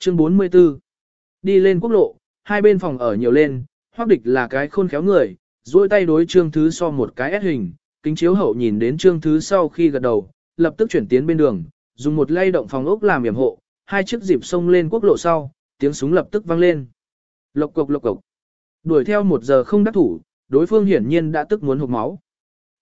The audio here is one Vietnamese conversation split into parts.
Chương 44 Đi lên quốc lộ, hai bên phòng ở nhiều lên, hoác địch là cái khôn khéo người, duỗi tay đối trương thứ so một cái ép hình, kính chiếu hậu nhìn đến trương thứ sau khi gật đầu, lập tức chuyển tiến bên đường, dùng một lay động phòng ốc làm yểm hộ, hai chiếc dịp xông lên quốc lộ sau, tiếng súng lập tức vang lên. Lộc cục lộc cục. Đuổi theo một giờ không đắc thủ, đối phương hiển nhiên đã tức muốn hụt máu.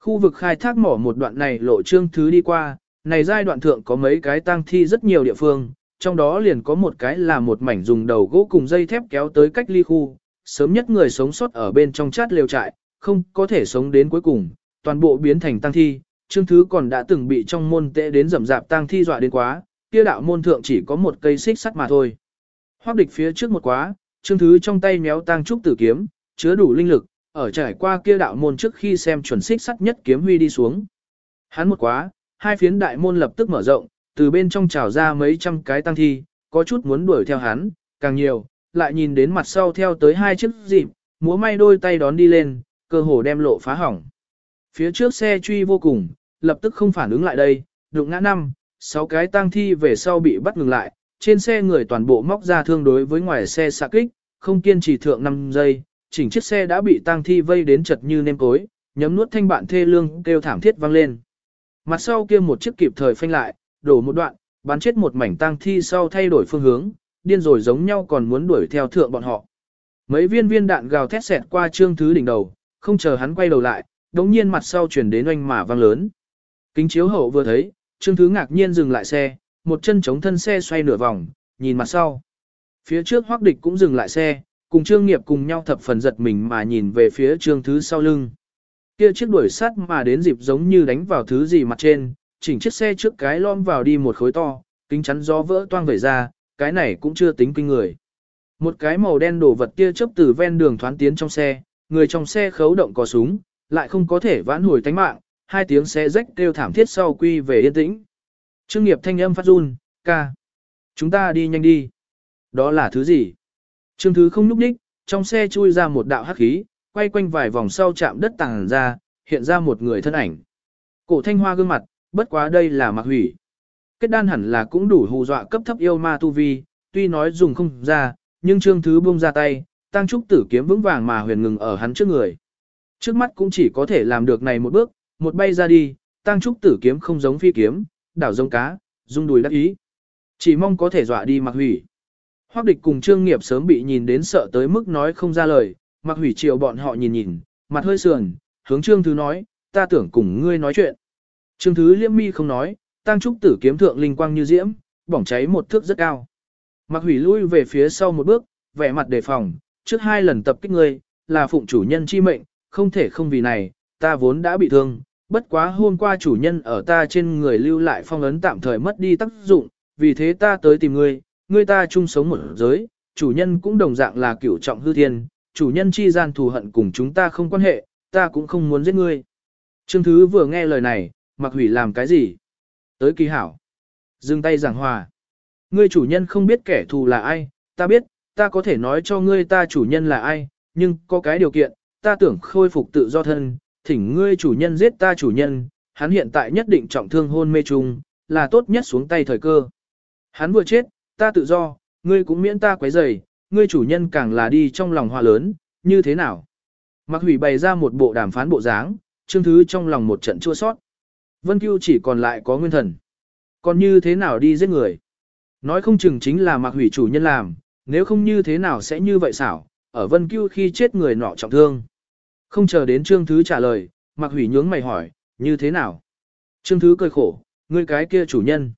Khu vực khai thác mỏ một đoạn này lộ trương thứ đi qua, này giai đoạn thượng có mấy cái tang thi rất nhiều địa phương, trong đó liền có một cái là một mảnh dùng đầu gỗ cùng dây thép kéo tới cách ly khu, sớm nhất người sống sót ở bên trong chát lều trại, không có thể sống đến cuối cùng, toàn bộ biến thành tang thi, Trương Thứ còn đã từng bị trong môn tệ đến rầm rạp tang thi dọa đến quá, kia đạo môn thượng chỉ có một cây xích sắt mà thôi. Hoắc địch phía trước một quá, Trương Thứ trong tay méo tang trúc tử kiếm, chứa đủ linh lực, ở trải qua kia đạo môn trước khi xem chuẩn xích sắt nhất kiếm huy đi xuống. Hắn một quá, hai phiến đại môn lập tức mở rộng, từ bên trong trào ra mấy trăm cái tăng thi, có chút muốn đuổi theo hắn, càng nhiều, lại nhìn đến mặt sau theo tới hai chiếc dịp, múa may đôi tay đón đi lên, cơ hồ đem lộ phá hỏng. Phía trước xe truy vô cùng, lập tức không phản ứng lại đây, đụng ngã năm, sáu cái tang thi về sau bị bắt ngừng lại, trên xe người toàn bộ móc ra thương đối với ngoài xe xạ kích, không kiên trì thượng 5 giây, chỉnh chiếc xe đã bị tang thi vây đến chật như nêm cối, nhấm nuốt thanh bạn thê lương kêu thảm thiết vang lên. Mặt sau kia một chiếc kịp thời phanh lại, đổ một đoạn, bắn chết một mảnh tang thi sau thay đổi phương hướng, điên rồi giống nhau còn muốn đuổi theo thượng bọn họ. Mấy viên viên đạn gào thét xẹt qua trương thứ đỉnh đầu, không chờ hắn quay đầu lại, đống nhiên mặt sau chuyển đến oanh mà vang lớn. Kính chiếu hậu vừa thấy, trương thứ ngạc nhiên dừng lại xe, một chân chống thân xe xoay nửa vòng, nhìn mặt sau. Phía trước hoác địch cũng dừng lại xe, cùng trương nghiệp cùng nhau thập phần giật mình mà nhìn về phía trương thứ sau lưng. Kia chiếc đuổi sắt mà đến dịp giống như đánh vào thứ gì mặt trên, chỉnh chiếc xe trước cái lom vào đi một khối to, kính chắn gió vỡ toang vẩy ra, cái này cũng chưa tính kinh người. Một cái màu đen đổ vật kia chớp từ ven đường thoán tiến trong xe, người trong xe khấu động có súng, lại không có thể vãn hồi tánh mạng, hai tiếng xe rách kêu thảm thiết sau quy về yên tĩnh. Trương nghiệp thanh âm phát run, ca. Chúng ta đi nhanh đi. Đó là thứ gì? Trương thứ không núp đích, trong xe chui ra một đạo hắc khí, quay quanh vài vòng sau chạm đất tàng ra, hiện ra một người thân ảnh. Cổ thanh hoa gương mặt, bất quá đây là mặc hủy. Kết đan hẳn là cũng đủ hù dọa cấp thấp yêu ma tu vi, tuy nói dùng không ra, nhưng trương thứ buông ra tay, tăng trúc tử kiếm vững vàng mà huyền ngừng ở hắn trước người. Trước mắt cũng chỉ có thể làm được này một bước, một bay ra đi, tăng trúc tử kiếm không giống phi kiếm, đảo giống cá, rung đùi đắc ý. Chỉ mong có thể dọa đi mặc hủy. Hoắc địch cùng trương nghiệp sớm bị nhìn đến sợ tới mức nói không ra lời, mặc hủy chiều bọn họ nhìn nhìn, mặt hơi sườn, hướng trương thứ nói, ta tưởng cùng ngươi nói chuyện. Trương thứ liễm mi không nói, tăng trúc tử kiếm thượng linh quang như diễm, bỏng cháy một thước rất cao. Mặc hủy lui về phía sau một bước, vẻ mặt đề phòng, trước hai lần tập kích ngươi, là phụng chủ nhân chi mệnh, không thể không vì này, ta vốn đã bị thương, bất quá hôm qua chủ nhân ở ta trên người lưu lại phong ấn tạm thời mất đi tác dụng, vì thế ta tới tìm ngươi, ngươi ta chung sống một giới, chủ nhân cũng đồng dạng là cửu trọng hư thiên, chủ nhân chi gian thù hận cùng chúng ta không quan hệ, ta cũng không muốn giết ngươi. Trương Thứ vừa nghe lời này, mặc hủy làm cái gì? Tới kỳ hảo. Dừng tay giảng hòa. Ngươi chủ nhân không biết kẻ thù là ai, ta biết, ta có thể nói cho ngươi ta chủ nhân là ai, nhưng có cái điều kiện, ta tưởng khôi phục tự do thân, thỉnh ngươi chủ nhân giết ta chủ nhân, hắn hiện tại nhất định trọng thương hôn mê chung, là tốt nhất xuống tay thời cơ. Hắn vừa chết, ta tự do, ngươi cũng miễn ta quấy rầy, ngươi chủ nhân càng là đi trong lòng hòa lớn, như thế nào? Mặc hủy bày ra một bộ đàm phán bộ dáng, chương thứ trong lòng một trận chua sót. Vân Cưu chỉ còn lại có nguyên thần. Còn như thế nào đi giết người? Nói không chừng chính là mặc hủy chủ nhân làm, nếu không như thế nào sẽ như vậy xảo, ở Vân Cưu khi chết người nọ trọng thương. Không chờ đến Trương Thứ trả lời, mặc hủy nhướng mày hỏi, như thế nào? Trương Thứ cười khổ, ngươi cái kia chủ nhân.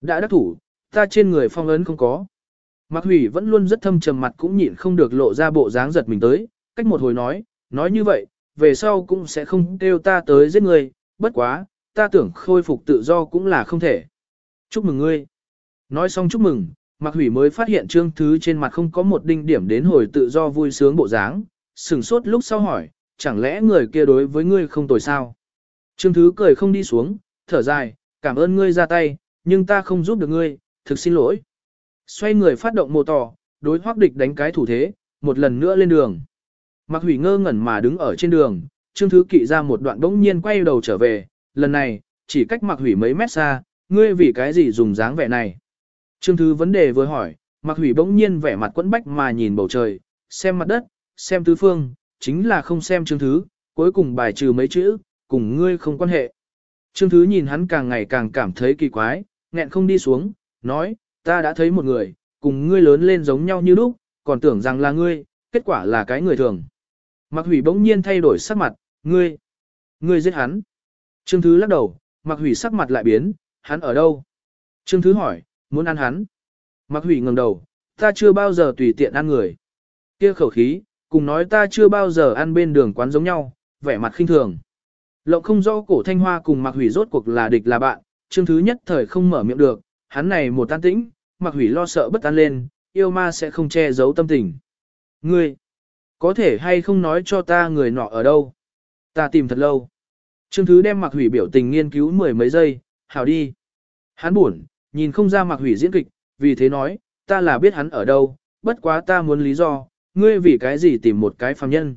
Đã đắc thủ, ta trên người phong ấn không có. Mặc hủy vẫn luôn rất thâm trầm mặt cũng nhịn không được lộ ra bộ dáng giật mình tới, cách một hồi nói, nói như vậy, về sau cũng sẽ không kêu ta tới giết người, bất quá, ta tưởng khôi phục tự do cũng là không thể. Chúc mừng ngươi. Nói xong chúc mừng, Mạc Hủy mới phát hiện Trương Thứ trên mặt không có một đinh điểm đến hồi tự do vui sướng bộ dáng, sừng sốt lúc sau hỏi, chẳng lẽ người kia đối với ngươi không tồi sao? Trương Thứ cười không đi xuống, thở dài, cảm ơn ngươi ra tay, nhưng ta không giúp được ngươi, thực xin lỗi. Xoay người phát động mô tỏ, đối hoác địch đánh cái thủ thế, một lần nữa lên đường. Mạc Hủy ngơ ngẩn mà đứng ở trên đường, Trương Thứ kỵ ra một đoạn bỗng nhiên quay đầu trở về, lần này, chỉ cách Mạc Hủy mấy mét xa, ngươi vì cái gì dùng dáng vẻ này? Trương Thứ vấn đề vừa hỏi, Mạc Hủy bỗng nhiên vẻ mặt quẫn bách mà nhìn bầu trời, xem mặt đất, xem tứ phương, chính là không xem Trương thứ, cuối cùng bài trừ mấy chữ, cùng ngươi không quan hệ. Trương Thứ nhìn hắn càng ngày càng cảm thấy kỳ quái, nghẹn không đi xuống, nói, ta đã thấy một người, cùng ngươi lớn lên giống nhau như lúc, còn tưởng rằng là ngươi, kết quả là cái người thường. Mạc Hủy bỗng nhiên thay đổi sắc mặt, ngươi, ngươi giết hắn. Trương Thứ lắc đầu, Mạc Hủy sắc mặt lại biến, hắn ở đâu? Trương Thứ hỏi, muốn ăn hắn. Mạc Hủy ngẩng đầu, ta chưa bao giờ tùy tiện ăn người. Kia khẩu khí, cùng nói ta chưa bao giờ ăn bên đường quán giống nhau, vẻ mặt khinh thường. Lộng không rõ cổ thanh hoa cùng Mạc Hủy rốt cuộc là địch là bạn, Trương Thứ nhất thời không mở miệng được, hắn này một tan tĩnh, Mạc Hủy lo sợ bất an lên, yêu ma sẽ không che giấu tâm tình. Ngươi, có thể hay không nói cho ta người nọ ở đâu? Ta tìm thật lâu. Trương Thứ đem Mạc Hủy biểu tình nghiên cứu mười mấy giây, hảo đi. Hắn buồn, nhìn không ra Mạc Hủy diễn kịch, vì thế nói, ta là biết hắn ở đâu, bất quá ta muốn lý do, ngươi vì cái gì tìm một cái phàm nhân.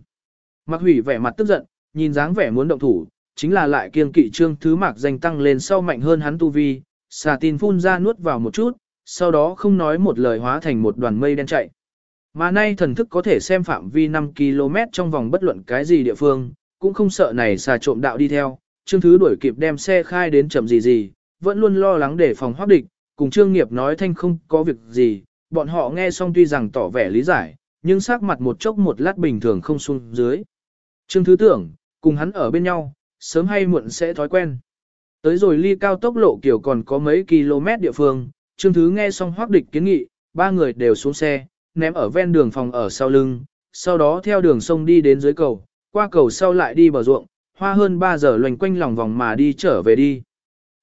Mạc Hủy vẻ mặt tức giận, nhìn dáng vẻ muốn động thủ, chính là lại kiêng kỵ Trương Thứ Mạc danh tăng lên sau mạnh hơn hắn tu vi, xà tin phun ra nuốt vào một chút, sau đó không nói một lời hóa thành một đoàn mây đen chạy. Mà nay thần thức có thể xem phạm vi 5 km trong vòng bất luận cái gì địa phương, cũng không sợ này xà trộm đạo đi theo, Trương Thứ đuổi kịp đem xe khai đến chậm gì gì, vẫn luôn lo lắng để phòng hoác địch, cùng Trương Nghiệp nói thanh không có việc gì, bọn họ nghe xong tuy rằng tỏ vẻ lý giải, nhưng sắc mặt một chốc một lát bình thường không xuống dưới. Trương Thứ tưởng, cùng hắn ở bên nhau, sớm hay muộn sẽ thói quen. Tới rồi ly cao tốc lộ kiểu còn có mấy km địa phương, Trương Thứ nghe xong hoác địch kiến nghị, ba người đều xuống xe, ném ở ven đường phòng ở sau lưng, sau đó theo đường sông đi đến dưới cầu, qua cầu sau lại đi bờ ruộng, hoa hơn 3 giờ loành quanh lòng vòng mà đi trở về đi.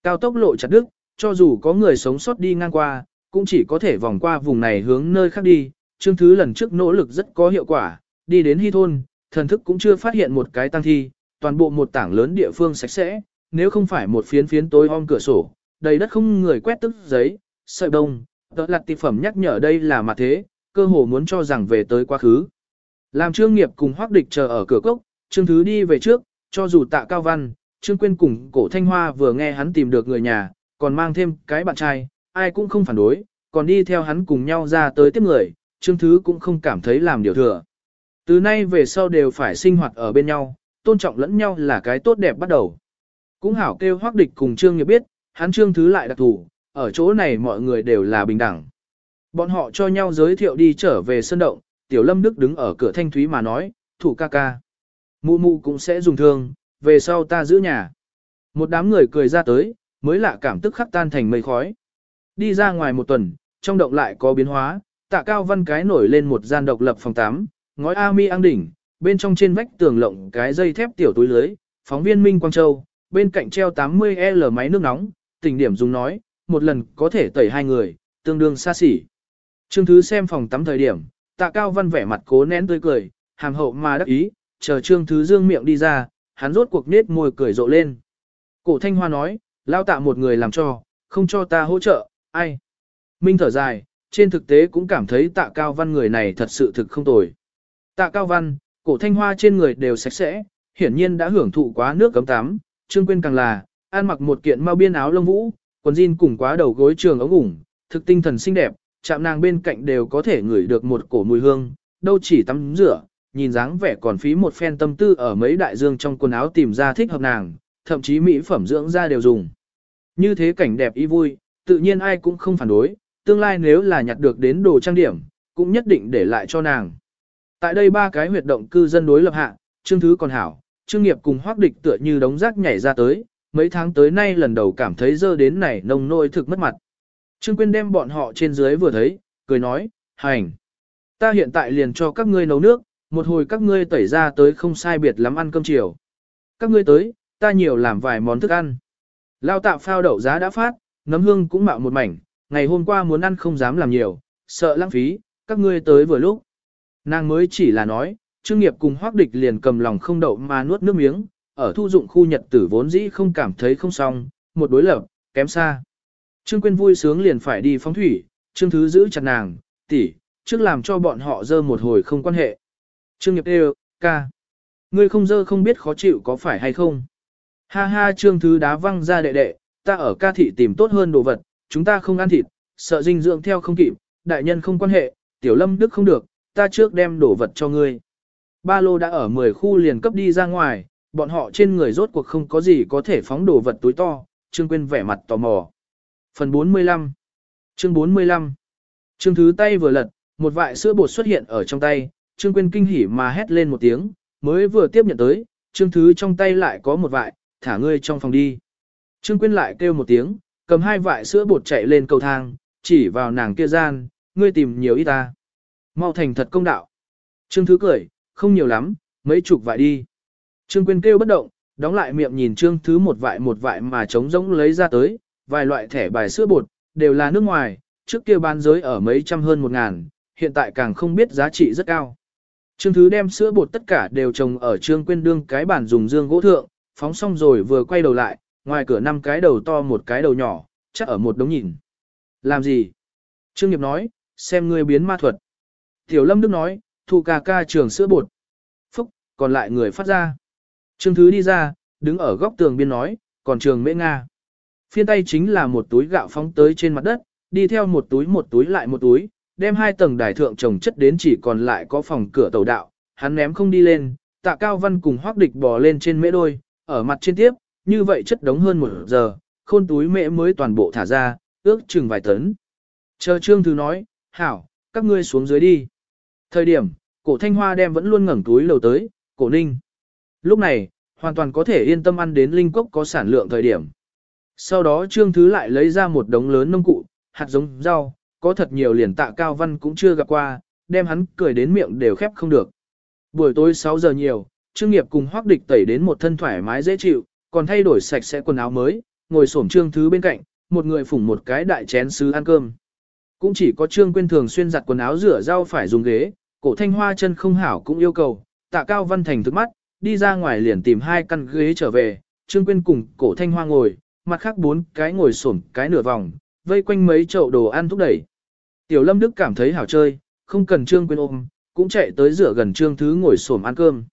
Cao tốc lộ chặt đức, cho dù có người sống sót đi ngang qua, cũng chỉ có thể vòng qua vùng này hướng nơi khác đi. Trương Thứ lần trước nỗ lực rất có hiệu quả, đi đến hy thôn, thần thức cũng chưa phát hiện một cái tăng thi, toàn bộ một tảng lớn địa phương sạch sẽ, nếu không phải một phiến phiến tối om cửa sổ, đầy đất không người quét tức giấy, sợi đông, đó là tị phẩm nhắc nhở đây là mặt thế, cơ hồ muốn cho rằng về tới quá khứ. Làm trương nghiệp cùng hoác địch chờ ở cửa cốc, trương thứ đi về trước, cho dù tạ cao văn, trương quyên cùng cổ thanh hoa vừa nghe hắn tìm được người nhà, còn mang thêm cái bạn trai, ai cũng không phản đối, còn đi theo hắn cùng nhau ra tới tiếp người, trương thứ cũng không cảm thấy làm điều thừa. Từ nay về sau đều phải sinh hoạt ở bên nhau, tôn trọng lẫn nhau là cái tốt đẹp bắt đầu. Cũng hảo kêu hoác địch cùng trương nghiệp biết, hắn trương thứ lại đặc thủ, ở chỗ này mọi người đều là bình đẳng. Bọn họ cho nhau giới thiệu đi trở về sân động, Tiểu Lâm Đức đứng ở cửa thanh thúy mà nói, thủ ca ca. Mụ mụ cũng sẽ dùng thương, về sau ta giữ nhà. Một đám người cười ra tới, mới lạ cảm tức khắc tan thành mây khói. Đi ra ngoài một tuần, trong động lại có biến hóa, tạ cao văn cái nổi lên một gian độc lập phòng 8, ngói a mi ang đỉnh, bên trong trên vách tường lộng cái dây thép tiểu túi lưới, phóng viên Minh Quang Châu, bên cạnh treo 80L máy nước nóng, tình điểm dùng nói, một lần có thể tẩy hai người, tương đương xa xỉ. Trương Thứ xem phòng tắm thời điểm, tạ cao văn vẻ mặt cố nén tươi cười, hàm hậu mà đắc ý, chờ Trương Thứ dương miệng đi ra, hắn rốt cuộc nết môi cười rộ lên. Cổ Thanh Hoa nói, lao tạ một người làm cho, không cho ta hỗ trợ, ai. Minh thở dài, trên thực tế cũng cảm thấy tạ cao văn người này thật sự thực không tồi. Tạ cao văn, cổ thanh hoa trên người đều sạch sẽ, hiển nhiên đã hưởng thụ quá nước cấm tắm, trương quên càng là, ăn mặc một kiện mau biên áo lông vũ, quần jean cùng quá đầu gối trường ống ủng, thực tinh thần xinh đẹp, chạm nàng bên cạnh đều có thể ngửi được một cổ mùi hương, đâu chỉ tắm rửa, nhìn dáng vẻ còn phí một phen tâm tư ở mấy đại dương trong quần áo tìm ra thích hợp nàng, thậm chí mỹ phẩm dưỡng da đều dùng. Như thế cảnh đẹp y vui, tự nhiên ai cũng không phản đối, tương lai nếu là nhặt được đến đồ trang điểm, cũng nhất định để lại cho nàng. Tại đây ba cái huyệt động cư dân đối lập hạ, Trương Thứ còn hảo, Trương Nghiệp cùng Hoắc Địch tựa như đống rác nhảy ra tới, mấy tháng tới nay lần đầu cảm thấy dơ đến này nông nôi thực mất mặt. Trương Quyên đem bọn họ trên dưới vừa thấy, cười nói, hành. Ta hiện tại liền cho các ngươi nấu nước, một hồi các ngươi tẩy ra tới không sai biệt lắm ăn cơm chiều. Các ngươi tới, ta nhiều làm vài món thức ăn. Lao tạo phao đậu giá đã phát, nấm hương cũng mạo một mảnh, ngày hôm qua muốn ăn không dám làm nhiều, sợ lãng phí, các ngươi tới vừa lúc. Nàng mới chỉ là nói, Trương Nghiệp cùng Hoắc Địch liền cầm lòng không đậu mà nuốt nước miếng, ở thu dụng khu nhật tử vốn dĩ không cảm thấy không xong, một đối lập, kém xa. Trương Quyên vui sướng liền phải đi phóng thủy, Trương Thứ giữ chặt nàng, tỷ, trước làm cho bọn họ dơ một hồi không quan hệ. Trương Nghiệp đều, ca. Ngươi không dơ không biết khó chịu có phải hay không. Ha ha Trương Thứ đá văng ra đệ đệ, ta ở ca thị tìm tốt hơn đồ vật, chúng ta không ăn thịt, sợ dinh dưỡng theo không kịp, đại nhân không quan hệ, tiểu lâm đức không được, ta trước đem đồ vật cho ngươi. Ba lô đã ở 10 khu liền cấp đi ra ngoài, bọn họ trên người rốt cuộc không có gì có thể phóng đồ vật túi to, Trương Quyên vẻ mặt tò mò. Phần 45 Chương 45 Trương Thứ tay vừa lật, một vại sữa bột xuất hiện ở trong tay, Trương Quyên kinh hỉ mà hét lên một tiếng, mới vừa tiếp nhận tới, Trương Thứ trong tay lại có một vại, thả ngươi trong phòng đi. Trương Quyên lại kêu một tiếng, cầm hai vại sữa bột chạy lên cầu thang, chỉ vào nàng kia gian, ngươi tìm nhiều ít ta. Mau thành thật công đạo. Trương Thứ cười, không nhiều lắm, mấy chục vại đi. Trương Quyên kêu bất động, đóng lại miệng nhìn Trương Thứ một vại một vại mà trống rỗng lấy ra tới, vài loại thẻ bài sữa bột, đều là nước ngoài, trước kia bán giới ở mấy trăm hơn một ngàn, hiện tại càng không biết giá trị rất cao. Trương Thứ đem sữa bột tất cả đều trồng ở Trương Quyên đương cái bản dùng dương gỗ thượng, phóng xong rồi vừa quay đầu lại, ngoài cửa năm cái đầu to một cái đầu nhỏ, chắc ở một đống nhìn. Làm gì? Trương Nghiệp nói, xem ngươi biến ma thuật. Tiểu Lâm Đức nói, thu ca ca trường sữa bột. Phúc, còn lại người phát ra. Trương Thứ đi ra, đứng ở góc tường biên nói, còn trường mễ Nga. Phiên tay chính là một túi gạo phóng tới trên mặt đất, đi theo một túi một túi lại một túi, đem hai tầng đài thượng trồng chất đến chỉ còn lại có phòng cửa tàu đạo, hắn ném không đi lên, tạ cao văn cùng hoác địch bò lên trên mễ đôi, ở mặt trên tiếp, như vậy chất đống hơn một giờ, khôn túi mễ mới toàn bộ thả ra, ước chừng vài tấn. Chờ trương thứ nói, hảo, các ngươi xuống dưới đi. Thời điểm, cổ thanh hoa đem vẫn luôn ngẩng túi lầu tới, cổ ninh. Lúc này, hoàn toàn có thể yên tâm ăn đến linh cốc có sản lượng thời điểm. Sau đó trương thứ lại lấy ra một đống lớn nông cụ, hạt giống rau, có thật nhiều liền tạ cao văn cũng chưa gặp qua, đem hắn cười đến miệng đều khép không được. Buổi tối 6 giờ nhiều, Trương Nghiệp cùng Hoắc Địch tẩy đến một thân thoải mái dễ chịu, còn thay đổi sạch sẽ quần áo mới, ngồi xổm Trương Thứ bên cạnh, một người phủng một cái đại chén sứ ăn cơm. Cũng chỉ có Trương Quyên thường xuyên giặt quần áo rửa rau phải dùng ghế, cổ thanh hoa chân không hảo cũng yêu cầu, tạ cao văn thành thức mắt, đi ra ngoài liền tìm hai căn ghế trở về, Trương Quyên cùng cổ thanh hoa ngồi, mặt khác bốn cái ngồi xổm cái nửa vòng, vây quanh mấy chậu đồ ăn thúc đẩy. Tiểu Lâm Đức cảm thấy hảo chơi, không cần Trương Quyên ôm, cũng chạy tới rửa gần Trương Thứ ngồi xổm ăn cơm.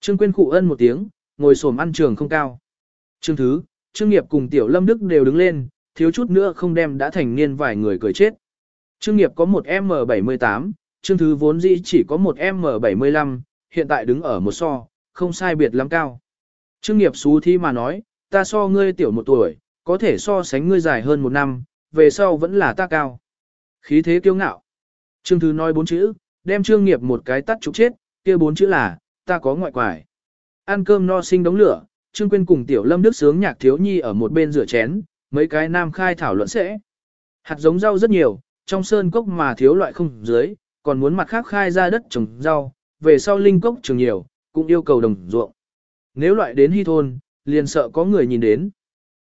Trương Quyên khụ ân một tiếng, ngồi xổm ăn trường không cao. Trương Thứ, Trương Nghiệp cùng Tiểu Lâm Đức đều đứng lên, thiếu chút nữa không đem đã thành niên vài người cười chết. Trương Nghiệp có một M78, Trương Thứ vốn dĩ chỉ có một M75, hiện tại đứng ở một so, không sai biệt lắm cao. Trương Nghiệp xú thi mà nói, ta so ngươi tiểu một tuổi, có thể so sánh ngươi dài hơn một năm, về sau vẫn là ta cao. Khí thế kiêu ngạo. Trương Thứ nói bốn chữ, đem Trương Nghiệp một cái tắt trục chết, kia bốn chữ là, ta có ngoại quải. Ăn cơm no sinh đống lửa, Trương Quyên cùng Tiểu Lâm Đức sướng nhạc thiếu nhi ở một bên rửa chén, mấy cái nam khai thảo luận sẽ. Hạt giống rau rất nhiều, trong sơn cốc mà thiếu loại không dưới, còn muốn mặt khác khai ra đất trồng rau, về sau linh cốc trường nhiều, cũng yêu cầu đồng ruộng. Nếu loại đến hy thôn, liền sợ có người nhìn đến.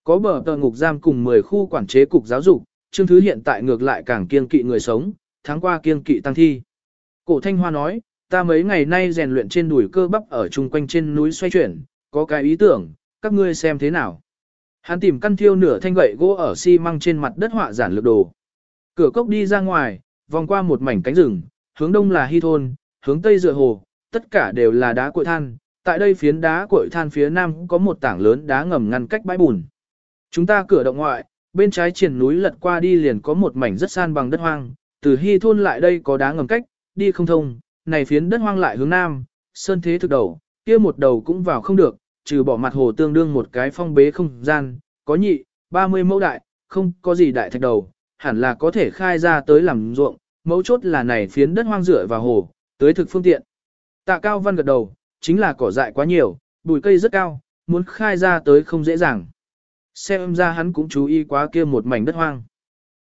Có bờ tờ ngục giam cùng 10 khu quản chế cục giáo dục, Trương Thứ hiện tại ngược lại càng kiên kỵ người sống, tháng qua kiên kỵ tăng thi. Cổ Thanh Hoa nói, ta mấy ngày nay rèn luyện trên đùi cơ bắp ở chung quanh trên núi xoay chuyển, có cái ý tưởng, các ngươi xem thế nào. Hắn tìm căn thiêu nửa thanh gậy gỗ ở xi măng trên mặt đất họa giản lược đồ. Cửa cốc đi ra ngoài, vòng qua một mảnh cánh rừng, hướng đông là hy thôn, hướng tây dựa hồ, tất cả đều là đá cội than. Tại đây phiến đá cội than phía nam có một tảng lớn đá ngầm ngăn cách bãi bùn. Chúng ta cửa động ngoại, bên trái triển núi lật qua đi liền có một mảnh rất san bằng đất hoang, từ hy thôn lại đây có đá ngầm cách, đi không thông, này phiến đất hoang lại hướng nam, sơn thế thực đầu, kia một đầu cũng vào không được, trừ bỏ mặt hồ tương đương một cái phong bế không gian, có nhị, 30 mẫu đại, không có gì đại thạch đầu, hẳn là có thể khai ra tới làm ruộng, mẫu chốt là này phiến đất hoang rửa vào hồ, tới thực phương tiện. Tạ cao văn gật đầu, chính là cỏ dại quá nhiều, bụi cây rất cao, muốn khai ra tới không dễ dàng. Xem ra hắn cũng chú ý quá kia một mảnh đất hoang.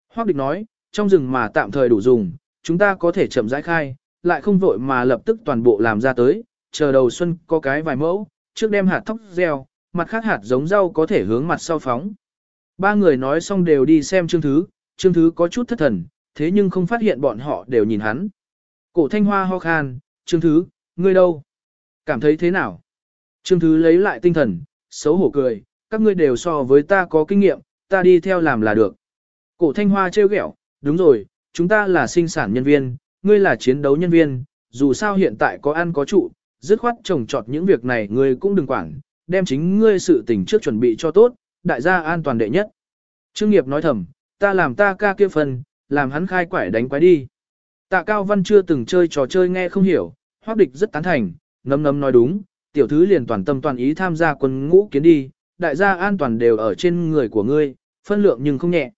Hoác địch nói, trong rừng mà tạm thời đủ dùng, chúng ta có thể chậm rãi khai, lại không vội mà lập tức toàn bộ làm ra tới, chờ đầu xuân có cái vài mẫu, trước đem hạt thóc gieo, mặt khác hạt giống rau có thể hướng mặt sau phóng. Ba người nói xong đều đi xem Trương Thứ, Trương Thứ có chút thất thần, thế nhưng không phát hiện bọn họ đều nhìn hắn. Cổ thanh hoa ho khan, Trương Thứ, ngươi đâu? Cảm thấy thế nào? Trương Thứ lấy lại tinh thần, xấu hổ cười, các ngươi đều so với ta có kinh nghiệm, ta đi theo làm là được. Cổ thanh hoa trêu ghẹo, đúng rồi, chúng ta là sinh sản nhân viên, ngươi là chiến đấu nhân viên, dù sao hiện tại có ăn có trụ, dứt khoát trồng trọt những việc này ngươi cũng đừng quản, đem chính ngươi sự tình trước chuẩn bị cho tốt, đại gia an toàn đệ nhất. Trương nghiệp nói thầm, ta làm ta ca kia phần, làm hắn khai quải đánh quái đi. Tạ Cao Văn chưa từng chơi trò chơi nghe không hiểu, Hoắc Địch rất tán thành, ngấm ngấm nói đúng, tiểu thứ liền toàn tâm toàn ý tham gia quân ngũ kiến đi, đại gia an toàn đều ở trên người của ngươi, phân lượng nhưng không nhẹ.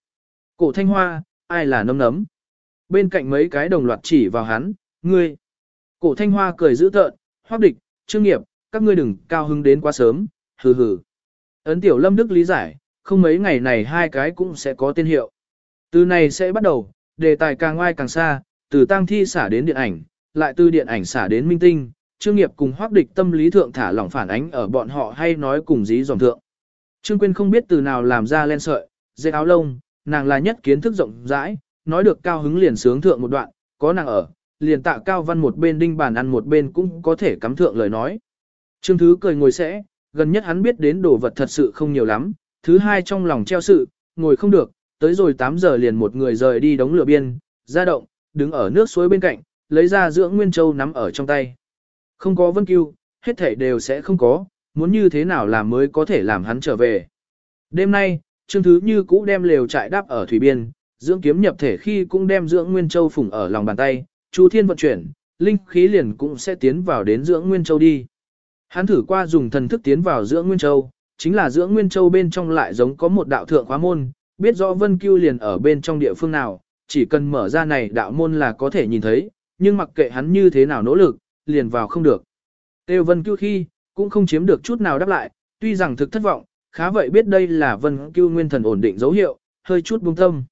Cổ Thanh Hoa, ai là nấm nấm? Bên cạnh mấy cái đồng loạt chỉ vào hắn, ngươi. Cổ Thanh Hoa cười giữ tợn, Hoắc Địch, Trương Nghiệp, các ngươi đừng cao hứng đến quá sớm, hừ hừ. Ấn tiểu Lâm Đức lý giải, không mấy ngày này hai cái cũng sẽ có tên hiệu. Từ này sẽ bắt đầu, đề tài càng ngoài càng xa, từ tang thi xả đến điện ảnh, lại từ điện ảnh xả đến minh tinh, Trương Nghiệp cùng Hoắc Địch tâm lý thượng thả lỏng phản ánh ở bọn họ hay nói cùng dí dòng thượng. Trương Quyên không biết từ nào làm ra len sợi, dây áo lông, nàng là nhất kiến thức rộng rãi, nói được cao hứng liền sướng thượng một đoạn, có nàng ở, liền tạ cao văn một bên đinh bàn ăn một bên cũng có thể cắm thượng lời nói. Trương Thứ cười ngồi sẽ, gần nhất hắn biết đến đồ vật thật sự không nhiều lắm, thứ hai trong lòng treo sự, ngồi không được, tới rồi 8 giờ liền một người rời đi đống lửa biên, ra động, đứng ở nước suối bên cạnh, lấy ra dưỡng Nguyên Châu nắm ở trong tay. Không có Vân Cưu, hết thể đều sẽ không có, muốn như thế nào làm mới có thể làm hắn trở về. Đêm nay, Trương Thứ Như cũ đem lều trại đáp ở thủy biên, dưỡng kiếm nhập thể khi cũng đem dưỡng Nguyên Châu phủng ở lòng bàn tay, Chu Thiên vận chuyển, linh khí liền cũng sẽ tiến vào đến dưỡng Nguyên Châu đi. Hắn thử qua dùng thần thức tiến vào dưỡng Nguyên Châu, chính là dưỡng Nguyên Châu bên trong lại giống có một đạo thượng khóa môn, biết rõ Vân Cưu liền ở bên trong địa phương nào, chỉ cần mở ra này đạo môn là có thể nhìn thấy, nhưng mặc kệ hắn như thế nào nỗ lực, liền vào không được. tiêu Vân Cưu khi, cũng không chiếm được chút nào đáp lại, tuy rằng thực thất vọng, khá vậy biết đây là Vân Cưu nguyên thần ổn định dấu hiệu, hơi chút buông tâm.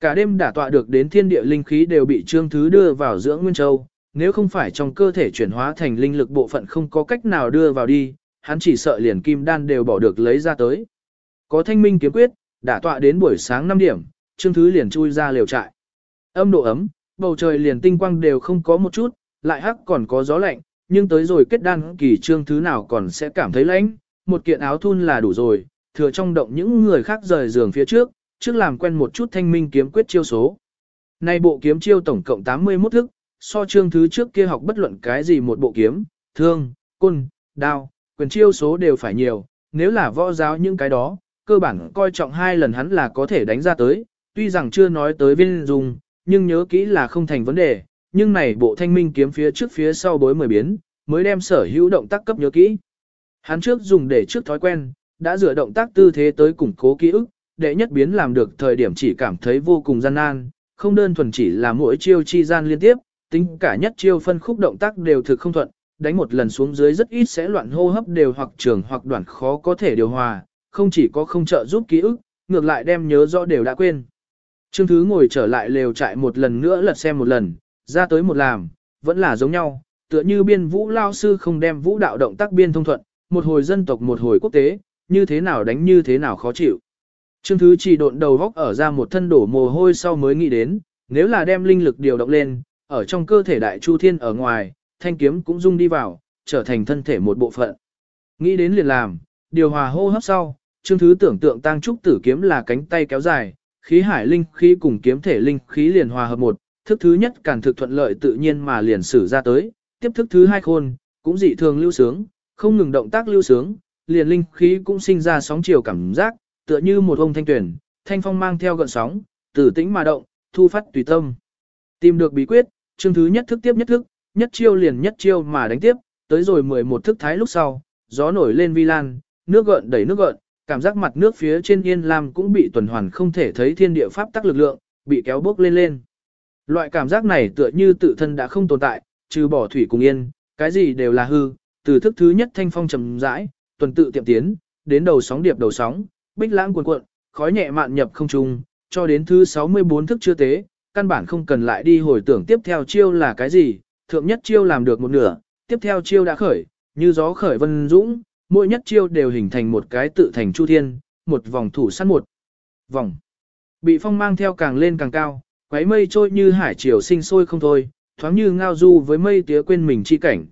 Cả đêm đả tọa được đến thiên địa linh khí đều bị Trương Thứ đưa vào dưỡng Nguyên Châu, nếu không phải trong cơ thể chuyển hóa thành linh lực bộ phận không có cách nào đưa vào đi, hắn chỉ sợ liền kim đan đều bỏ được lấy ra tới. Có thanh minh kiếm quyết, đả tọa đến buổi sáng 5 điểm, Trương Thứ liền chui ra liều trại. Âm độ ấm, bầu trời liền tinh quang đều không có một chút, lại hắc còn có gió lạnh, nhưng tới rồi kết đan kỳ Trương Thứ nào còn sẽ cảm thấy lạnh, một kiện áo thun là đủ rồi, thừa trong động những người khác rời giường phía trước, trước làm quen một chút thanh minh kiếm quyết chiêu số. Nay bộ kiếm chiêu tổng cộng 81 thức, so trương thứ trước kia học bất luận cái gì một bộ kiếm, thương, côn, đao, quyền chiêu số đều phải nhiều, nếu là võ giáo những cái đó, cơ bản coi trọng hai lần hắn là có thể đánh ra tới, tuy rằng chưa nói tới viên dùng, nhưng nhớ kỹ là không thành vấn đề, nhưng này bộ thanh minh kiếm phía trước phía sau bối mười biến, mới đem sở hữu động tác cấp nhớ kỹ. Hắn trước dùng để trước thói quen, đã dựa động tác tư thế tới củng cố ký ức, đệ nhất biến làm được thời điểm chỉ cảm thấy vô cùng gian nan, không đơn thuần chỉ là mỗi chiêu chi gian liên tiếp, tính cả nhất chiêu phân khúc động tác đều thực không thuận, đánh một lần xuống dưới rất ít sẽ loạn hô hấp đều hoặc trường hoặc đoạn khó có thể điều hòa, không chỉ có không trợ giúp ký ức, ngược lại đem nhớ rõ đều đã quên. Trương Thứ ngồi trở lại lều trại một lần nữa lật xem một lần, ra tới một làm, vẫn là giống nhau, tựa như biên vũ lao sư không đem vũ đạo động tác biên thông thuận, một hồi dân tộc một hồi quốc tế, như thế nào đánh như thế nào khó chịu. Trương Thứ chỉ độn đầu góc ở ra một thân đổ mồ hôi sau mới nghĩ đến, nếu là đem linh lực điều động lên, ở trong cơ thể đại chu thiên ở ngoài, thanh kiếm cũng rung đi vào, trở thành thân thể một bộ phận. Nghĩ đến liền làm, điều hòa hô hấp sau, Trương Thứ tưởng tượng tăng trúc tử kiếm là cánh tay kéo dài, khí hải linh khí cùng kiếm thể linh khí liền hòa hợp một, thức thứ nhất cản thực thuận lợi tự nhiên mà liền sử ra tới, tiếp thức thứ hai khôn, cũng dị thường lưu sướng, không ngừng động tác lưu sướng, liền linh khí cũng sinh ra sóng chiều cảm giác, tựa như một ông thanh tuyển, thanh phong mang theo gợn sóng, tử tĩnh mà động, thu phát tùy tâm. Tìm được bí quyết, chương thứ nhất thức tiếp nhất thức, nhất chiêu liền nhất chiêu mà đánh tiếp, tới rồi 11 thức thái lúc sau, gió nổi lên vi lan, nước gợn đẩy nước gợn, cảm giác mặt nước phía trên yên lam cũng bị tuần hoàn không thể thấy thiên địa pháp tắc lực lượng, bị kéo bốc lên lên. Loại cảm giác này tựa như tự thân đã không tồn tại, trừ bỏ thủy cùng yên, cái gì đều là hư, từ thức thứ nhất thanh phong trầm rãi, tuần tự tiệm tiến, đến đầu sóng điệp đầu sóng, bích lãng cuồn cuộn, khói nhẹ mạn nhập không trung, cho đến thứ 64 thức chưa tế, căn bản không cần lại đi hồi tưởng tiếp theo chiêu là cái gì, thượng nhất chiêu làm được một nửa, tiếp theo chiêu đã khởi, như gió khởi vân dũng, mỗi nhất chiêu đều hình thành một cái tự thành chu thiên, một vòng thủ sắt một vòng. Bị phong mang theo càng lên càng cao, quấy mây trôi như hải triều sinh sôi không thôi, thoáng như ngao du với mây tía quên mình chi cảnh.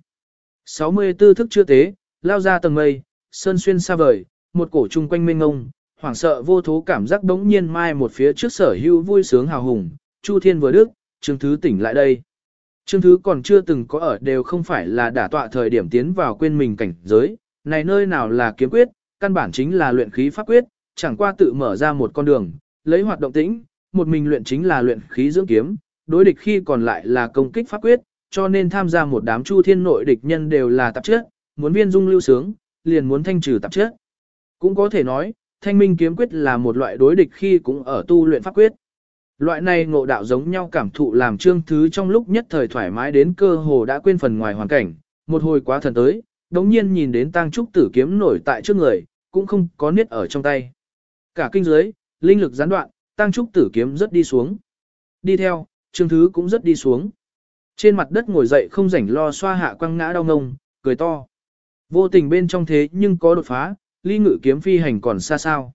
64 thức chưa tế, lao ra tầng mây, sơn xuyên xa vời, một cổ chung quanh mênh ngông, hoảng sợ vô thố cảm giác đống nhiên mai một phía trước sở hữu vui sướng hào hùng, Chu Thiên vừa đức, Trương Thứ tỉnh lại đây. Trương Thứ còn chưa từng có ở đều không phải là đả tọa thời điểm tiến vào quên mình cảnh giới, này nơi nào là kiếm quyết, căn bản chính là luyện khí pháp quyết, chẳng qua tự mở ra một con đường, lấy hoạt động tĩnh, một mình luyện chính là luyện khí dưỡng kiếm, đối địch khi còn lại là công kích pháp quyết, cho nên tham gia một đám chu thiên nội địch nhân đều là tạp chất, muốn viên dung lưu sướng, liền muốn thanh trừ tạp chất. Cũng có thể nói, thanh minh kiếm quyết là một loại đối địch khi cũng ở tu luyện pháp quyết. Loại này ngộ đạo giống nhau cảm thụ làm trương thứ trong lúc nhất thời thoải mái đến cơ hồ đã quên phần ngoài hoàn cảnh, một hồi quá thần tới, đống nhiên nhìn đến tang trúc tử kiếm nổi tại trước người, cũng không có niết ở trong tay. Cả kinh giới, linh lực gián đoạn, tang trúc tử kiếm rất đi xuống. Đi theo, trương thứ cũng rất đi xuống. Trên mặt đất ngồi dậy không rảnh lo xoa hạ quăng ngã đau ngông, cười to. Vô tình bên trong thế nhưng có đột phá, ly ngự kiếm phi hành còn xa sao.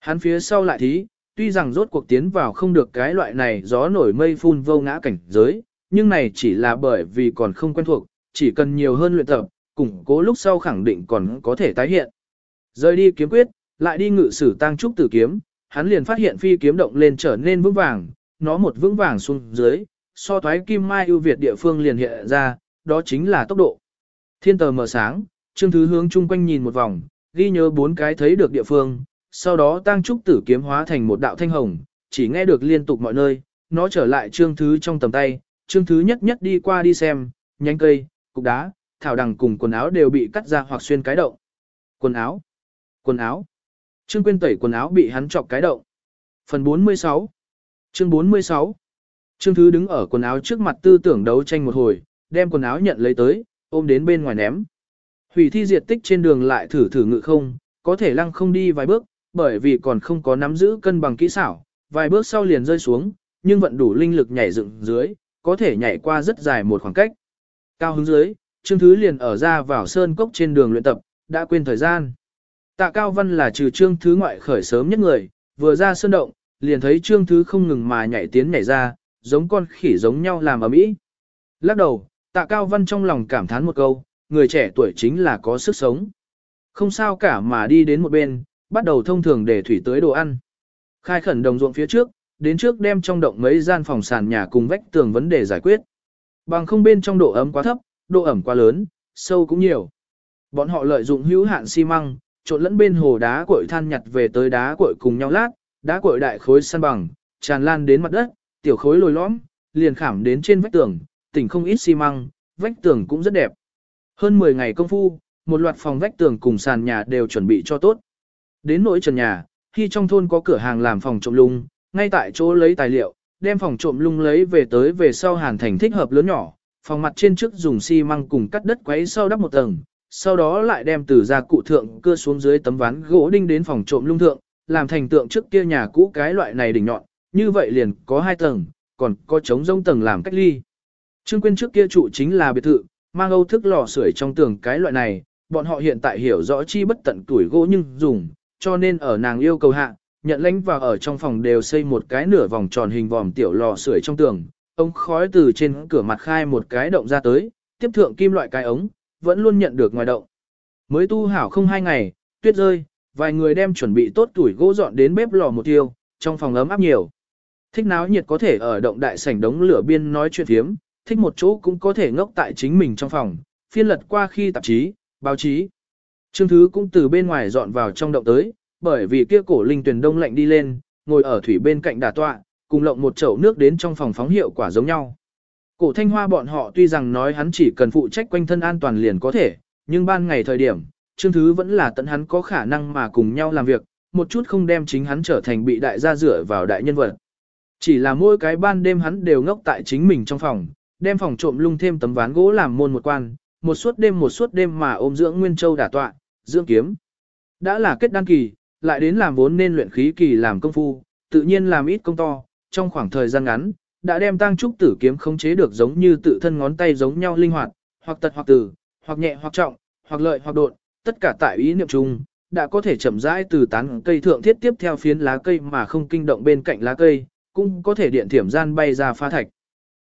Hắn phía sau lại thí, tuy rằng rốt cuộc tiến vào không được cái loại này gió nổi mây phun vô ngã cảnh giới, nhưng này chỉ là bởi vì còn không quen thuộc, chỉ cần nhiều hơn luyện tập, củng cố lúc sau khẳng định còn có thể tái hiện. Rời đi kiếm quyết, lại đi ngự sử tăng trúc tử kiếm, hắn liền phát hiện phi kiếm động lên trở nên vững vàng, nó một vững vàng xuống dưới, so thoái kim mai ưu việt địa phương liền hiện ra, đó chính là tốc độ. Thiên tờ mở sáng, Trương Thứ hướng chung quanh nhìn một vòng, ghi nhớ bốn cái thấy được địa phương, sau đó tăng trúc tử kiếm hóa thành một đạo thanh hồng, chỉ nghe được liên tục mọi nơi, nó trở lại Trương Thứ trong tầm tay, Trương Thứ nhất nhất đi qua đi xem, nhánh cây, cục đá, thảo đằng cùng quần áo đều bị cắt ra hoặc xuyên cái động. Quần áo, quần áo. Trương Quyên tẩy quần áo bị hắn chọc cái động. Phần 46 Chương 46 Trương Thứ đứng ở quần áo trước mặt tư tưởng đấu tranh một hồi, đem quần áo nhận lấy tới, ôm đến bên ngoài ném. Hủy thi diệt tích trên đường lại thử thử ngự không, có thể lăng không đi vài bước, bởi vì còn không có nắm giữ cân bằng kỹ xảo, vài bước sau liền rơi xuống, nhưng vẫn đủ linh lực nhảy dựng dưới, có thể nhảy qua rất dài một khoảng cách. Cao hứng dưới, Trương Thứ liền ở ra vào sơn cốc trên đường luyện tập, đã quên thời gian. Tạ Cao Văn là trừ Trương Thứ ngoại khởi sớm nhất người, vừa ra sơn động, liền thấy Trương Thứ không ngừng mà nhảy tiến nhảy ra, giống con khỉ giống nhau làm ở mỹ. Lắc đầu, Tạ Cao Văn trong lòng cảm thán một câu, người trẻ tuổi chính là có sức sống. Không sao cả mà đi đến một bên, bắt đầu thông thường để thủy tới đồ ăn. Khai khẩn đồng ruộng phía trước, đến trước đem trong động mấy gian phòng sàn nhà cùng vách tường vấn đề giải quyết. Bằng không bên trong độ ấm quá thấp, độ ẩm quá lớn, sâu cũng nhiều. Bọn họ lợi dụng hữu hạn xi măng, trộn lẫn bên hồ đá cội than nhặt về tới đá cội cùng nhau lát, đá cội đại khối san bằng, tràn lan đến mặt đất, tiểu khối lồi lõm, liền khảm đến trên vách tường, tỉnh không ít xi măng, vách tường cũng rất đẹp. Hơn 10 ngày công phu, một loạt phòng vách tường cùng sàn nhà đều chuẩn bị cho tốt. Đến nỗi trần nhà, khi trong thôn có cửa hàng làm phòng trộm lung, ngay tại chỗ lấy tài liệu, đem phòng trộm lung lấy về tới về sau hàn thành thích hợp lớn nhỏ, phòng mặt trên trước dùng xi măng cùng cắt đất quấy sau đắp một tầng, sau đó lại đem từ gia cụ thượng cưa xuống dưới tấm ván gỗ đinh đến phòng trộm lung thượng, làm thành tượng trước kia nhà cũ cái loại này đỉnh nhọn, như vậy liền có hai tầng, còn có trống rông tầng làm cách ly. Trương Quyên trước kia trụ chính là biệt thự, mang âu thức lò sưởi trong tường cái loại này, bọn họ hiện tại hiểu rõ chi bất tận tuổi gỗ nhưng dùng, cho nên ở nàng yêu cầu hạ, nhận lãnh và ở trong phòng đều xây một cái nửa vòng tròn hình vòm tiểu lò sưởi trong tường, ống khói từ trên cửa mặt khai một cái động ra tới, tiếp thượng kim loại cái ống, vẫn luôn nhận được ngoài động. Mới tu hảo không hai ngày, tuyết rơi, vài người đem chuẩn bị tốt tuổi gỗ dọn đến bếp lò một tiêu, trong phòng ấm áp nhiều. Thích náo nhiệt có thể ở động đại sảnh đống lửa biên nói chuyện thiếm, thích một chỗ cũng có thể ngốc tại chính mình trong phòng, phiên lật qua khi tạp chí, báo chí. Trương Thứ cũng từ bên ngoài dọn vào trong động tới, bởi vì kia cổ linh tuyển đông lạnh đi lên, ngồi ở thủy bên cạnh đà tọa, cùng lộng một chậu nước đến trong phòng phóng hiệu quả giống nhau. Cổ thanh hoa bọn họ tuy rằng nói hắn chỉ cần phụ trách quanh thân an toàn liền có thể, nhưng ban ngày thời điểm, Trương Thứ vẫn là tận hắn có khả năng mà cùng nhau làm việc, một chút không đem chính hắn trở thành bị đại gia rửa vào đại nhân vật. Chỉ là mỗi cái ban đêm hắn đều ngốc tại chính mình trong phòng, đem phòng trộm lung thêm tấm ván gỗ làm môn một quan, một suốt đêm một suốt đêm mà ôm dưỡng Nguyên Châu đả tọa, dưỡng kiếm. Đã là kết đăng kỳ, lại đến làm vốn nên luyện khí kỳ làm công phu, tự nhiên làm ít công to, trong khoảng thời gian ngắn, đã đem tăng trúc tử kiếm khống chế được giống như tự thân ngón tay giống nhau linh hoạt, hoặc tật hoặc từ hoặc nhẹ hoặc trọng, hoặc lợi hoặc đột, tất cả tại ý niệm chung, đã có thể chậm rãi từ tán cây thượng thiết tiếp theo phiến lá cây mà không kinh động bên cạnh lá cây, cũng có thể điện thiểm gian bay ra phá thạch.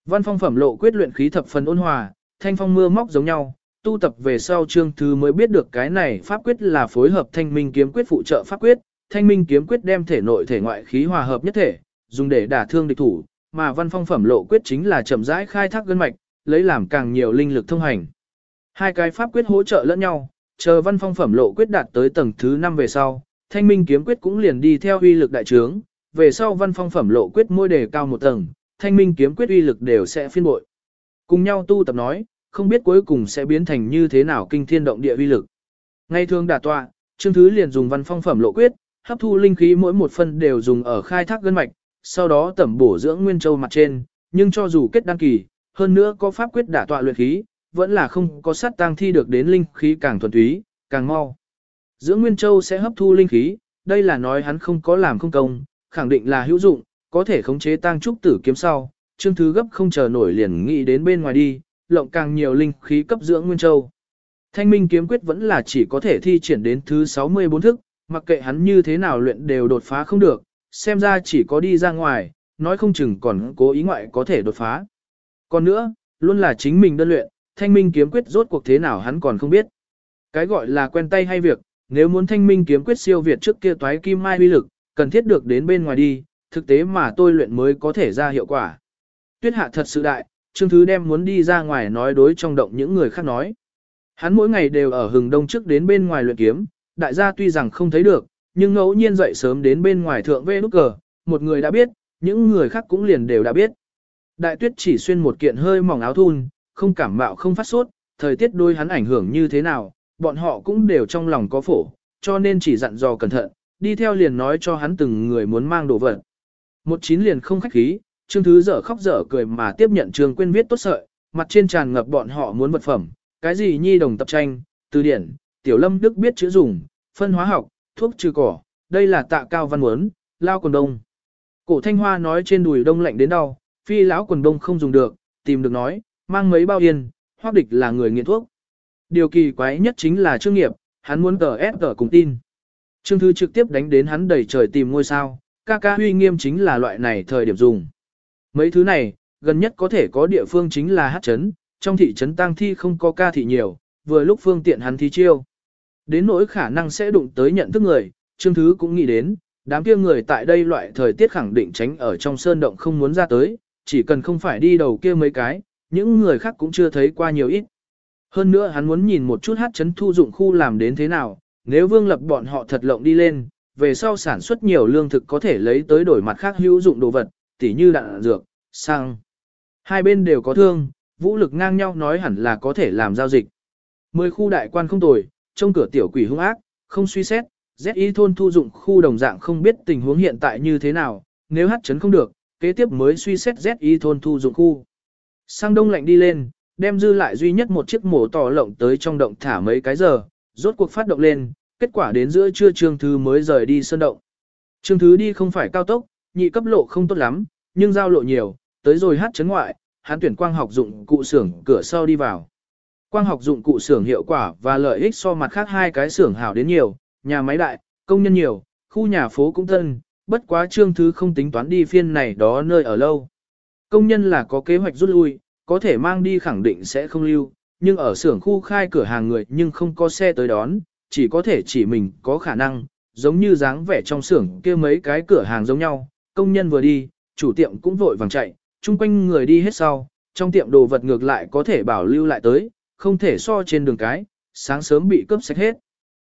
Văn phong phẩm lộ quyết luyện khí thập phần ôn hòa, thanh phong mưa móc giống nhau, tu tập về sau chương thứ mới biết được cái này pháp quyết là phối hợp thanh minh kiếm quyết phụ trợ pháp quyết, thanh minh kiếm quyết đem thể nội thể ngoại khí hòa hợp nhất thể, dùng để đả thương địch thủ, mà văn phong phẩm lộ quyết chính là chậm rãi khai thác gân mạch, lấy làm càng nhiều linh lực thông hành. Hai cái pháp quyết hỗ trợ lẫn nhau, chờ văn phong phẩm lộ quyết đạt tới tầng thứ 5 về sau, thanh minh kiếm quyết cũng liền đi theo uy lực đại trướng, về sau văn phong phẩm lộ quyết môi đề cao một tầng, thanh minh kiếm quyết uy lực đều sẽ phiên bội. Cùng nhau tu tập nói, không biết cuối cùng sẽ biến thành như thế nào kinh thiên động địa uy lực. Ngay thường đả tọa, Trương Thứ liền dùng văn phong phẩm lộ quyết, hấp thu linh khí mỗi một phân đều dùng ở khai thác gân mạch, sau đó tẩm bổ dưỡng nguyên châu mặt trên, nhưng cho dù kết đăng kỳ, hơn nữa có pháp quyết đả tọa luyện khí, vẫn là không có sát tăng thi được đến linh khí càng thuần túy, càng mau. Dưỡng nguyên châu sẽ hấp thu linh khí, đây là nói hắn không có làm không công, khẳng định là hữu dụng, có thể khống chế tăng trúc tử kiếm sau, Trương Thứ gấp không chờ nổi liền nghĩ đến bên ngoài đi, lộng càng nhiều linh khí cấp dưỡng nguyên châu. Thanh minh kiếm quyết vẫn là chỉ có thể thi triển đến thứ 64 thức, mặc kệ hắn như thế nào luyện đều đột phá không được, xem ra chỉ có đi ra ngoài, nói không chừng còn cố ý ngoại có thể đột phá. Còn nữa, luôn là chính mình đơn luyện, thanh minh kiếm quyết rốt cuộc thế nào hắn còn không biết. Cái gọi là quen tay hay việc, nếu muốn thanh minh kiếm quyết siêu việt trước kia toái kim mai uy lực, cần thiết được đến bên ngoài đi, thực tế mà tôi luyện mới có thể ra hiệu quả. Tuyết hạ thật sự đại, Trương Thứ đem muốn đi ra ngoài nói đối trong động những người khác nói. Hắn mỗi ngày đều ở hừng đông trước đến bên ngoài luyện kiếm, đại gia tuy rằng không thấy được, nhưng ngẫu nhiên dậy sớm đến bên ngoài thượng vê nút cờ, một người đã biết, những người khác cũng liền đều đã biết. Đại tuyết chỉ xuyên một kiện hơi mỏng áo thun, không cảm mạo không phát sốt, thời tiết đôi hắn ảnh hưởng như thế nào, bọn họ cũng đều trong lòng có phổ, cho nên chỉ dặn dò cẩn thận, đi theo liền nói cho hắn từng người muốn mang đồ vật. Một chín liền không khách khí, Trương Thứ dở khóc dở cười mà tiếp nhận Trương Quyên viết tốt sợi, mặt trên tràn ngập bọn họ muốn vật phẩm, cái gì nhi đồng tập tranh, từ điển, tiểu lâm đức biết chữ dùng, phân hóa học, thuốc trừ cỏ, đây là tạ cao văn muốn, lao quần đông. Cổ thanh hoa nói trên đùi đông lạnh đến đau, phi lão quần đông không dùng được, tìm được nói, mang mấy bao yên, hoác địch là người nghiện thuốc. Điều kỳ quái nhất chính là trương nghiệp, hắn muốn tờ ép tờ cùng tin. Trương Thư trực tiếp đánh đến hắn đầy trời tìm ngôi sao, ca ca huy nghiêm chính là loại này thời điểm dùng. Mấy thứ này, gần nhất có thể có địa phương chính là hát chấn, trong thị trấn tang thi không có ca thị nhiều, vừa lúc phương tiện hắn thi chiêu. Đến nỗi khả năng sẽ đụng tới nhận thức người, Trương Thứ cũng nghĩ đến, đám kia người tại đây loại thời tiết khẳng định tránh ở trong sơn động không muốn ra tới, chỉ cần không phải đi đầu kia mấy cái, những người khác cũng chưa thấy qua nhiều ít. Hơn nữa hắn muốn nhìn một chút hát chấn thu dụng khu làm đến thế nào, nếu vương lập bọn họ thật lộng đi lên, về sau sản xuất nhiều lương thực có thể lấy tới đổi mặt khác hữu dụng đồ vật, tỉ như đạn dược, xăng. Hai bên đều có thương, vũ lực ngang nhau nói hẳn là có thể làm giao dịch. Mười khu đại quan không tồi, trong cửa tiểu quỷ hung ác, không suy xét, ZI thôn thu dụng khu đồng dạng không biết tình huống hiện tại như thế nào, nếu hát chấn không được, kế tiếp mới suy xét ZI thôn thu dụng khu. Sang đông lạnh đi lên, đem dư lại duy nhất một chiếc mổ tỏ lộng tới trong động thả mấy cái giờ, rốt cuộc phát động lên, kết quả đến giữa trưa Trương Thứ mới rời đi sơn động. Trương Thứ đi không phải cao tốc, nhị cấp lộ không tốt lắm, nhưng giao lộ nhiều, tới rồi hát chấn ngoại, hắn tuyển quang học dụng cụ xưởng cửa sau đi vào. Quang học dụng cụ xưởng hiệu quả và lợi ích so mặt khác hai cái xưởng hảo đến nhiều, nhà máy đại, công nhân nhiều, khu nhà phố cũng tân, bất quá trương thứ không tính toán đi phiên này đó nơi ở lâu. Công nhân là có kế hoạch rút lui, có thể mang đi khẳng định sẽ không lưu, nhưng ở xưởng khu khai cửa hàng người nhưng không có xe tới đón, chỉ có thể chỉ mình có khả năng, giống như dáng vẻ trong xưởng kia mấy cái cửa hàng giống nhau, công nhân vừa đi, chủ tiệm cũng vội vàng chạy, chung quanh người đi hết sau, trong tiệm đồ vật ngược lại có thể bảo lưu lại tới, không thể so trên đường cái, sáng sớm bị cướp sạch hết.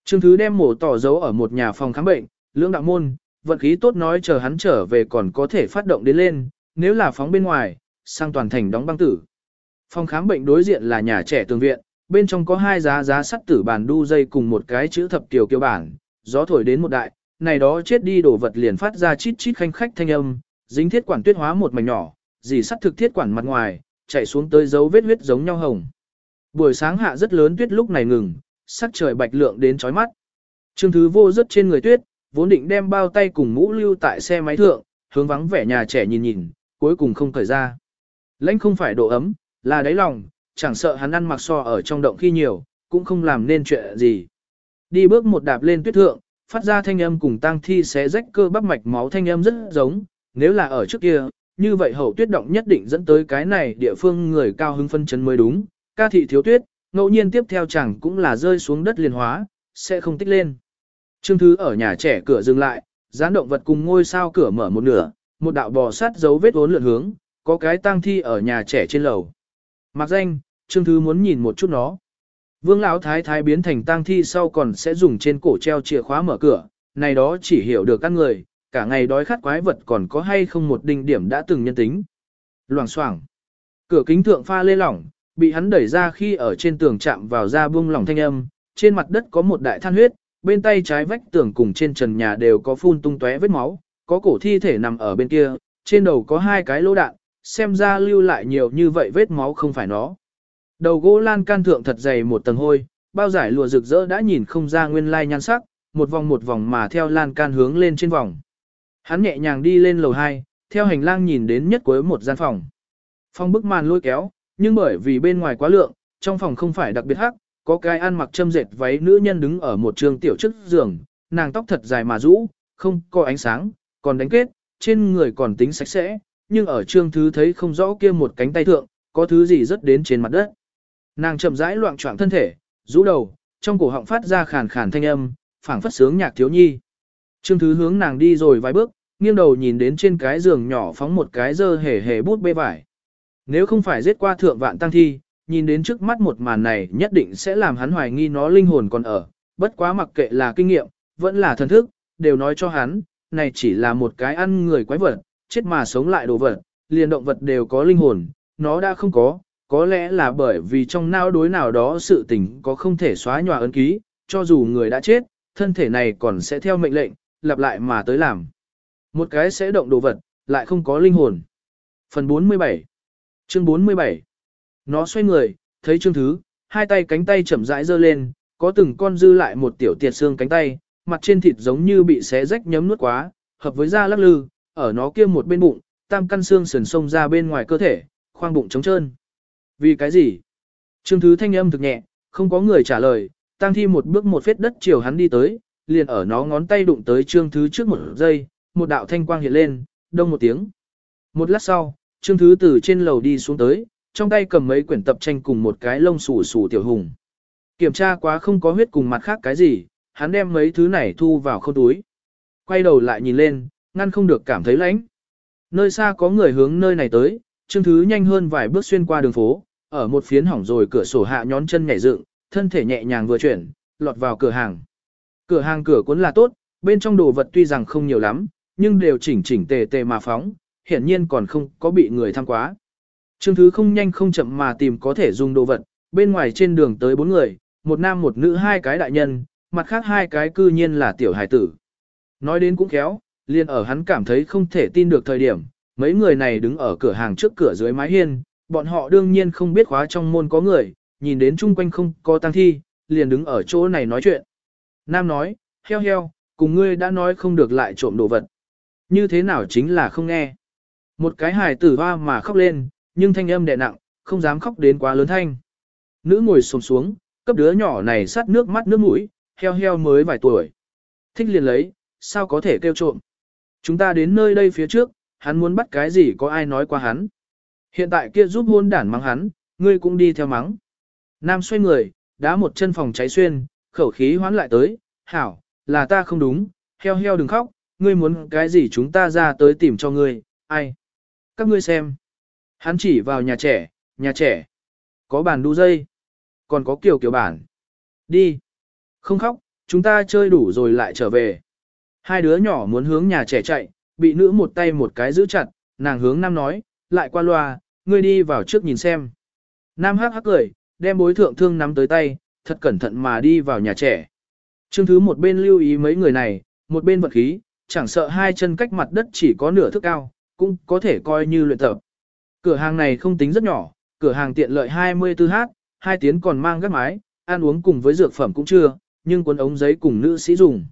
Trương Thứ đem mổ tỏ dấu ở một nhà phòng khám bệnh, lưỡng đạo môn, vận khí tốt nói chờ hắn trở về còn có thể phát động đến lên, nếu là phóng bên ngoài, sang toàn thành đóng băng tử. Phòng khám bệnh đối diện là nhà trẻ tường viện, bên trong có hai giá giá sắt tử bàn đu dây cùng một cái chữ thập kiều kiều bản, gió thổi đến một đại, này đó chết đi đổ vật liền phát ra chít chít khanh khách thanh âm, dính thiết quản tuyết hóa một mảnh nhỏ, dì sắt thực thiết quản mặt ngoài, chạy xuống tới dấu vết huyết giống nhau hồng. Buổi sáng hạ rất lớn tuyết lúc này ngừng, sắc trời bạch lượng đến chói mắt. Trương Thứ Vô rất trên người tuyết, vốn định đem bao tay cùng mũ lưu tại xe máy thượng, hướng vắng vẻ nhà trẻ nhìn nhìn, cuối cùng không cởi ra. Lãnh không phải độ ấm, là đáy lòng, chẳng sợ hắn ăn mặc so ở trong động khi nhiều, cũng không làm nên chuyện gì. Đi bước một đạp lên tuyết thượng, phát ra thanh âm cùng tang thi xé rách cơ bắp mạch máu thanh âm rất giống, nếu là ở trước kia, như vậy hậu tuyết động nhất định dẫn tới cái này địa phương người cao hứng phân chấn mới đúng, ca thị thiếu tuyết, ngẫu nhiên tiếp theo chẳng cũng là rơi xuống đất liền hóa, sẽ không tích lên. Trương Thứ ở nhà trẻ cửa dừng lại, gián động vật cùng ngôi sao cửa mở một nửa, một đạo bò sát dấu vết uốn lượn hướng, có cái tang thi ở nhà trẻ trên lầu. Mặc danh, Trương Thứ muốn nhìn một chút nó. Vương Lão Thái Thái biến thành tang thi sau còn sẽ dùng trên cổ treo chìa khóa mở cửa, này đó chỉ hiểu được các người, cả ngày đói khát quái vật còn có hay không một đinh điểm đã từng nhân tính. Loảng xoảng Cửa kính thượng pha lê lỏng, bị hắn đẩy ra khi ở trên tường chạm vào da buông lỏng thanh âm, trên mặt đất có một đại than huyết, bên tay trái vách tường cùng trên trần nhà đều có phun tung tóe vết máu, có cổ thi thể nằm ở bên kia, trên đầu có hai cái lỗ đạn, xem ra lưu lại nhiều như vậy vết máu không phải nó. Đầu gỗ lan can thượng thật dày một tầng hôi, bao giải lụa rực rỡ đã nhìn không ra nguyên lai nhan sắc, một vòng một vòng mà theo lan can hướng lên trên vòng. Hắn nhẹ nhàng đi lên lầu 2, theo hành lang nhìn đến nhất cuối một gian phòng. phong bức màn lôi kéo, nhưng bởi vì bên ngoài quá lượng, trong phòng không phải đặc biệt hắc, có cái ăn mặc châm dệt váy nữ nhân đứng ở một trường tiểu trước giường, nàng tóc thật dài mà rũ, không có ánh sáng, còn đánh kết, trên người còn tính sạch sẽ, nhưng ở trương thứ thấy không rõ kia một cánh tay thượng, có thứ gì rất đến trên mặt đất. Nàng chậm rãi loạn trọng thân thể, rũ đầu, trong cổ họng phát ra khàn khàn thanh âm, phảng phất sướng nhạc thiếu nhi. Trương thứ hướng nàng đi rồi vài bước, nghiêng đầu nhìn đến trên cái giường nhỏ phóng một cái dơ hề hề bút bê vải. Nếu không phải giết qua thượng vạn tăng thi, nhìn đến trước mắt một màn này nhất định sẽ làm hắn hoài nghi nó linh hồn còn ở, bất quá mặc kệ là kinh nghiệm, vẫn là thần thức, đều nói cho hắn, này chỉ là một cái ăn người quái vật, chết mà sống lại đồ vật, liền động vật đều có linh hồn, nó đã không có, có lẽ là bởi vì trong não đối nào đó sự tình có không thể xóa nhòa ấn ký, cho dù người đã chết, thân thể này còn sẽ theo mệnh lệnh, lặp lại mà tới làm. Một cái sẽ động đồ vật, lại không có linh hồn. Phần 47 Chương 47 Nó xoay người, thấy chương thứ, hai tay cánh tay chậm rãi giơ lên, có từng con dư lại một tiểu tiệt xương cánh tay, mặt trên thịt giống như bị xé rách nhấm nuốt quá, hợp với da lắc lư, ở nó kia một bên bụng, tam căn xương sườn sông ra bên ngoài cơ thể, khoang bụng trống trơn. Vì cái gì? Trương Thứ thanh âm thực nhẹ, không có người trả lời, tăng thi một bước một phết đất chiều hắn đi tới, liền ở nó ngón tay đụng tới Trương Thứ trước một giây, một đạo thanh quang hiện lên, đông một tiếng. Một lát sau, Trương Thứ từ trên lầu đi xuống tới, trong tay cầm mấy quyển tập tranh cùng một cái lông xù xù tiểu hùng. Kiểm tra quá không có huyết cùng mặt khác cái gì, hắn đem mấy thứ này thu vào không túi. Quay đầu lại nhìn lên, ngăn không được cảm thấy lãnh. Nơi xa có người hướng nơi này tới, Trương Thứ nhanh hơn vài bước xuyên qua đường phố, ở một phiến hỏng rồi cửa sổ hạ nhón chân nhảy dựng, thân thể nhẹ nhàng vừa chuyển, lọt vào cửa hàng. Cửa hàng cửa cuốn là tốt, bên trong đồ vật tuy rằng không nhiều lắm, nhưng đều chỉnh chỉnh tề tề mà phóng, hiển nhiên còn không có bị người tham quá. Trương Thứ không nhanh không chậm mà tìm có thể dùng đồ vật, bên ngoài trên đường tới bốn người, một nam một nữ hai cái đại nhân, mặt khác hai cái cư nhiên là tiểu hải tử. Nói đến cũng khéo, liền ở hắn cảm thấy không thể tin được thời điểm, mấy người này đứng ở cửa hàng trước cửa dưới mái hiên, bọn họ đương nhiên không biết khóa trong môn có người, nhìn đến chung quanh không có tăng thi, liền đứng ở chỗ này nói chuyện. Nam nói, heo heo, cùng ngươi đã nói không được lại trộm đồ vật. Như thế nào chính là không nghe. Một cái hài tử hoa mà khóc lên, nhưng thanh âm đè nặng, không dám khóc đến quá lớn thanh. Nữ ngồi xổm xuống, cấp đứa nhỏ này sát nước mắt nước mũi, heo heo mới vài tuổi. Thích liền lấy, sao có thể kêu trộm. Chúng ta đến nơi đây phía trước, hắn muốn bắt cái gì có ai nói qua hắn. Hiện tại kia giúp hôn đản mắng hắn, ngươi cũng đi theo mắng. Nam xoay người, đá một chân phòng cháy xuyên, khẩu khí hoán lại tới, hảo, là ta không đúng, heo heo đừng khóc, ngươi muốn cái gì chúng ta ra tới tìm cho ngươi, ai. Các ngươi xem. Hắn chỉ vào nhà trẻ, nhà trẻ. Có bàn đu dây. Còn có kiểu kiểu bản. Đi. Không khóc, chúng ta chơi đủ rồi lại trở về. Hai đứa nhỏ muốn hướng nhà trẻ chạy, bị nữ một tay một cái giữ chặt, nàng hướng nam nói, lại qua loa, ngươi đi vào trước nhìn xem. Nam hắc hắc cười, đem bối thượng thương nắm tới tay, thật cẩn thận mà đi vào nhà trẻ. Trương Thứ một bên lưu ý mấy người này, một bên vật khí, chẳng sợ hai chân cách mặt đất chỉ có nửa thước cao, cũng có thể coi như luyện tập. Cửa hàng này không tính rất nhỏ, cửa hàng tiện lợi 24h, hai tiếng còn mang gác mái, ăn uống cùng với dược phẩm cũng chưa, nhưng cuốn ống giấy cùng nữ sĩ dùng.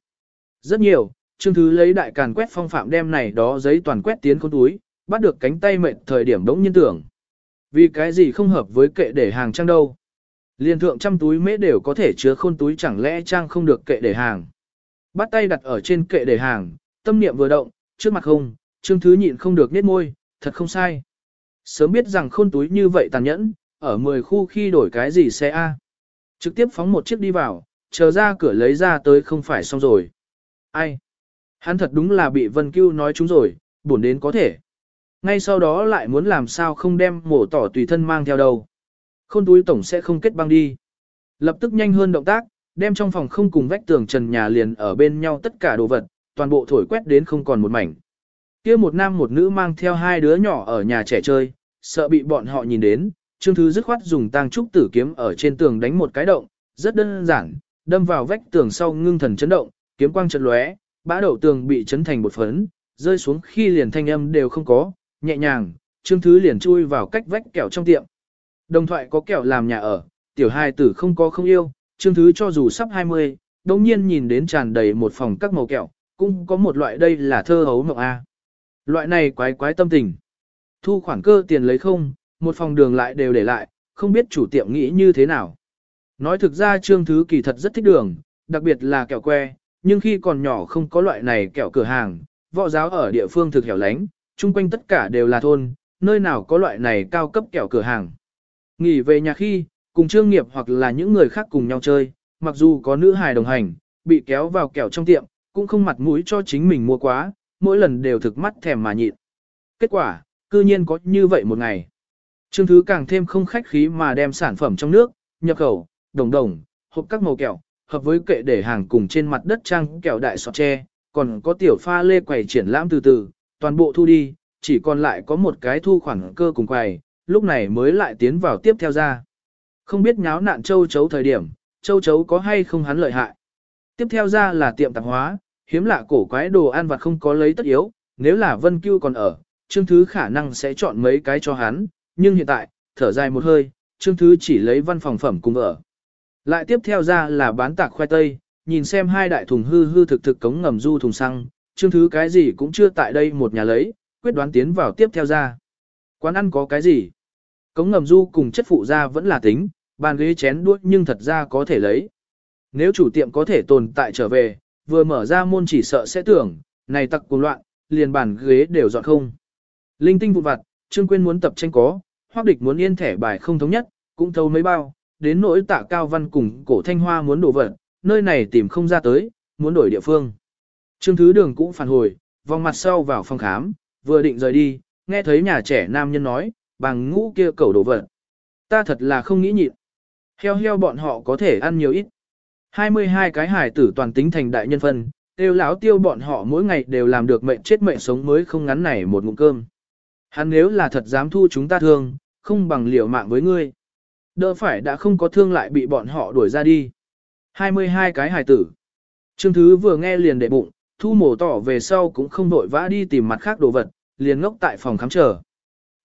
Rất nhiều, Trương Thứ lấy đại càn quét phong phạm đem này đó giấy toàn quét tiến con túi, bắt được cánh tay mệt thời điểm đống nhiên tưởng. Vì cái gì không hợp với kệ để hàng trang đâu. Liên thượng trăm túi mễ đều có thể chứa khôn túi chẳng lẽ trang không được kệ để hàng. Bắt tay đặt ở trên kệ để hàng, tâm niệm vừa động, trước mặt không, Trương Thứ nhịn không được nết môi, thật không sai. Sớm biết rằng khôn túi như vậy tàn nhẫn, ở 10 khu khi đổi cái gì xe A. Trực tiếp phóng một chiếc đi vào, chờ ra cửa lấy ra tới không phải xong rồi. Ai? Hắn thật đúng là bị Vân Cưu nói chúng rồi, buồn đến có thể. Ngay sau đó lại muốn làm sao không đem mổ tỏ tùy thân mang theo đâu. Khôn túi tổng sẽ không kết băng đi. Lập tức nhanh hơn động tác, đem trong phòng không cùng vách tường trần nhà liền ở bên nhau tất cả đồ vật, toàn bộ thổi quét đến không còn một mảnh. Kia một nam một nữ mang theo hai đứa nhỏ ở nhà trẻ chơi, sợ bị bọn họ nhìn đến, Trương Thứ dứt khoát dùng tang trúc tử kiếm ở trên tường đánh một cái động, rất đơn giản, đâm vào vách tường sau ngưng thần chấn động, kiếm quang chợt lóe, bã đậu tường bị chấn thành một phấn, rơi xuống khi liền thanh âm đều không có, nhẹ nhàng, Trương Thứ liền chui vào cách vách kẹo trong tiệm. Đồng thoại có kẹo làm nhà ở, tiểu hai tử không có không yêu, Trương Thứ cho dù sắp 20, đồng nhiên nhìn đến tràn đầy một phòng các màu kẹo, cũng có một loại đây là thơ hấu mộng A. Loại này quái quái tâm tình. Thu khoản cơ tiền lấy không, một phòng đường lại đều để lại, không biết chủ tiệm nghĩ như thế nào. Nói thực ra Trương Thứ kỳ thật rất thích đường, đặc biệt là kẹo que, nhưng khi còn nhỏ không có loại này kẹo cửa hàng, võ giáo ở địa phương thực hẻo lánh, chung quanh tất cả đều là thôn, nơi nào có loại này cao cấp kẹo cửa hàng. Nghỉ về nhà khi, cùng trương nghiệp hoặc là những người khác cùng nhau chơi, mặc dù có nữ hài đồng hành, bị kéo vào kẹo trong tiệm, cũng không mặt mũi cho chính mình mua quá, mỗi lần đều thực mắt thèm mà nhịn. Kết quả, cư nhiên có như vậy một ngày. Trương Thứ càng thêm không khách khí mà đem sản phẩm trong nước, nhập khẩu, đồng đồng, hộp các màu kẹo, hợp với kệ để hàng cùng trên mặt đất trang kẹo đại sọt tre, còn có tiểu pha lê quầy triển lãm từ từ, toàn bộ thu đi, chỉ còn lại có một cái thu khoảng cơ cùng quầy, lúc này mới lại tiến vào tiếp theo ra. Không biết nháo nạn châu chấu thời điểm, châu chấu có hay không hắn lợi hại. Tiếp theo ra là tiệm tạp hóa, hiếm lạ cổ quái đồ ăn vặt không có lấy tất yếu, nếu là Vân Cưu còn ở, Trương Thứ khả năng sẽ chọn mấy cái cho hắn, nhưng hiện tại, thở dài một hơi, Trương Thứ chỉ lấy văn phòng phẩm cùng ở. Lại tiếp theo ra là bán tạc khoai tây, nhìn xem hai đại thùng hư hư thực thực cống ngầm du thùng xăng, Trương Thứ cái gì cũng chưa tại đây một nhà lấy, quyết đoán tiến vào tiếp theo ra. Quán ăn có cái gì? Cống ngầm du cùng chất phụ ra vẫn là tính, bàn ghế chén đuốt nhưng thật ra có thể lấy. Nếu chủ tiệm có thể tồn tại trở về, vừa mở ra môn chỉ sợ sẽ tưởng, này tặc cuồng loạn, liền bàn ghế đều dọn không. Linh tinh vụ vặt, Trương Quyên muốn tập tranh có, hoặc địch muốn yên thẻ bài không thống nhất, cũng thâu mấy bao, đến nỗi tạ cao văn cùng cổ thanh hoa muốn đổ vật, nơi này tìm không ra tới, muốn đổi địa phương. Trương Thứ Đường cũng phản hồi, vòng mặt sau vào phòng khám, vừa định rời đi, nghe thấy nhà trẻ nam nhân nói, bằng ngũ kia cầu đổ vật. Ta thật là không nghĩ nhịn. Heo heo bọn họ có thể ăn nhiều ít. 22 cái hải tử toàn tính thành đại nhân phân, tiêu lão tiêu bọn họ mỗi ngày đều làm được mệnh chết mệnh sống mới không ngắn này một ngụm cơm. Hắn nếu là thật dám thu chúng ta thương, không bằng liều mạng với ngươi. Đỡ phải đã không có thương lại bị bọn họ đuổi ra đi. 22 cái hài tử. Trương Thứ vừa nghe liền đệ bụng, thu mổ tỏ về sau cũng không đội vã đi tìm mặt khác đồ vật, liền ngốc tại phòng khám chờ.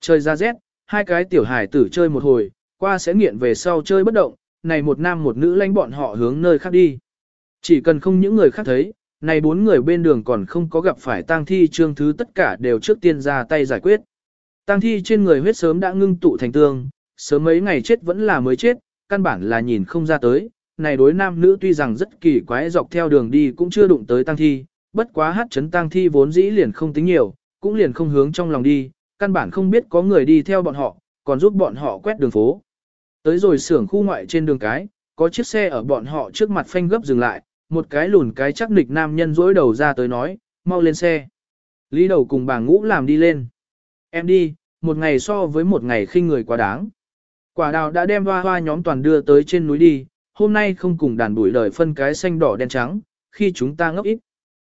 Trời ra rét, hai cái tiểu hài tử chơi một hồi, qua sẽ nghiện về sau chơi bất động, này một nam một nữ lánh bọn họ hướng nơi khác đi. Chỉ cần không những người khác thấy, này bốn người bên đường còn không có gặp phải tang thi trương thứ tất cả đều trước tiên ra tay giải quyết. Tang thi trên người huyết sớm đã ngưng tụ thành tương, sớm mấy ngày chết vẫn là mới chết, căn bản là nhìn không ra tới. Này đối nam nữ tuy rằng rất kỳ quái dọc theo đường đi cũng chưa đụng tới tang thi, bất quá hát chấn tang thi vốn dĩ liền không tính nhiều, cũng liền không hướng trong lòng đi, căn bản không biết có người đi theo bọn họ, còn giúp bọn họ quét đường phố. Tới rồi xưởng khu ngoại trên đường cái, có chiếc xe ở bọn họ trước mặt phanh gấp dừng lại, một cái lùn cái chắc nịch nam nhân rỗi đầu ra tới nói, mau lên xe. Lý đầu cùng bà ngũ làm đi lên. Em đi, một ngày so với một ngày khinh người quá đáng. Quả đào đã đem hoa hoa nhóm toàn đưa tới trên núi đi, hôm nay không cùng đàn bụi đời phân cái xanh đỏ đen trắng, khi chúng ta ngốc ít.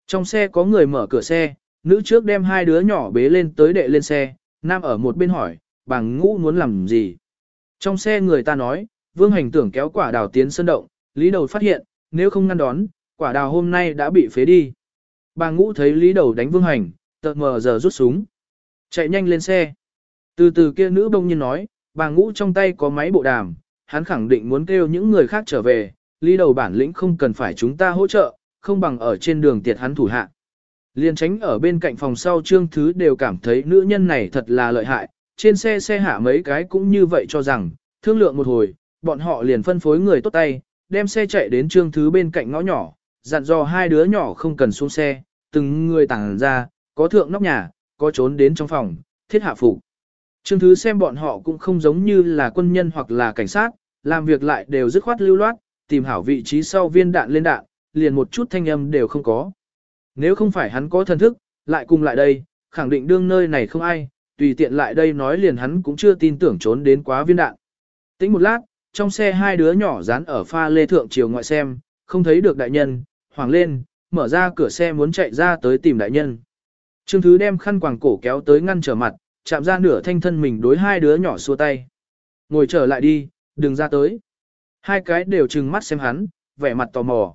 Trong xe có người mở cửa xe, nữ trước đem hai đứa nhỏ bế lên tới đệ lên xe, nam ở một bên hỏi, bà ngũ muốn làm gì. Trong xe người ta nói, vương hành tưởng kéo quả đào tiến sân động, lý đầu phát hiện, nếu không ngăn đón, quả đào hôm nay đã bị phế đi. Bà ngũ thấy lý đầu đánh vương hành, tợt mờ giờ rút súng. Chạy nhanh lên xe. Từ từ kia nữ bông nhiên nói, bà ngũ trong tay có máy bộ đàm, hắn khẳng định muốn kêu những người khác trở về, lý đầu bản lĩnh không cần phải chúng ta hỗ trợ, không bằng ở trên đường tiệt hắn thủ hạ. Liên tránh ở bên cạnh phòng sau trương thứ đều cảm thấy nữ nhân này thật là lợi hại, trên xe xe hạ mấy cái cũng như vậy cho rằng, thương lượng một hồi, bọn họ liền phân phối người tốt tay, đem xe chạy đến trương thứ bên cạnh ngõ nhỏ, dặn dò hai đứa nhỏ không cần xuống xe, từng người tàng ra, có thượng nóc nhà, có trốn đến trong phòng, thiết hạ phục. Trương thứ xem bọn họ cũng không giống như là quân nhân hoặc là cảnh sát, làm việc lại đều dứt khoát lưu loát, tìm hảo vị trí sau viên đạn lên đạn, liền một chút thanh âm đều không có. Nếu không phải hắn có thần thức, lại cùng lại đây, khẳng định đương nơi này không ai, tùy tiện lại đây nói liền hắn cũng chưa tin tưởng trốn đến quá viên đạn. Tính một lát, trong xe hai đứa nhỏ dán ở pha lê thượng chiều ngoại xem, không thấy được đại nhân, hoàng lên, mở ra cửa xe muốn chạy ra tới tìm đại nhân. Trương Thứ đem khăn quàng cổ kéo tới ngăn trở mặt, chạm ra nửa thanh thân mình đối hai đứa nhỏ xua tay. Ngồi trở lại đi, đừng ra tới. Hai cái đều trừng mắt xem hắn, vẻ mặt tò mò.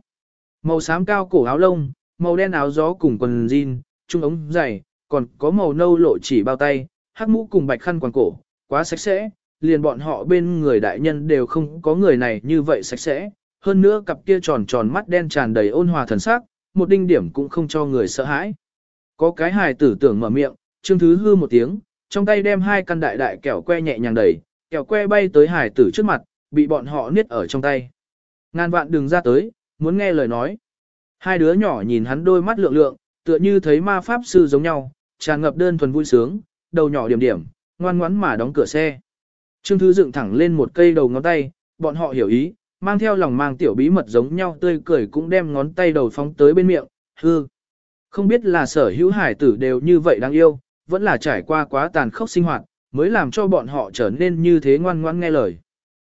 Màu xám cao cổ áo lông, màu đen áo gió cùng quần jean, trung ống dày, còn có màu nâu lộ chỉ bao tay, hắc mũ cùng bạch khăn quàng cổ, quá sạch sẽ, liền bọn họ bên người đại nhân đều không có người này như vậy sạch sẽ. Hơn nữa cặp kia tròn tròn mắt đen tràn đầy ôn hòa thần sắc, một đinh điểm cũng không cho người sợ hãi. Có cái hài tử tưởng mở miệng, Trương Thứ hư một tiếng, trong tay đem hai căn đại đại kẹo que nhẹ nhàng đẩy, kẹo que bay tới hài tử trước mặt, bị bọn họ niết ở trong tay. Ngàn vạn đừng ra tới, muốn nghe lời nói. Hai đứa nhỏ nhìn hắn đôi mắt lượng lượng, tựa như thấy ma pháp sư giống nhau, tràn ngập đơn thuần vui sướng, đầu nhỏ điểm điểm, ngoan ngoãn mà đóng cửa xe. Trương Thứ dựng thẳng lên một cây đầu ngón tay, bọn họ hiểu ý, mang theo lòng mang tiểu bí mật giống nhau tươi cười cũng đem ngón tay đầu phóng tới bên miệng, hư. Không biết là sở hữu hải tử đều như vậy đáng yêu, vẫn là trải qua quá tàn khốc sinh hoạt, mới làm cho bọn họ trở nên như thế ngoan ngoãn nghe lời.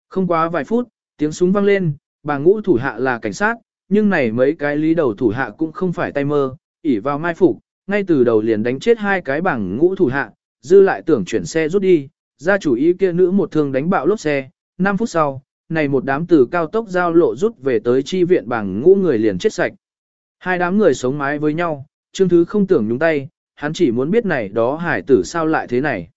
Không quá vài phút, tiếng súng vang lên, bà ngũ thủ hạ là cảnh sát, nhưng này mấy cái lý đầu thủ hạ cũng không phải tay mơ, ỉ vào mai phục, ngay từ đầu liền đánh chết hai cái bảng ngũ thủ hạ, dư lại tưởng chuyển xe rút đi, ra chủ ý kia nữ một thương đánh bạo lốp xe, 5 phút sau, này một đám từ cao tốc giao lộ rút về tới chi viện bảng ngũ người liền chết sạch. Hai đám người sống mái với nhau, Trương Thứ không tưởng nhúng tay, hắn chỉ muốn biết này đó hải tử sao lại thế này.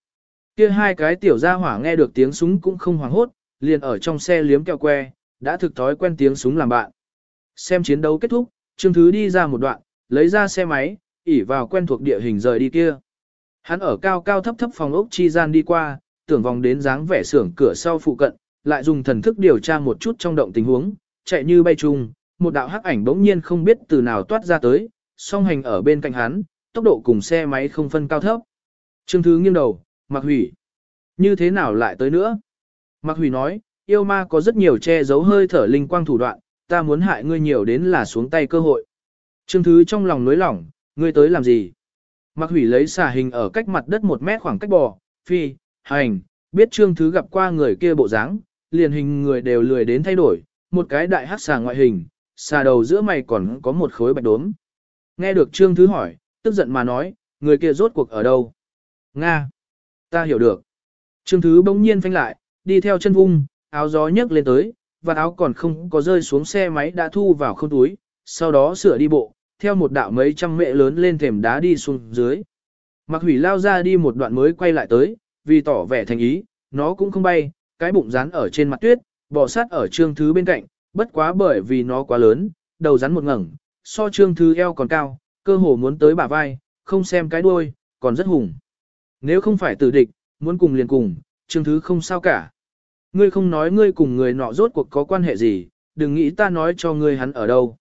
Kia hai cái tiểu gia hỏa nghe được tiếng súng cũng không hoảng hốt, liền ở trong xe liếm kẹo que, đã thực thói quen tiếng súng làm bạn. Xem chiến đấu kết thúc, Trương Thứ đi ra một đoạn, lấy ra xe máy, ỉ vào quen thuộc địa hình rời đi kia. Hắn ở cao cao thấp thấp phòng ốc chi gian đi qua, tưởng vòng đến dáng vẻ xưởng cửa sau phụ cận, lại dùng thần thức điều tra một chút trong động tình huống, chạy như bay chung, một đạo hắc ảnh bỗng nhiên không biết từ nào toát ra tới, song hành ở bên cạnh hắn, tốc độ cùng xe máy không phân cao thấp. Trương Thứ nghiêng đầu, Mạc Hủy. Như thế nào lại tới nữa? Mạc Hủy nói, yêu ma có rất nhiều che giấu hơi thở linh quang thủ đoạn, ta muốn hại ngươi nhiều đến là xuống tay cơ hội. Trương Thứ trong lòng nối lỏng, ngươi tới làm gì? Mặc Hủy lấy xà hình ở cách mặt đất một mét khoảng cách bò, phi, hành, biết Trương Thứ gặp qua người kia bộ dáng, liền hình người đều lười đến thay đổi, một cái đại hắc xà ngoại hình, xà đầu giữa mày còn có một khối bạch đốm. Nghe được Trương Thứ hỏi, tức giận mà nói, người kia rốt cuộc ở đâu? Nga! Ta hiểu được. Trương Thứ bỗng nhiên phanh lại, đi theo chân vung, áo gió nhấc lên tới, và áo còn không có rơi xuống xe máy đã thu vào không túi, sau đó sửa đi bộ, theo một đạo mấy trăm mẹ lớn lên thềm đá đi xuống dưới. Mặc hủy lao ra đi một đoạn mới quay lại tới, vì tỏ vẻ thành ý, nó cũng không bay, cái bụng rắn ở trên mặt tuyết, bò sát ở trương thứ bên cạnh, bất quá bởi vì nó quá lớn, đầu rắn một ngẩng, so trương thứ eo còn cao, cơ hồ muốn tới bả vai, không xem cái đuôi, còn rất hùng. Nếu không phải tử địch, muốn cùng liền cùng, trương thứ không sao cả. Ngươi không nói ngươi cùng người nọ rốt cuộc có quan hệ gì, đừng nghĩ ta nói cho ngươi hắn ở đâu.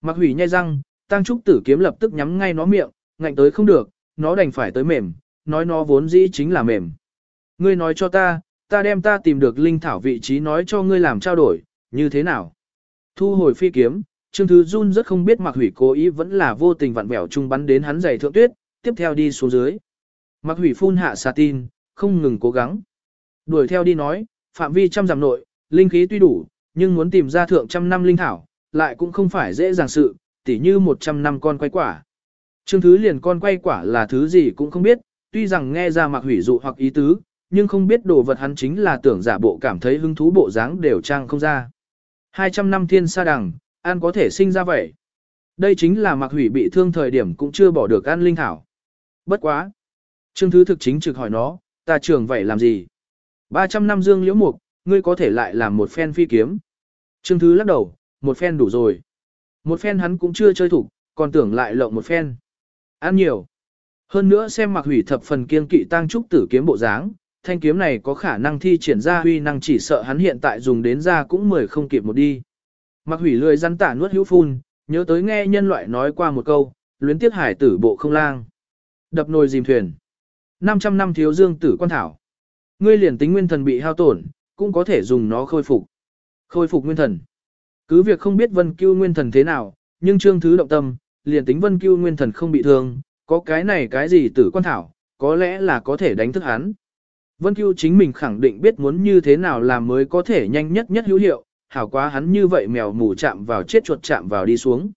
Mặc hủy nhai răng, tăng trúc tử kiếm lập tức nhắm ngay nó miệng, ngạnh tới không được, nó đành phải tới mềm, nói nó vốn dĩ chính là mềm. Ngươi nói cho ta, ta đem ta tìm được linh thảo vị trí nói cho ngươi làm trao đổi, như thế nào? Thu hồi phi kiếm, Trương Thứ Jun rất không biết Mạc Hủy cố ý vẫn là vô tình vặn vẹo chung bắn đến hắn giày thượng tuyết, tiếp theo đi xuống dưới. Mạc Hủy phun hạ xà tin, không ngừng cố gắng. Đuổi theo đi nói, phạm vi trăm dặm nội, linh khí tuy đủ, nhưng muốn tìm ra thượng trăm năm linh thảo, lại cũng không phải dễ dàng sự, tỉ như một trăm năm con quay quả. Trương Thứ liền con quay quả là thứ gì cũng không biết, tuy rằng nghe ra mặc Hủy dụ hoặc ý tứ, nhưng không biết đồ vật hắn chính là tưởng giả bộ cảm thấy hứng thú bộ dáng đều trang không ra. 200 năm thiên sa đằng, ăn có thể sinh ra vậy. Đây chính là mặc hủy bị thương thời điểm cũng chưa bỏ được ăn linh thảo. Bất quá. Trương Thứ thực chính trực hỏi nó, ta trường vậy làm gì? 300 năm dương liễu mục, ngươi có thể lại làm một phen phi kiếm. Trương Thứ lắc đầu, một phen đủ rồi. Một phen hắn cũng chưa chơi thủ, còn tưởng lại lộng một phen. Ăn nhiều. Hơn nữa xem mặc hủy thập phần kiên kỵ tăng trúc tử kiếm bộ dáng, thanh kiếm này có khả năng thi triển ra huy năng chỉ sợ hắn hiện tại dùng đến ra cũng mười không kịp một đi. Mặc hủy lười rắn tả nuốt hữu phun, nhớ tới nghe nhân loại nói qua một câu, luyến tiếc hải tử bộ không lang. Đập nồi dìm thuyền. 500 năm thiếu dương tử quan thảo. Ngươi liền tính nguyên thần bị hao tổn, cũng có thể dùng nó khôi phục. Khôi phục nguyên thần. Cứ việc không biết vân cưu nguyên thần thế nào, nhưng trương thứ động tâm, liền tính vân cưu nguyên thần không bị thương, có cái này cái gì tử quan thảo, có lẽ là có thể đánh thức hắn. Vân Cưu chính mình khẳng định biết muốn như thế nào làm mới có thể nhanh nhất nhất hữu hiệu, hảo quá hắn như vậy mèo mù chạm vào chết chuột chạm vào đi xuống.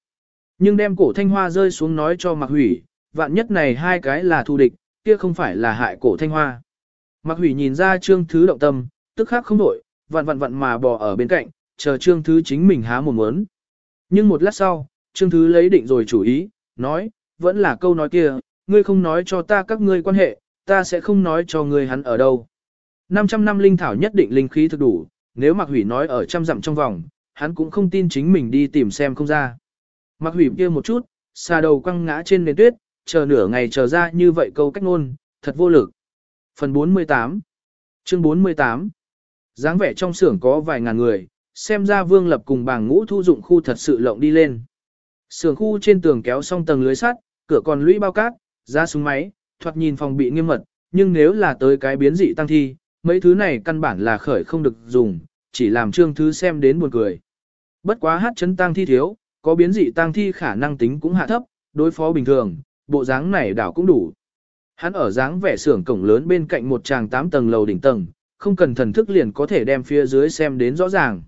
Nhưng đem cổ thanh hoa rơi xuống nói cho Mạc Hủy, vạn nhất này hai cái là thù địch, kia không phải là hại cổ thanh hoa. Mạc Hủy nhìn ra Trương Thứ động tâm, tức khắc không đổi, vặn vặn vặn mà bò ở bên cạnh, chờ Trương Thứ chính mình há một muốn. Nhưng một lát sau, Trương Thứ lấy định rồi chủ ý, nói, vẫn là câu nói kia, ngươi không nói cho ta các ngươi quan hệ, ta sẽ không nói cho ngươi hắn ở đâu. 500 năm linh thảo nhất định linh khí thực đủ, nếu Mạc Hủy nói ở trăm dặm trong vòng, hắn cũng không tin chính mình đi tìm xem không ra. Mạc Hủy kia một chút, xà đầu quăng ngã trên nền tuyết, chờ nửa ngày chờ ra như vậy câu cách ngôn, thật vô lực. Phần 48 Chương 48 dáng vẻ trong xưởng có vài ngàn người, xem ra Vương Lập cùng bảng ngũ thu dụng khu thật sự lộng đi lên. sưởng khu trên tường kéo xong tầng lưới sắt, cửa còn lũy bao cát, ra súng máy, thoạt nhìn phòng bị nghiêm mật, nhưng nếu là tới cái biến dị tăng thi, mấy thứ này căn bản là khởi không được dùng, chỉ làm trương thứ xem đến buồn cười. Bất quá hát chấn tăng thi thiếu, có biến dị tăng thi khả năng tính cũng hạ thấp, đối phó bình thường, bộ dáng này đảo cũng đủ. Hắn ở dáng vẻ xưởng cổng lớn bên cạnh một tràng 8 tầng lầu đỉnh tầng, không cần thần thức liền có thể đem phía dưới xem đến rõ ràng.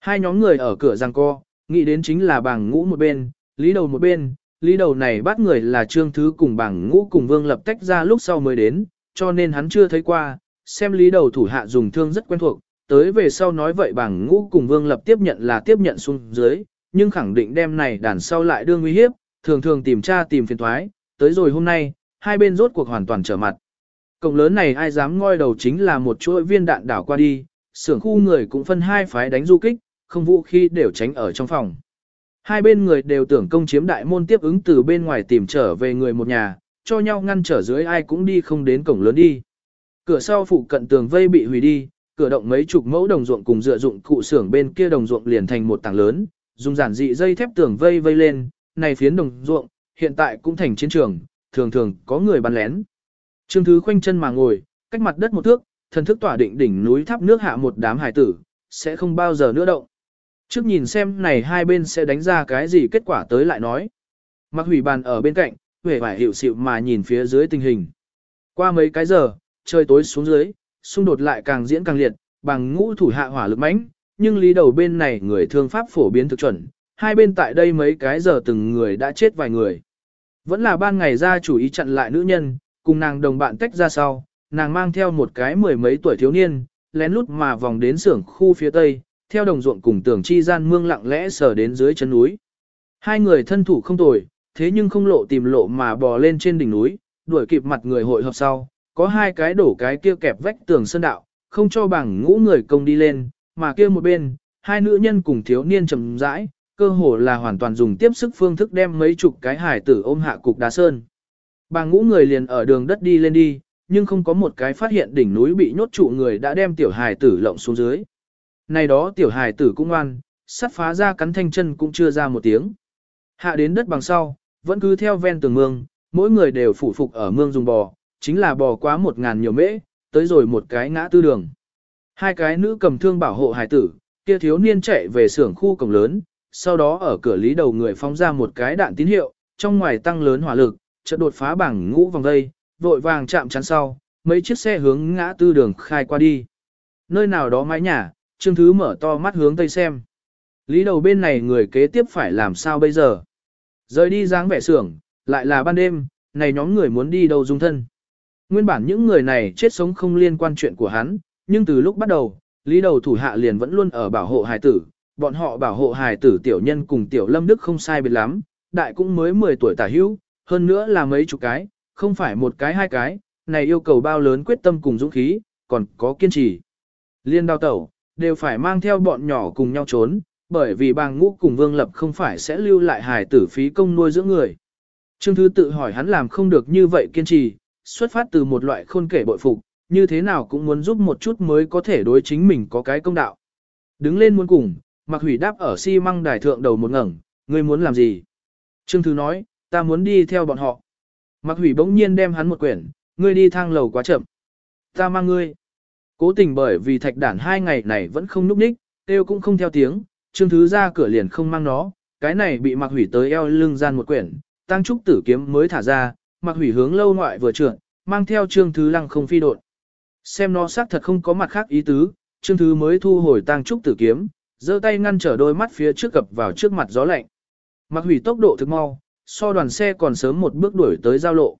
Hai nhóm người ở cửa giằng co, nghĩ đến chính là bảng ngũ một bên, lý đầu một bên, lý đầu này bắt người là trương thứ cùng bảng ngũ cùng vương lập tách ra lúc sau mới đến, cho nên hắn chưa thấy qua, xem lý đầu thủ hạ dùng thương rất quen thuộc, tới về sau nói vậy bảng ngũ cùng vương lập tiếp nhận là tiếp nhận xuống dưới, nhưng khẳng định đem này đàn sau lại đương nguy hiếp, thường thường tìm tra tìm phiền thoái, tới rồi hôm nay, hai bên rốt cuộc hoàn toàn trở mặt. Cổng lớn này ai dám ngoi đầu chính là một chuỗi viên đạn đảo qua đi, xưởng khu người cũng phân hai phái đánh du kích, không vũ khí đều tránh ở trong phòng. Hai bên người đều tưởng công chiếm đại môn tiếp ứng từ bên ngoài tìm trở về người một nhà, cho nhau ngăn trở dưới ai cũng đi không đến cổng lớn đi. Cửa sau phụ cận tường vây bị hủy đi, cửa động mấy chục mẫu đồng ruộng cùng dựa dụng cụ xưởng bên kia đồng ruộng liền thành một tảng lớn, dùng giản dị dây thép tường vây vây lên, này phiến đồng ruộng, hiện tại cũng thành chiến trường, thường thường có người bắn lén. Trương Thứ khoanh chân mà ngồi, cách mặt đất một thước, thần thức tỏa định đỉnh núi tháp nước hạ một đám hải tử, sẽ không bao giờ nữa động. Trước nhìn xem này hai bên sẽ đánh ra cái gì kết quả tới lại nói. Mặc hủy bàn ở bên cạnh, huệ vải hiệu xịu mà nhìn phía dưới tình hình. Qua mấy cái giờ, trời tối xuống dưới, xung đột lại càng diễn càng liệt, bằng ngũ thủ hạ hỏa lực mãnh, nhưng lý đầu bên này người thương pháp phổ biến thực chuẩn, hai bên tại đây mấy cái giờ từng người đã chết vài người. Vẫn là ban ngày ra chủ ý chặn lại nữ nhân, cùng nàng đồng bạn tách ra sau, nàng mang theo một cái mười mấy tuổi thiếu niên, lén lút mà vòng đến xưởng khu phía tây, theo đồng ruộng cùng tường chi gian mương lặng lẽ sờ đến dưới chân núi. Hai người thân thủ không tồi, thế nhưng không lộ tìm lộ mà bò lên trên đỉnh núi, đuổi kịp mặt người hội hợp sau, có hai cái đổ cái kia kẹp vách tường sơn đạo, không cho bằng ngũ người công đi lên, mà kia một bên, hai nữ nhân cùng thiếu niên chậm rãi, cơ hồ là hoàn toàn dùng tiếp sức phương thức đem mấy chục cái hải tử ôm hạ cục đá sơn. Bằng ngũ người liền ở đường đất đi lên đi, nhưng không có một cái phát hiện đỉnh núi bị nhốt trụ người đã đem tiểu hải tử lộng xuống dưới. Này đó tiểu hài tử cũng ngoan, sắt phá ra cắn thanh chân cũng chưa ra một tiếng. Hạ đến đất bằng sau, vẫn cứ theo ven tường mương, mỗi người đều phủ phục ở mương dùng bò, chính là bò quá một ngàn nhiều mễ, tới rồi một cái ngã tư đường. Hai cái nữ cầm thương bảo hộ hài tử, kia thiếu niên chạy về xưởng khu cổng lớn, sau đó ở cửa lý đầu người phóng ra một cái đạn tín hiệu, trong ngoài tăng lớn hỏa lực, chợt đột phá bảng ngũ vòng dây, vội vàng chạm chắn sau, mấy chiếc xe hướng ngã tư đường khai qua đi. Nơi nào đó mái nhà, Trương Thứ mở to mắt hướng tây xem. Lý đầu bên này người kế tiếp phải làm sao bây giờ? Rời đi dáng vẻ xưởng, lại là ban đêm, này nhóm người muốn đi đâu dung thân. Nguyên bản những người này chết sống không liên quan chuyện của hắn, nhưng từ lúc bắt đầu, lý đầu thủ hạ liền vẫn luôn ở bảo hộ hài tử, bọn họ bảo hộ hài tử tiểu nhân cùng tiểu lâm đức không sai biệt lắm, đại cũng mới 10 tuổi tả hữu, hơn nữa là mấy chục cái, không phải một cái hai cái, này yêu cầu bao lớn quyết tâm cùng dũng khí, còn có kiên trì. Liên đào tẩu, đều phải mang theo bọn nhỏ cùng nhau trốn, bởi vì bàng ngũ cùng vương lập không phải sẽ lưu lại hài tử phí công nuôi dưỡng người. Trương Thứ tự hỏi hắn làm không được như vậy kiên trì, xuất phát từ một loại khôn kể bội phục, như thế nào cũng muốn giúp một chút mới có thể đối chính mình có cái công đạo. Đứng lên muốn cùng, mặc hủy đáp ở xi si măng đài thượng đầu một ngẩng, ngươi muốn làm gì? Trương Thứ nói, ta muốn đi theo bọn họ. Mặc hủy bỗng nhiên đem hắn một quyển, ngươi đi thang lầu quá chậm. Ta mang ngươi. Cố tình bởi vì thạch đản hai ngày này vẫn không núp ních, tiêu cũng không theo tiếng, Trương Thứ ra cửa liền không mang nó, cái này bị mặc hủy tới eo lưng gian một quyển, tăng trúc tử kiếm mới thả ra, mặc hủy hướng lâu ngoại vừa trượt, mang theo Trương Thứ lăng không phi đột. Xem nó xác thật không có mặt khác ý tứ, Trương Thứ mới thu hồi tăng trúc tử kiếm, giơ tay ngăn trở đôi mắt phía trước cập vào trước mặt gió lạnh. Mặc hủy tốc độ thực mau, so đoàn xe còn sớm một bước đuổi tới giao lộ.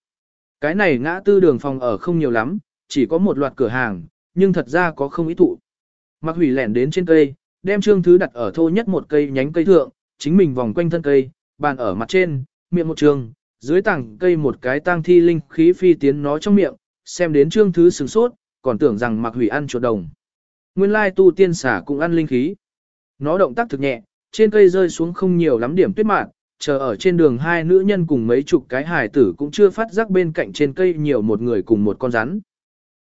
Cái này ngã tư đường phòng ở không nhiều lắm, chỉ có một loạt cửa hàng, nhưng thật ra có không ý thụ. Mặc hủy lẻn đến trên cây, đem trương thứ đặt ở thô nhất một cây nhánh cây thượng, chính mình vòng quanh thân cây, bàn ở mặt trên, miệng một trường, dưới tảng cây một cái tang thi linh khí phi tiến nó trong miệng, xem đến trương thứ sửng sốt, còn tưởng rằng mặc hủy ăn chuột đồng. Nguyên lai tu tiên xả cũng ăn linh khí. Nó động tác thực nhẹ, trên cây rơi xuống không nhiều lắm điểm tuyết mạn, chờ ở trên đường hai nữ nhân cùng mấy chục cái hài tử cũng chưa phát giác bên cạnh trên cây nhiều một người cùng một con rắn.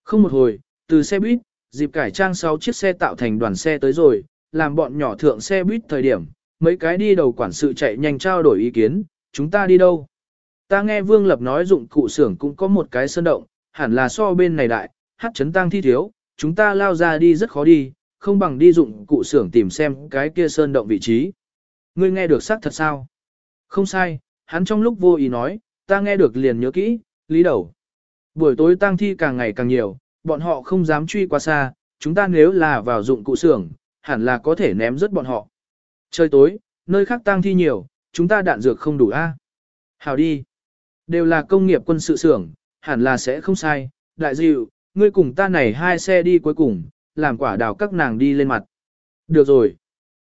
Không một hồi, từ xe buýt, dịp cải trang 6 chiếc xe tạo thành đoàn xe tới rồi, làm bọn nhỏ thượng xe buýt thời điểm, mấy cái đi đầu quản sự chạy nhanh trao đổi ý kiến, chúng ta đi đâu? Ta nghe Vương Lập nói dụng cụ xưởng cũng có một cái sơn động, hẳn là so bên này đại, hát chấn tăng thi thiếu, chúng ta lao ra đi rất khó đi, không bằng đi dụng cụ xưởng tìm xem cái kia sơn động vị trí. Ngươi nghe được xác thật sao? Không sai, hắn trong lúc vô ý nói, ta nghe được liền nhớ kỹ, lý đầu. Buổi tối tang thi càng ngày càng nhiều, bọn họ không dám truy qua xa, chúng ta nếu là vào dụng cụ xưởng, hẳn là có thể ném rớt bọn họ. Trời tối, nơi khác tang thi nhiều, chúng ta đạn dược không đủ a. À? Hào đi. Đều là công nghiệp quân sự xưởng, hẳn là sẽ không sai. Đại dịu, ngươi cùng ta này hai xe đi cuối cùng, làm quả đào các nàng đi lên mặt. Được rồi.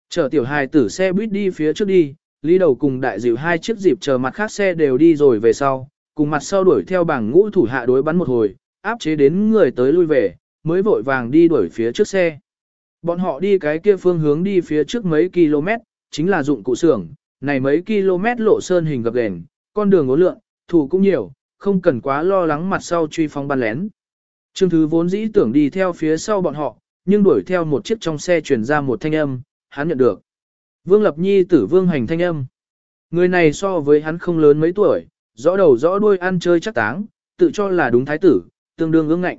Chở tiểu hài tử xe buýt đi phía trước đi, lý đầu cùng đại dịu hai chiếc dịp chờ mặt khác xe đều đi rồi về sau, cùng mặt sau đuổi theo bảng ngũ thủ hạ đối bắn một hồi, áp chế đến người tới lui về, mới vội vàng đi đuổi phía trước xe. Bọn họ đi cái kia phương hướng đi phía trước mấy km, chính là dụng cụ xưởng, này mấy km lộ sơn hình gập ghềnh, con đường ngố lượng, thủ cũng nhiều, không cần quá lo lắng mặt sau truy phong bắn lén. Trương Thứ vốn dĩ tưởng đi theo phía sau bọn họ, nhưng đuổi theo một chiếc trong xe truyền ra một thanh âm, hắn nhận được. Vương Lập Nhi tử Vương Hành thanh âm. Người này so với hắn không lớn mấy tuổi, rõ đầu rõ đuôi ăn chơi chắc táng, tự cho là đúng thái tử, tương đương ương ngạnh.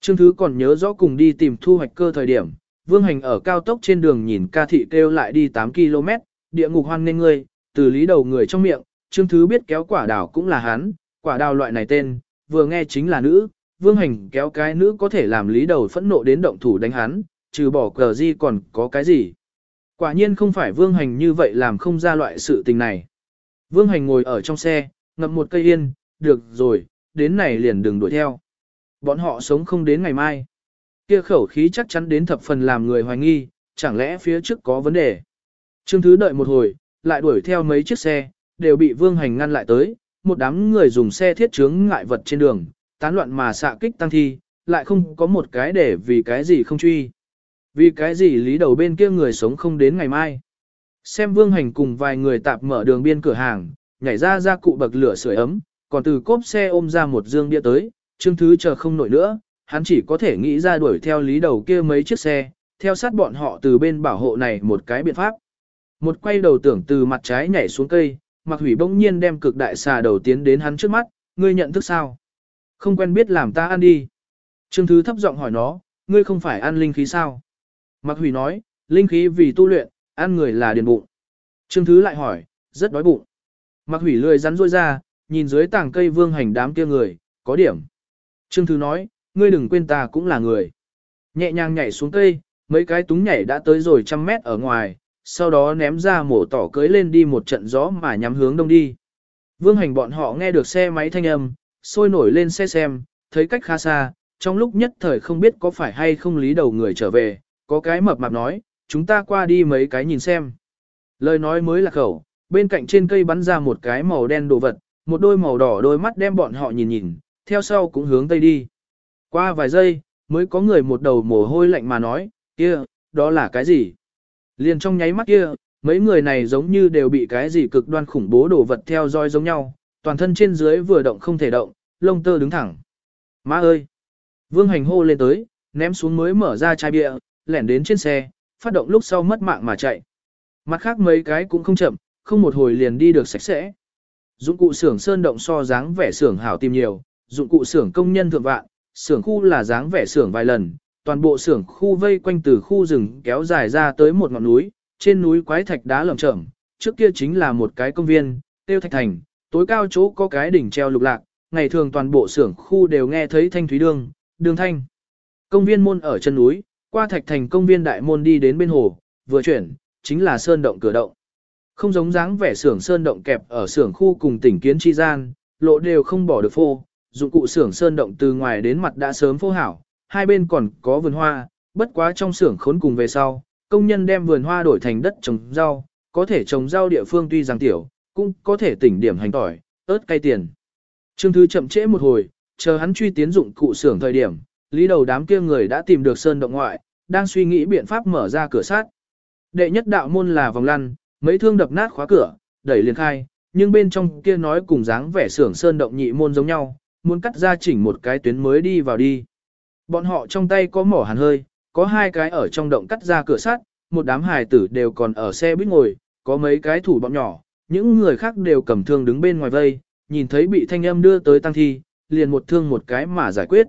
Trương Thứ còn nhớ rõ cùng đi tìm thu hoạch cơ thời điểm, Vương Hành ở cao tốc trên đường nhìn ca thị kêu lại đi 8 km, địa ngục hoan nên ngươi, từ lý đầu người trong miệng, Trương Thứ biết kéo quả đào cũng là hắn, quả đào loại này tên, vừa nghe chính là nữ, Vương Hành kéo cái nữ có thể làm lý đầu phẫn nộ đến động thủ đánh hắn, trừ bỏ cờ di còn có cái gì. Quả nhiên không phải Vương Hành như vậy làm không ra loại sự tình này. Vương Hành ngồi ở trong xe, ngậm một cây yên, được rồi, đến này liền đừng đuổi theo. Bọn họ sống không đến ngày mai. Kia khẩu khí chắc chắn đến thập phần làm người hoài nghi, chẳng lẽ phía trước có vấn đề. Trương Thứ đợi một hồi, lại đuổi theo mấy chiếc xe, đều bị Vương Hành ngăn lại tới, một đám người dùng xe thiết chướng ngại vật trên đường, tán loạn mà xạ kích tăng thi, lại không có một cái để vì cái gì không truy. Vì cái gì lý đầu bên kia người sống không đến ngày mai. Xem Vương Hành cùng vài người tạp mở đường biên cửa hàng, nhảy ra ra cụ bậc lửa sưởi ấm, còn từ cốp xe ôm ra một dương bia tới, Trương Thứ chờ không nổi nữa, hắn chỉ có thể nghĩ ra đuổi theo lý đầu kia mấy chiếc xe, theo sát bọn họ từ bên bảo hộ này một cái biện pháp. Một quay đầu tưởng từ mặt trái nhảy xuống cây, mặc hủy bỗng nhiên đem cực đại xà đầu tiến đến hắn trước mắt, ngươi nhận thức sao? Không quen biết làm ta ăn đi. Trương Thứ thấp giọng hỏi nó, ngươi không phải ăn linh khí sao? Mặc hủy nói, linh khí vì tu luyện, ăn người là điền bụng. Trương Thứ lại hỏi, rất đói bụng. Mặc hủy lười rắn rôi ra, nhìn dưới tảng cây vương hành đám kia người, có điểm. Trương Thứ nói, ngươi đừng quên ta cũng là người. Nhẹ nhàng nhảy xuống cây, mấy cái túng nhảy đã tới rồi trăm mét ở ngoài, sau đó ném ra mổ tỏ cưới lên đi một trận gió mà nhắm hướng đông đi. Vương hành bọn họ nghe được xe máy thanh âm, sôi nổi lên xe xem, thấy cách khá xa, trong lúc nhất thời không biết có phải hay không lý đầu người trở về, có cái mập mạp nói, chúng ta qua đi mấy cái nhìn xem. Lời nói mới là khẩu, bên cạnh trên cây bắn ra một cái màu đen đồ vật, một đôi màu đỏ đôi mắt đem bọn họ nhìn nhìn, theo sau cũng hướng tây đi. Qua vài giây, mới có người một đầu mồ hôi lạnh mà nói, kia, đó là cái gì? Liền trong nháy mắt kia, mấy người này giống như đều bị cái gì cực đoan khủng bố đồ vật theo dõi giống nhau, toàn thân trên dưới vừa động không thể động, lông tơ đứng thẳng. Má ơi! Vương hành hô lên tới, ném xuống mới mở ra chai bia, lẻn đến trên xe, phát động lúc sau mất mạng mà chạy. Mặt khác mấy cái cũng không chậm, không một hồi liền đi được sạch sẽ. Dụng cụ xưởng sơn động so dáng vẻ xưởng hảo tìm nhiều, dụng cụ xưởng công nhân thượng vạn, xưởng khu là dáng vẻ xưởng vài lần, toàn bộ xưởng khu vây quanh từ khu rừng kéo dài ra tới một ngọn núi, trên núi quái thạch đá lởm chởm, trước kia chính là một cái công viên, tiêu thạch thành, tối cao chỗ có cái đỉnh treo lục lạc, ngày thường toàn bộ xưởng khu đều nghe thấy thanh thúy đường, đường thanh. Công viên môn ở chân núi, qua thạch thành công viên đại môn đi đến bên hồ, vừa chuyển, chính là sơn động cửa động. Không giống dáng vẻ xưởng sơn động kẹp ở xưởng khu cùng tỉnh kiến chi gian, lộ đều không bỏ được phô, dụng cụ xưởng sơn động từ ngoài đến mặt đã sớm phô hảo, hai bên còn có vườn hoa, bất quá trong xưởng khốn cùng về sau, công nhân đem vườn hoa đổi thành đất trồng rau, có thể trồng rau địa phương tuy rằng tiểu, cũng có thể tỉnh điểm hành tỏi, ớt cay tiền. Trương Thứ chậm trễ một hồi, chờ hắn truy tiến dụng cụ xưởng thời điểm, lý đầu đám kia người đã tìm được sơn động ngoại, đang suy nghĩ biện pháp mở ra cửa sát. Đệ nhất đạo môn là vòng lăn, mấy thương đập nát khóa cửa, đẩy liền khai, nhưng bên trong kia nói cùng dáng vẻ xưởng sơn động nhị môn giống nhau, muốn cắt ra chỉnh một cái tuyến mới đi vào đi. Bọn họ trong tay có mỏ hàn hơi, có hai cái ở trong động cắt ra cửa sắt, một đám hài tử đều còn ở xe buýt ngồi, có mấy cái thủ bọn nhỏ, những người khác đều cầm thương đứng bên ngoài vây, nhìn thấy bị thanh âm đưa tới tăng thi, liền một thương một cái mà giải quyết.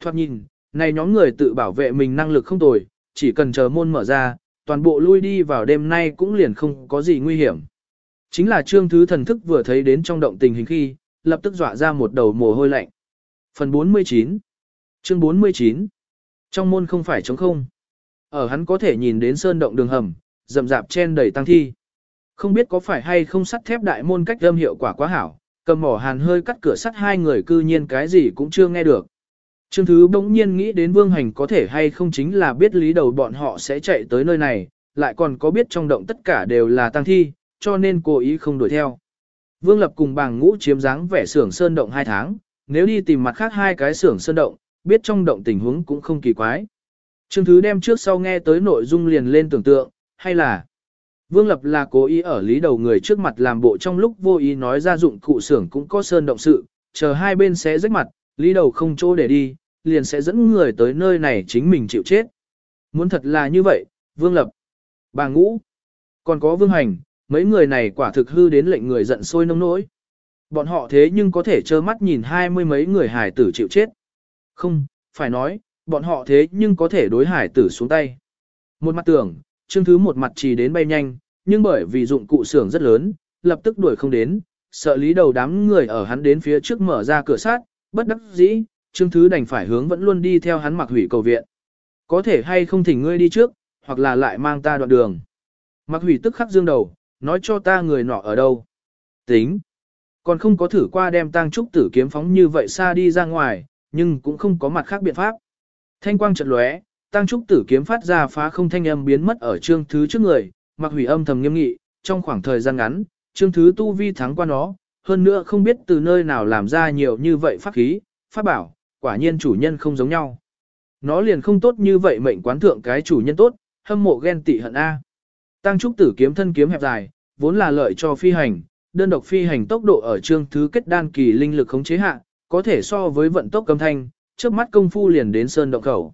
Thoát nhìn, này nhóm người tự bảo vệ mình năng lực không tồi, chỉ cần chờ môn mở ra, toàn bộ lui đi vào đêm nay cũng liền không có gì nguy hiểm. Chính là trương thứ thần thức vừa thấy đến trong động tình hình khi, lập tức dọa ra một đầu mồ hôi lạnh. Phần 49 Chương 49 Trong môn không phải trống không. Ở hắn có thể nhìn đến sơn động đường hầm, rậm rạp chen đầy tăng thi. Không biết có phải hay không sắt thép đại môn cách âm hiệu quả quá hảo, cầm mỏ hàn hơi cắt cửa sắt hai người cư nhiên cái gì cũng chưa nghe được. Trương Thứ bỗng nhiên nghĩ đến Vương Hành có thể hay không chính là biết lý đầu bọn họ sẽ chạy tới nơi này, lại còn có biết trong động tất cả đều là tăng thi, cho nên cố ý không đuổi theo. Vương Lập cùng bàng ngũ chiếm dáng vẻ xưởng sơn động hai tháng, nếu đi tìm mặt khác hai cái xưởng sơn động, biết trong động tình huống cũng không kỳ quái. Trương Thứ đem trước sau nghe tới nội dung liền lên tưởng tượng, hay là Vương Lập là cố ý ở lý đầu người trước mặt làm bộ trong lúc vô ý nói ra dụng cụ xưởng cũng có sơn động sự, chờ hai bên sẽ rách mặt, lý đầu không chỗ để đi, liền sẽ dẫn người tới nơi này chính mình chịu chết. Muốn thật là như vậy, Vương Lập, bà Ngũ, còn có Vương Hành, mấy người này quả thực hư đến lệnh người giận sôi nông nỗi. Bọn họ thế nhưng có thể trơ mắt nhìn hai mươi mấy người hải tử chịu chết. Không, phải nói, bọn họ thế nhưng có thể đối hải tử xuống tay. Một mặt tưởng, chương thứ một mặt chỉ đến bay nhanh, nhưng bởi vì dụng cụ xưởng rất lớn, lập tức đuổi không đến, sợ lý đầu đám người ở hắn đến phía trước mở ra cửa sát, bất đắc dĩ, chương thứ đành phải hướng vẫn luôn đi theo hắn mặc hủy cầu viện. Có thể hay không thỉnh ngươi đi trước, hoặc là lại mang ta đoạn đường. Mặc hủy tức khắc dương đầu, nói cho ta người nọ ở đâu. Tính. Còn không có thử qua đem tang trúc tử kiếm phóng như vậy xa đi ra ngoài, nhưng cũng không có mặt khác biện pháp. Thanh quang chợt lóe, tang trúc tử kiếm phát ra phá không thanh âm biến mất ở trương thứ trước người, mặc hủy âm thầm nghiêm nghị, trong khoảng thời gian ngắn, trương thứ tu vi thắng qua nó, hơn nữa không biết từ nơi nào làm ra nhiều như vậy pháp khí, pháp bảo, quả nhiên chủ nhân không giống nhau. Nó liền không tốt như vậy mệnh quán thượng cái chủ nhân tốt, hâm mộ ghen tị hận A. Tăng trúc tử kiếm thân kiếm hẹp dài, vốn là lợi cho phi hành, đơn độc phi hành tốc độ ở chương thứ kết đan kỳ linh lực khống chế hạ, có thể so với vận tốc cầm thanh, trước mắt công phu liền đến sơn động khẩu.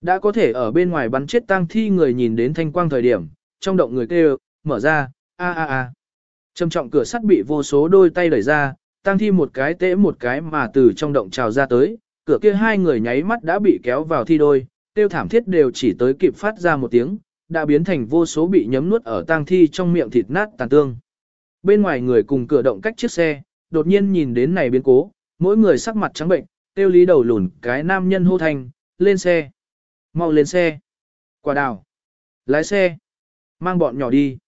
Đã có thể ở bên ngoài bắn chết tang thi người nhìn đến thanh quang thời điểm, trong động người kêu, mở ra, a a a. Trầm trọng cửa sắt bị vô số đôi tay đẩy ra, tang thi một cái tễ một cái mà từ trong động trào ra tới, cửa kia hai người nháy mắt đã bị kéo vào thi đôi, tiêu thảm thiết đều chỉ tới kịp phát ra một tiếng, đã biến thành vô số bị nhấm nuốt ở tang thi trong miệng thịt nát tàn tương. Bên ngoài người cùng cửa động cách chiếc xe, đột nhiên nhìn đến này biến cố, mỗi người sắc mặt trắng bệnh, tiêu lý đầu lùn cái nam nhân hô thành, lên xe. Mau lên xe. Quả đào. Lái xe. Mang bọn nhỏ đi.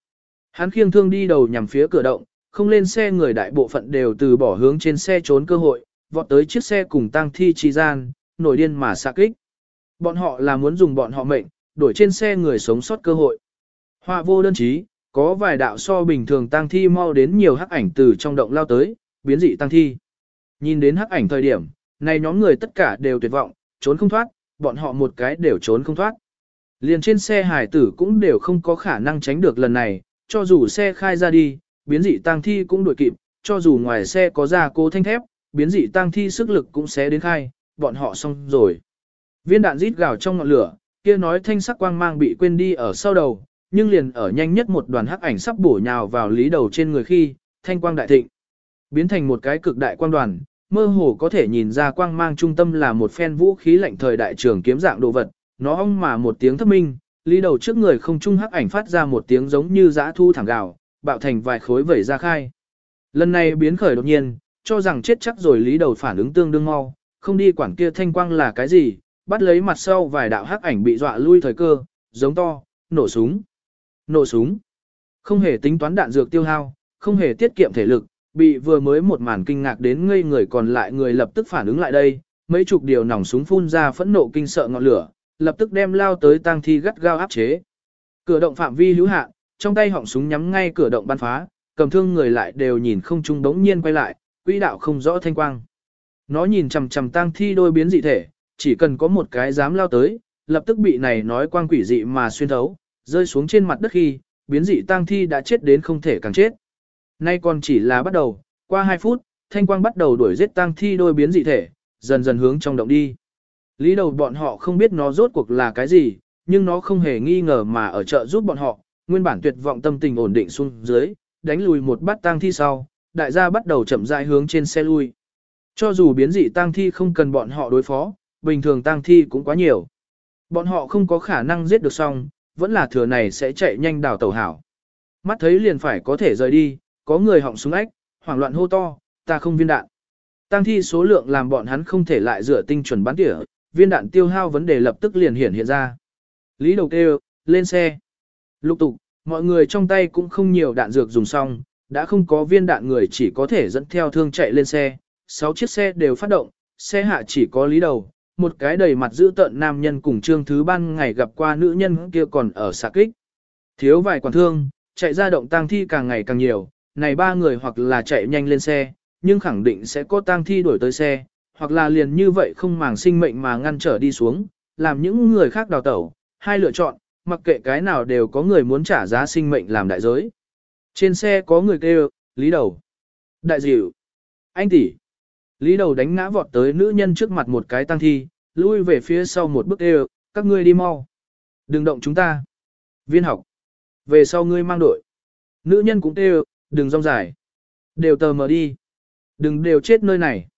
Hắn khiêng thương đi đầu nhằm phía cửa động, không lên xe người đại bộ phận đều từ bỏ hướng trên xe trốn cơ hội, vọt tới chiếc xe cùng tang thi chi gian, nổi điên mà xạ kích. Bọn họ là muốn dùng bọn họ mệnh, đổi trên xe người sống sót cơ hội. Họa vô đơn chí, có vài đạo so bình thường tang thi mau đến nhiều hắc ảnh từ trong động lao tới, biến dị tang thi. Nhìn đến hắc ảnh thời điểm, này nhóm người tất cả đều tuyệt vọng, trốn không thoát, bọn họ một cái đều trốn không thoát. Liền trên xe hải tử cũng đều không có khả năng tránh được lần này, cho dù xe khai ra đi, biến dị tang thi cũng đuổi kịp, cho dù ngoài xe có ra cố thanh thép, biến dị tang thi sức lực cũng sẽ đến khai, bọn họ xong rồi. Viên đạn rít gào trong ngọn lửa, kia nói thanh sắc quang mang bị quên đi ở sau đầu, nhưng liền ở nhanh nhất một đoàn hắc ảnh sắp bổ nhào vào lý đầu trên người khi, thanh quang đại thịnh. Biến thành một cái cực đại quang đoàn, mơ hồ có thể nhìn ra quang mang trung tâm là một phen vũ khí lạnh thời đại trường kiếm dạng đồ vật, nó ong mà một tiếng thấp minh, lý đầu trước người không trung hắc ảnh phát ra một tiếng giống như dã thu thẳng gào, bạo thành vài khối vẩy ra khai. Lần này biến khởi đột nhiên, cho rằng chết chắc rồi lý đầu phản ứng tương đương mau, không đi quản kia thanh quang là cái gì, bắt lấy mặt sau vài đạo hắc ảnh bị dọa lui thời cơ, giống to, nổ súng, nổ súng. Không hề tính toán đạn dược tiêu hao, không hề tiết kiệm thể lực, bị vừa mới một màn kinh ngạc đến ngây người còn lại người lập tức phản ứng lại đây, mấy chục điều nòng súng phun ra phẫn nộ kinh sợ ngọn lửa, lập tức đem lao tới tang thi gắt gao áp chế. Cửa động phạm vi hữu hạn, trong tay họng súng nhắm ngay cửa động bắn phá, cầm thương người lại đều nhìn không trung đống nhiên quay lại, quỹ đạo không rõ thanh quang. Nó nhìn chằm chằm tang thi đôi biến dị thể, chỉ cần có một cái dám lao tới, lập tức bị này nói quang quỷ dị mà xuyên thấu, rơi xuống trên mặt đất khi, biến dị tang thi đã chết đến không thể càng chết. Nay còn chỉ là bắt đầu, qua 2 phút, thanh quang bắt đầu đuổi giết tang thi đôi biến dị thể, dần dần hướng trong động đi. Lý đầu bọn họ không biết nó rốt cuộc là cái gì, nhưng nó không hề nghi ngờ mà ở chợ giúp bọn họ, nguyên bản tuyệt vọng tâm tình ổn định xuống dưới, đánh lùi một bát tang thi sau, đại gia bắt đầu chậm rãi hướng trên xe lui. Cho dù biến dị tang thi không cần bọn họ đối phó, bình thường tang thi cũng quá nhiều. Bọn họ không có khả năng giết được xong, vẫn là thừa này sẽ chạy nhanh đào tàu hảo. Mắt thấy liền phải có thể rời đi, có người họng súng ách, hoảng loạn hô to, ta không viên đạn. Tăng thi số lượng làm bọn hắn không thể lại dựa tinh chuẩn bắn tỉa, viên đạn tiêu hao vấn đề lập tức liền hiển hiện ra. Lý đầu kêu, lên xe. Lục tục, mọi người trong tay cũng không nhiều đạn dược dùng xong, đã không có viên đạn người chỉ có thể dẫn theo thương chạy lên xe. Sáu chiếc xe đều phát động, xe hạ chỉ có lý đầu, một cái đầy mặt dữ tợn nam nhân cùng trương thứ ban ngày gặp qua nữ nhân kia còn ở xạ kích. Thiếu vài quản thương, chạy ra động tang thi càng ngày càng nhiều, này ba người hoặc là chạy nhanh lên xe, nhưng khẳng định sẽ có tang thi đuổi tới xe, hoặc là liền như vậy không màng sinh mệnh mà ngăn trở đi xuống, làm những người khác đào tẩu, hai lựa chọn, mặc kệ cái nào đều có người muốn trả giá sinh mệnh làm đại giới. Trên xe có người kêu, Lý Đầu. Đại dịu. Anh tỷ. Lý Đầu đánh ngã vọt tới nữ nhân trước mặt một cái tăng thi, lui về phía sau một bước đều, các ngươi đi mau. Đừng động chúng ta. Viên học. Về sau ngươi mang đội. Nữ nhân cũng đều, đừng rong dài. Đều tờ mờ đi. Đừng đều chết nơi này.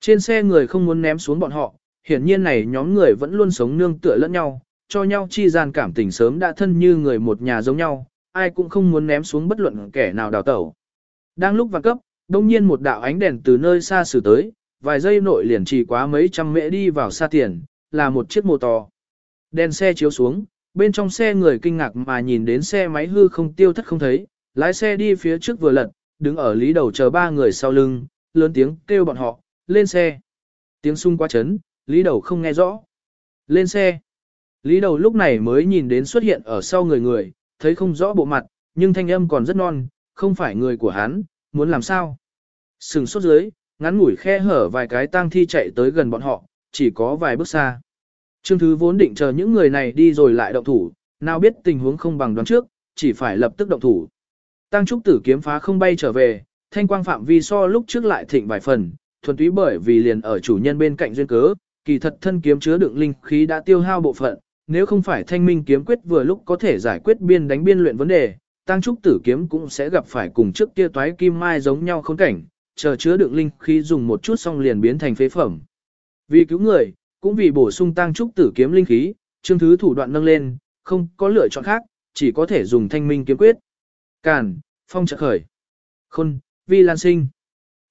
Trên xe người không muốn ném xuống bọn họ, hiển nhiên này nhóm người vẫn luôn sống nương tựa lẫn nhau, cho nhau chi gian cảm tình sớm đã thân như người một nhà giống nhau, ai cũng không muốn ném xuống bất luận kẻ nào đào tẩu. Đang lúc vàng cấp, đông nhiên một đạo ánh đèn từ nơi xa xử tới, vài giây nội liền chỉ quá mấy trăm mễ đi vào xa tiền, là một chiếc mô to. Đèn xe chiếu xuống, bên trong xe người kinh ngạc mà nhìn đến xe máy hư không tiêu thất không thấy, lái xe đi phía trước vừa lật, đứng ở lý đầu chờ ba người sau lưng, lớn tiếng kêu bọn họ, lên xe. Tiếng sung quá chấn, lý đầu không nghe rõ. Lên xe. Lý đầu lúc này mới nhìn đến xuất hiện ở sau người người, thấy không rõ bộ mặt, nhưng thanh âm còn rất non, không phải người của hắn, muốn làm sao. Sừng sốt dưới, ngắn ngủi khe hở vài cái tang thi chạy tới gần bọn họ, chỉ có vài bước xa. Trương Thứ vốn định chờ những người này đi rồi lại động thủ, nào biết tình huống không bằng đoán trước, chỉ phải lập tức động thủ. Tăng trúc tử kiếm phá không bay trở về, thanh quang phạm vi so lúc trước lại thịnh vài phần, thuần túy bởi vì liền ở chủ nhân bên cạnh duyên cớ, kỳ thật thân kiếm chứa đựng linh khí đã tiêu hao bộ phận, nếu không phải thanh minh kiếm quyết vừa lúc có thể giải quyết biên đánh biên luyện vấn đề, tăng trúc tử kiếm cũng sẽ gặp phải cùng trước kia toái kim mai giống nhau khốn cảnh, chờ chứa đựng linh khí dùng một chút xong liền biến thành phế phẩm. Vì cứu người, cũng vì bổ sung tăng trúc tử kiếm linh khí, chương thứ thủ đoạn nâng lên, không có lựa chọn khác, chỉ có thể dùng thanh minh kiếm quyết. Càn, phong trợ khởi. Khôn, vi lan sinh.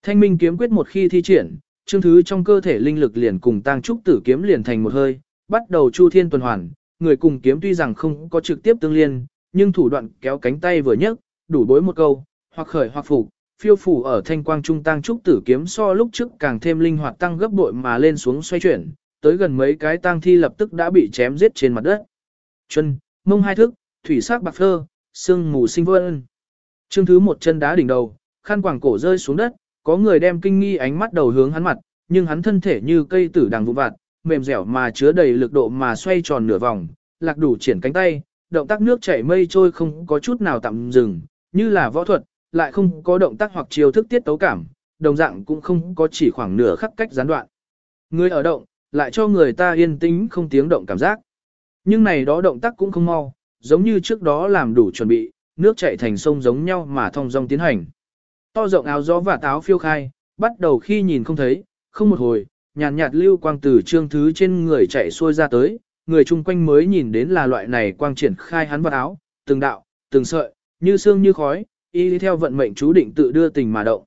Thanh minh kiếm quyết một khi thi triển, chương thứ trong cơ thể linh lực liền cùng tăng trúc tử kiếm liền thành một hơi, bắt đầu chu thiên tuần hoàn, người cùng kiếm tuy rằng không có trực tiếp tương liên, nhưng thủ đoạn kéo cánh tay vừa nhấc, đủ bối một câu, hoặc khởi hoặc phục, phiêu phủ ở thanh quang trung tăng trúc tử kiếm so lúc trước càng thêm linh hoạt tăng gấp bội mà lên xuống xoay chuyển, tới gần mấy cái tang thi lập tức đã bị chém giết trên mặt đất. Chân, mông hai thức, thủy sắc bạc phơ, xương mù sinh vân. Trương thứ một chân đá đỉnh đầu, khăn quàng cổ rơi xuống đất, có người đem kinh nghi ánh mắt đầu hướng hắn mặt, nhưng hắn thân thể như cây tử đằng vụ vặt, mềm dẻo mà chứa đầy lực độ mà xoay tròn nửa vòng, lạc đủ triển cánh tay, động tác nước chảy mây trôi không có chút nào tạm dừng, như là võ thuật, lại không có động tác hoặc chiêu thức tiết tấu cảm, đồng dạng cũng không có chỉ khoảng nửa khắc cách gián đoạn. Người ở động, lại cho người ta yên tĩnh không tiếng động cảm giác. Nhưng này đó động tác cũng không mau, giống như trước đó làm đủ chuẩn bị, nước chảy thành sông giống nhau mà thong dong tiến hành. To rộng áo gió và táo phiêu khai, bắt đầu khi nhìn không thấy, không một hồi, nhàn nhạt, lưu quang từ trương thứ trên người chạy xuôi ra tới, người chung quanh mới nhìn đến là loại này quang triển khai hắn vật áo, từng đạo, từng sợi, như xương như khói, y theo vận mệnh chú định tự đưa tình mà động.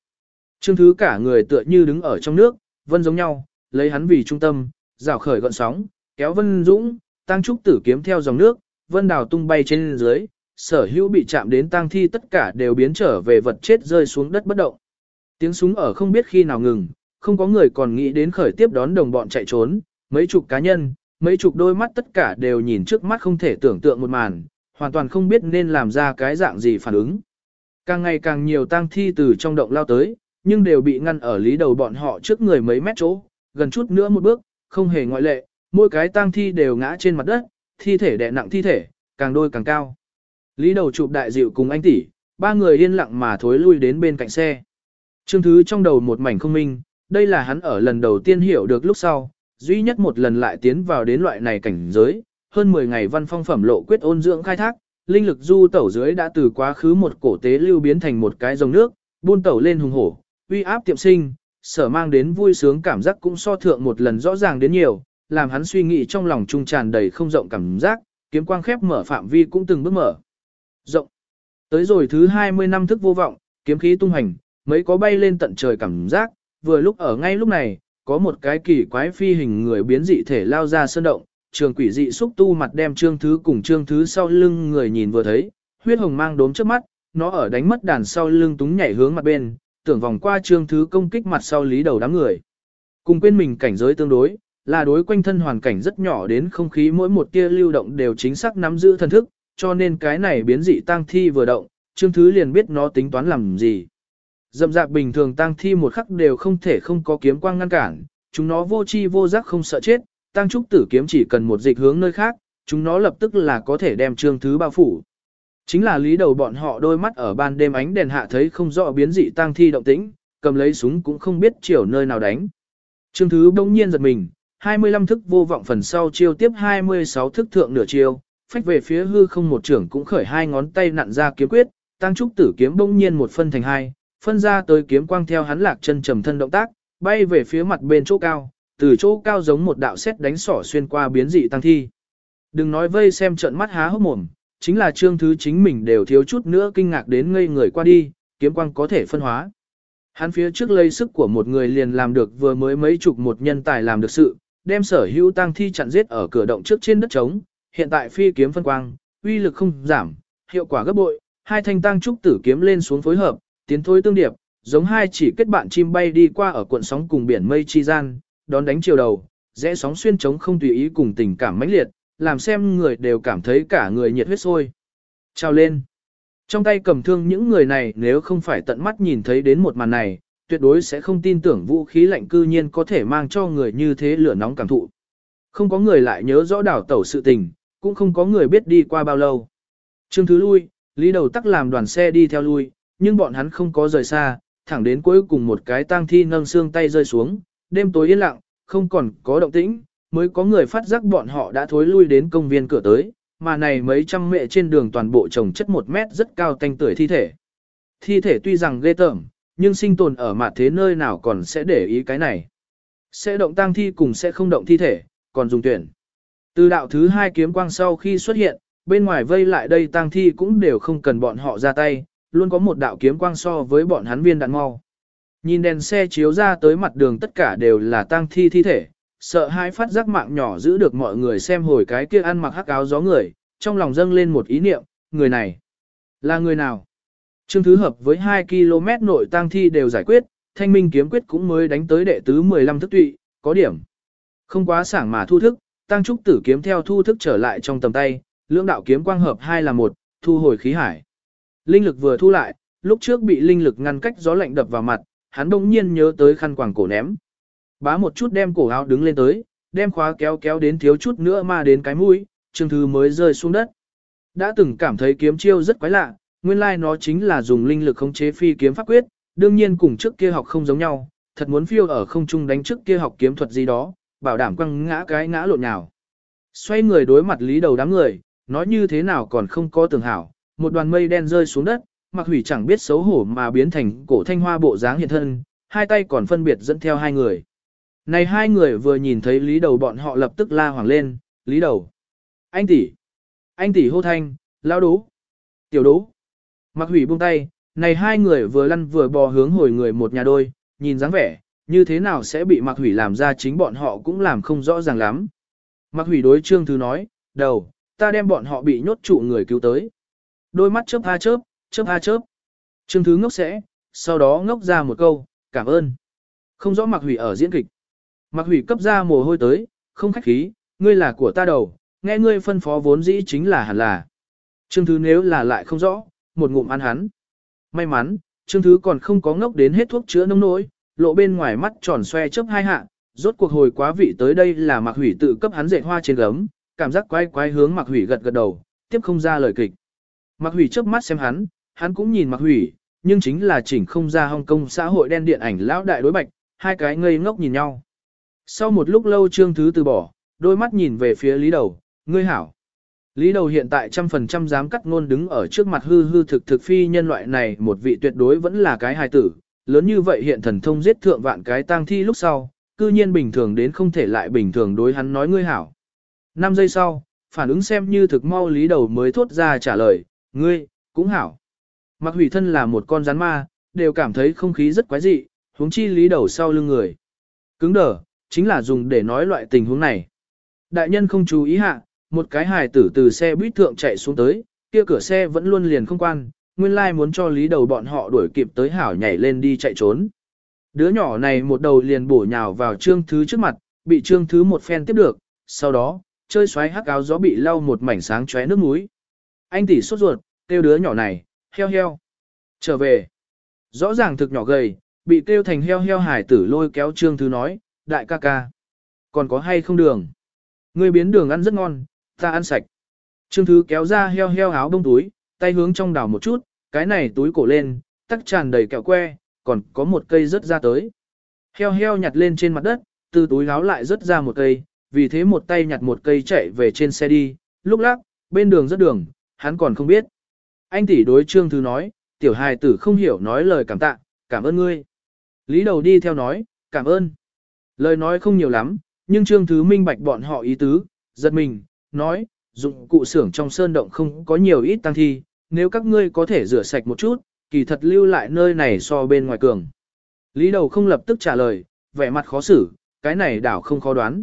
Trương thứ cả người tựa như đứng ở trong nước, vân giống nhau, lấy hắn vì trung tâm, rào khởi gọn sóng, kéo vân dũng, tăng trúc tử kiếm theo dòng nước, vân đào tung bay trên dưới, sở hữu bị chạm đến tang thi tất cả đều biến trở về vật chết rơi xuống đất bất động. Tiếng súng ở không biết khi nào ngừng, không có người còn nghĩ đến khởi tiếp đón đồng bọn chạy trốn, mấy chục cá nhân, mấy chục đôi mắt tất cả đều nhìn trước mắt không thể tưởng tượng một màn, hoàn toàn không biết nên làm ra cái dạng gì phản ứng. Càng ngày càng nhiều tang thi từ trong động lao tới, nhưng đều bị ngăn ở lý đầu bọn họ trước người mấy mét chỗ, gần chút nữa một bước, không hề ngoại lệ, mỗi cái tang thi đều ngã trên mặt đất, thi thể đè nặng thi thể, càng đôi càng cao. Lý đầu chụp đại dịu cùng anh tỷ, ba người yên lặng mà thối lui đến bên cạnh xe. Trương Thứ trong đầu một mảnh không minh, đây là hắn ở lần đầu tiên hiểu được lúc sau, duy nhất một lần lại tiến vào đến loại này cảnh giới, hơn 10 ngày văn phong phẩm lộ quyết ôn dưỡng khai thác, linh lực du tẩu dưới đã từ quá khứ một cổ tế lưu biến thành một cái dòng nước, buôn tẩu lên hùng hổ, uy áp tiệm sinh, sở mang đến vui sướng cảm giác cũng so thượng một lần rõ ràng đến nhiều, làm hắn suy nghĩ trong lòng trung tràn đầy không rộng cảm giác, kiếm quang khép mở phạm vi cũng từng bước mở. Rộng. Tới rồi thứ 20 năm thức vô vọng, kiếm khí tung hành, mấy có bay lên tận trời cảm giác, vừa lúc ở ngay lúc này, có một cái kỳ quái phi hình người biến dị thể lao ra sơn động, trường quỷ dị xúc tu mặt đem trương thứ cùng trương thứ sau lưng người nhìn vừa thấy, huyết hồng mang đốm trước mắt, nó ở đánh mất đàn sau lưng túng nhảy hướng mặt bên, tưởng vòng qua trương thứ công kích mặt sau lý đầu đám người. Cùng quên mình cảnh giới tương đối, là đối quanh thân hoàn cảnh rất nhỏ đến không khí mỗi một tia lưu động đều chính xác nắm giữ thần thức, cho nên cái này biến dị tăng thi vừa động, trương thứ liền biết nó tính toán làm gì. Dậm dạc bình thường tăng thi một khắc đều không thể không có kiếm quang ngăn cản, chúng nó vô chi vô giác không sợ chết, tăng trúc tử kiếm chỉ cần một dịch hướng nơi khác, chúng nó lập tức là có thể đem trương thứ bao phủ. Chính là lý đầu bọn họ đôi mắt ở ban đêm ánh đèn hạ thấy không rõ biến dị tăng thi động tĩnh, cầm lấy súng cũng không biết chiều nơi nào đánh. Trương thứ bỗng nhiên giật mình, 25 thức vô vọng phần sau chiêu tiếp 26 thức thượng nửa chiêu, phách về phía hư không một trưởng cũng khởi hai ngón tay nặn ra kiếm quyết, tăng trúc tử kiếm bỗng nhiên một phân thành hai, phân ra tới kiếm quang theo hắn lạc chân trầm thân động tác, bay về phía mặt bên chỗ cao, từ chỗ cao giống một đạo xét đánh sỏ xuyên qua biến dị tăng thi. Đừng nói vây xem trận mắt há hốc mồm, chính là trương thứ chính mình đều thiếu chút nữa kinh ngạc đến ngây người qua đi, kiếm quang có thể phân hóa. Hắn phía trước lây sức của một người liền làm được vừa mới mấy chục một nhân tài làm được sự, đem sở hữu tăng thi chặn giết ở cửa động trước trên đất trống, hiện tại phi kiếm phân quang, uy lực không giảm, hiệu quả gấp bội, hai thanh tăng trúc tử kiếm lên xuống phối hợp, tiến thôi tương điệp, giống hai chỉ kết bạn chim bay đi qua ở cuộn sóng cùng biển mây chi gian, đón đánh chiều đầu, rẽ sóng xuyên trống không tùy ý cùng tình cảm mãnh liệt, làm xem người đều cảm thấy cả người nhiệt huyết sôi. Trao lên. Trong tay cầm thương những người này nếu không phải tận mắt nhìn thấy đến một màn này, tuyệt đối sẽ không tin tưởng vũ khí lạnh cư nhiên có thể mang cho người như thế lửa nóng cảm thụ. Không có người lại nhớ rõ đảo tẩu sự tình, cũng không có người biết đi qua bao lâu. Trương Thứ lui, lý đầu tắc làm đoàn xe đi theo lui, nhưng bọn hắn không có rời xa, thẳng đến cuối cùng một cái tang thi nâng xương tay rơi xuống, đêm tối yên lặng, không còn có động tĩnh, mới có người phát giác bọn họ đã thối lui đến công viên cửa tới, mà này mấy trăm mẹ trên đường toàn bộ trồng chất một mét rất cao tanh tuổi thi thể. Thi thể tuy rằng ghê tởm, nhưng sinh tồn ở mặt thế nơi nào còn sẽ để ý cái này. Sẽ động tang thi cùng sẽ không động thi thể, còn dùng tuyển. Từ đạo thứ hai kiếm quang sau khi xuất hiện, bên ngoài vây lại đây tang thi cũng đều không cần bọn họ ra tay, luôn có một đạo kiếm quang so với bọn hắn viên đạn mau. Nhìn đèn xe chiếu ra tới mặt đường tất cả đều là tang thi thi thể, sợ hãi phát giác mạng nhỏ giữ được mọi người xem hồi cái kia ăn mặc hắc áo gió người, trong lòng dâng lên một ý niệm, người này là người nào? Trương Thứ Hợp với 2 km nội tang thi đều giải quyết, thanh minh kiếm quyết cũng mới đánh tới đệ tứ 15 thức tụy, có điểm. Không quá sảng mà thu thức, tăng trúc tử kiếm theo thu thức trở lại trong tầm tay, lưỡng đạo kiếm quang hợp hai là một, thu hồi khí hải. Linh lực vừa thu lại, lúc trước bị linh lực ngăn cách gió lạnh đập vào mặt, hắn đông nhiên nhớ tới khăn quàng cổ ném. Bá một chút đem cổ áo đứng lên tới, đem khóa kéo kéo đến thiếu chút nữa mà đến cái mũi, Trương Thư mới rơi xuống đất. Đã từng cảm thấy kiếm chiêu rất quái lạ, nguyên lai like nó chính là dùng linh lực khống chế phi kiếm pháp quyết, đương nhiên cùng trước kia học không giống nhau, thật muốn phiêu ở không trung đánh trước kia học kiếm thuật gì đó, bảo đảm quăng ngã cái ngã lộn nào. Xoay người đối mặt lý đầu đám người, nói như thế nào còn không có tưởng hảo, một đoàn mây đen rơi xuống đất, mặc hủy chẳng biết xấu hổ mà biến thành cổ thanh hoa bộ dáng hiện thân, hai tay còn phân biệt dẫn theo hai người. Này hai người vừa nhìn thấy lý đầu bọn họ lập tức la hoảng lên, lý đầu. Anh tỷ, anh tỷ hô thanh, lao đố, tiểu đố. Mặc hủy buông tay, này hai người vừa lăn vừa bò hướng hồi người một nhà đôi, nhìn dáng vẻ, như thế nào sẽ bị mặc hủy làm ra chính bọn họ cũng làm không rõ ràng lắm. Mặc hủy đối trương thứ nói, đầu, ta đem bọn họ bị nhốt trụ người cứu tới. Đôi mắt chớp ha chớp, chớp ha chớp. Trương Thứ ngốc sẽ, sau đó ngốc ra một câu, cảm ơn. Không rõ Mạc Hủy ở diễn kịch. Mạc Hủy cấp ra mồ hôi tới, không khách khí, ngươi là của ta đầu, nghe ngươi phân phó vốn dĩ chính là hẳn là. Trương Thứ nếu là lại không rõ, một ngụm ăn hắn. May mắn, Trương Thứ còn không có ngốc đến hết thuốc chữa nông nỗi, lộ bên ngoài mắt tròn xoe chớp hai hạ, rốt cuộc hồi quá vị tới đây là Mạc Hủy tự cấp hắn dệt hoa trên gấm, cảm giác quay quay hướng Mạc Hủy gật gật đầu, tiếp không ra lời kịch. Mạc Hủy chớp mắt xem hắn, hắn cũng nhìn Mạc Hủy, nhưng chính là chỉnh không ra Hồng Kông xã hội đen điện ảnh lão đại đối bạch, hai cái ngây ngốc nhìn nhau. Sau một lúc lâu Trương Thứ từ bỏ, đôi mắt nhìn về phía Lý Đầu, ngươi hảo. Lý Đầu hiện tại trăm phần trăm dám cắt ngôn đứng ở trước mặt hư hư thực thực phi nhân loại này một vị tuyệt đối vẫn là cái hài tử, lớn như vậy hiện thần thông giết thượng vạn cái tang thi lúc sau, cư nhiên bình thường đến không thể lại bình thường đối hắn nói ngươi hảo. 5 giây sau, phản ứng xem như thực mau Lý Đầu mới thốt ra trả lời, ngươi, cũng hảo. Mặc hủy thân là một con rắn ma, đều cảm thấy không khí rất quái dị, huống chi Lý Đầu sau lưng người. Cứng đờ, chính là dùng để nói loại tình huống này. Đại nhân không chú ý hạ, một cái hài tử từ xe buýt thượng chạy xuống tới, kia cửa xe vẫn luôn liền không quan, nguyên lai muốn cho lý đầu bọn họ đuổi kịp tới hảo nhảy lên đi chạy trốn. Đứa nhỏ này một đầu liền bổ nhào vào trương thứ trước mặt, bị trương thứ một phen tiếp được, sau đó, chơi xoáy hắc áo gió bị lau một mảnh sáng chóe nước mũi. Anh tỷ sốt ruột, kêu đứa nhỏ này, heo heo. Trở về. Rõ ràng thực nhỏ gầy, bị kêu thành heo heo hải tử lôi kéo trương thứ nói, đại ca ca. Còn có hay không đường? Ngươi biến đường ăn rất ngon, ta ăn sạch. Trương Thứ kéo ra heo heo áo bông túi, tay hướng trong đảo một chút, cái này túi cổ lên, tắc tràn đầy kẹo que, còn có một cây rớt ra tới. Heo heo nhặt lên trên mặt đất, từ túi áo lại rớt ra một cây, vì thế một tay nhặt một cây chạy về trên xe đi, lúc lắc, bên đường rất đường, hắn còn không biết. Anh tỷ đối Trương Thứ nói, tiểu hài tử không hiểu nói lời cảm tạ, cảm ơn ngươi. Lý đầu đi theo nói, cảm ơn. Lời nói không nhiều lắm, nhưng Trương Thứ minh bạch bọn họ ý tứ, giật mình, nói, dụng cụ xưởng trong sơn động không có nhiều ít tăng thi, nếu các ngươi có thể rửa sạch một chút, kỳ thật lưu lại nơi này so bên ngoài cường. Lý đầu không lập tức trả lời, vẻ mặt khó xử, cái này đảo không khó đoán.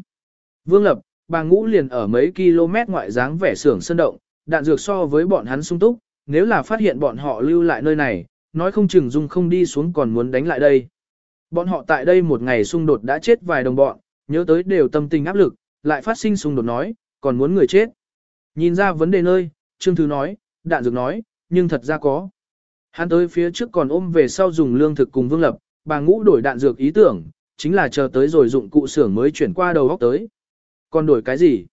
Vương lập, bà ngũ liền ở mấy km ngoại dáng vẻ xưởng sơn động, đạn dược so với bọn hắn sung túc, nếu là phát hiện bọn họ lưu lại nơi này, nói không chừng dung không đi xuống còn muốn đánh lại đây. Bọn họ tại đây một ngày xung đột đã chết vài đồng bọn, nhớ tới đều tâm tình áp lực, lại phát sinh xung đột nói, còn muốn người chết. Nhìn ra vấn đề nơi, Trương Thứ nói, đạn dược nói, nhưng thật ra có. Hắn tới phía trước còn ôm về sau dùng lương thực cùng Vương Lập, bà ngũ đổi đạn dược ý tưởng, chính là chờ tới rồi dụng cụ xưởng mới chuyển qua đầu góc tới. Còn đổi cái gì?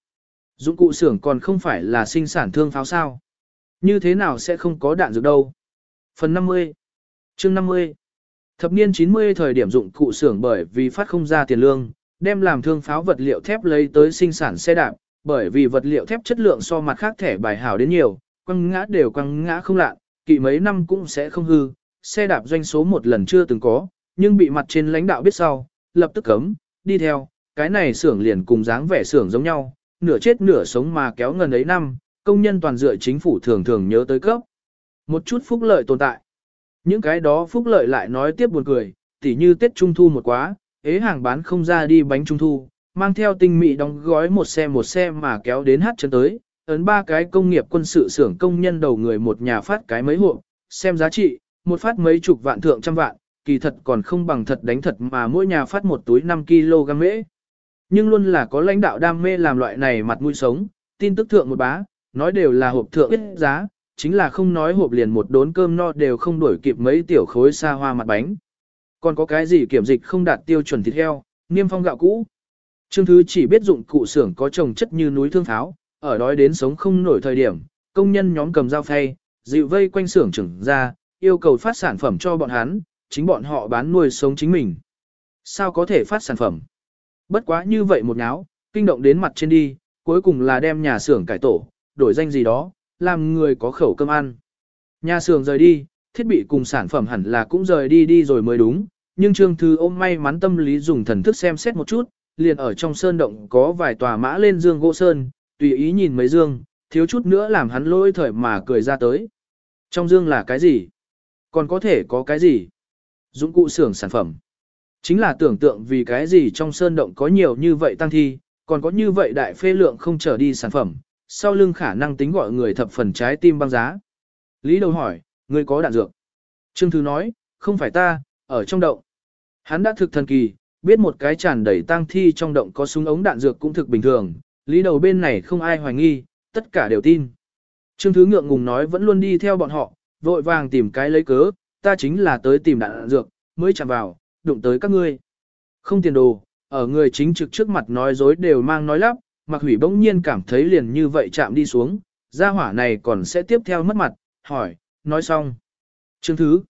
Dụng cụ xưởng còn không phải là sinh sản thương pháo sao? Như thế nào sẽ không có đạn dược đâu? Phần 50 chương 50 Thập niên 90 thời điểm dụng cụ xưởng bởi vì phát không ra tiền lương, đem làm thương pháo vật liệu thép lấy tới sinh sản xe đạp, bởi vì vật liệu thép chất lượng so mặt khác thẻ bài hảo đến nhiều, quăng ngã đều quăng ngã không lạ, kỵ mấy năm cũng sẽ không hư, xe đạp doanh số một lần chưa từng có, nhưng bị mặt trên lãnh đạo biết sau, lập tức cấm, đi theo, cái này xưởng liền cùng dáng vẻ xưởng giống nhau, nửa chết nửa sống mà kéo ngần ấy năm, công nhân toàn dựa chính phủ thường thường nhớ tới cấp. Một chút phúc lợi tồn tại. Những cái đó phúc lợi lại nói tiếp buồn cười, tỉ như Tết Trung Thu một quá, ế hàng bán không ra đi bánh Trung Thu, mang theo tinh mị đóng gói một xe một xe mà kéo đến hát chân tới, ấn ba cái công nghiệp quân sự xưởng công nhân đầu người một nhà phát cái mấy hộ, xem giá trị, một phát mấy chục vạn thượng trăm vạn, kỳ thật còn không bằng thật đánh thật mà mỗi nhà phát một túi 5 kg mễ. Nhưng luôn là có lãnh đạo đam mê làm loại này mặt mũi sống, tin tức thượng một bá, nói đều là hộp thượng biết giá, chính là không nói hộp liền một đốn cơm no đều không đổi kịp mấy tiểu khối xa hoa mặt bánh. Còn có cái gì kiểm dịch không đạt tiêu chuẩn thịt heo, niêm phong gạo cũ. Trương Thứ chỉ biết dụng cụ xưởng có trồng chất như núi thương tháo, ở đói đến sống không nổi thời điểm, công nhân nhóm cầm dao phay, dịu vây quanh xưởng trưởng ra, yêu cầu phát sản phẩm cho bọn hắn, chính bọn họ bán nuôi sống chính mình. Sao có thể phát sản phẩm? Bất quá như vậy một náo, kinh động đến mặt trên đi, cuối cùng là đem nhà xưởng cải tổ, đổi danh gì đó, làm người có khẩu cơm ăn. Nhà xưởng rời đi, thiết bị cùng sản phẩm hẳn là cũng rời đi đi rồi mới đúng, nhưng Trương Thư ôm may mắn tâm lý dùng thần thức xem xét một chút, liền ở trong sơn động có vài tòa mã lên dương gỗ sơn, tùy ý nhìn mấy dương, thiếu chút nữa làm hắn lôi thời mà cười ra tới. Trong dương là cái gì? Còn có thể có cái gì? Dụng cụ xưởng sản phẩm. Chính là tưởng tượng vì cái gì trong sơn động có nhiều như vậy tăng thi, còn có như vậy đại phê lượng không trở đi sản phẩm, sau lưng khả năng tính gọi người thập phần trái tim băng giá. Lý đầu hỏi, ngươi có đạn dược. Trương Thứ nói, không phải ta, ở trong động. Hắn đã thực thần kỳ, biết một cái tràn đầy tang thi trong động có súng ống đạn dược cũng thực bình thường, lý đầu bên này không ai hoài nghi, tất cả đều tin. Trương Thứ ngượng ngùng nói vẫn luôn đi theo bọn họ, vội vàng tìm cái lấy cớ, ta chính là tới tìm đạn dược, mới chạm vào, đụng tới các ngươi. Không tiền đồ, ở người chính trực trước mặt nói dối đều mang nói lắp, mặc hủy bỗng nhiên cảm thấy liền như vậy chạm đi xuống, gia hỏa này còn sẽ tiếp theo mất mặt, hỏi, nói xong. Trương Thứ,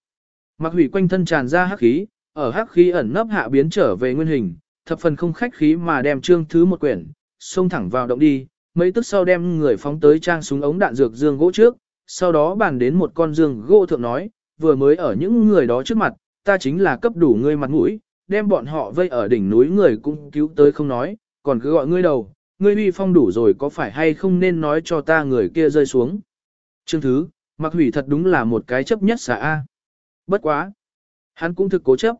mặc hủy quanh thân tràn ra hắc khí, ở hắc khí ẩn nấp hạ biến trở về nguyên hình, thập phần không khách khí mà đem Trương Thứ một quyển, xông thẳng vào động đi, mấy tức sau đem người phóng tới trang súng ống đạn dược dương gỗ trước, sau đó bàn đến một con dương gỗ thượng nói, vừa mới ở những người đó trước mặt, ta chính là cấp đủ ngươi mặt mũi, đem bọn họ vây ở đỉnh núi người cũng cứu tới không nói, còn cứ gọi ngươi đầu, ngươi uy phong đủ rồi có phải hay không nên nói cho ta người kia rơi xuống. Trương Thứ, mặc hủy thật đúng là một cái chấp nhất xả A. Bất quá. Hắn cũng thực cố chấp.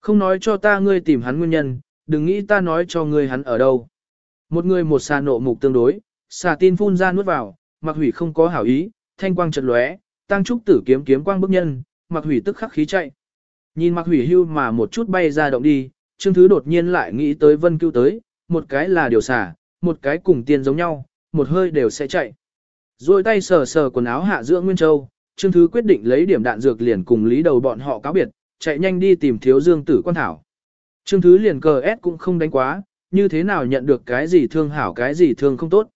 Không nói cho ta ngươi tìm hắn nguyên nhân, đừng nghĩ ta nói cho ngươi hắn ở đâu. Một người một xà nộ mục tương đối, xà tin phun ra nuốt vào, mặc hủy không có hảo ý, thanh quang chật lóe, tăng trúc tử kiếm kiếm quang bức nhân, mặc hủy tức khắc khí chạy. Nhìn mặc hủy hưu mà một chút bay ra động đi, Trương Thứ đột nhiên lại nghĩ tới vân cứu tới, một cái là điều xả, một cái cùng tiền giống nhau, một hơi đều sẽ chạy. Rồi tay sờ sờ quần áo hạ giữa Nguyên Châu, Trương Thứ quyết định lấy điểm đạn dược liền cùng lý đầu bọn họ cáo biệt, chạy nhanh đi tìm thiếu dương tử quan thảo. Trương Thứ liền cờ ép cũng không đánh quá, như thế nào nhận được cái gì thương hảo cái gì thương không tốt.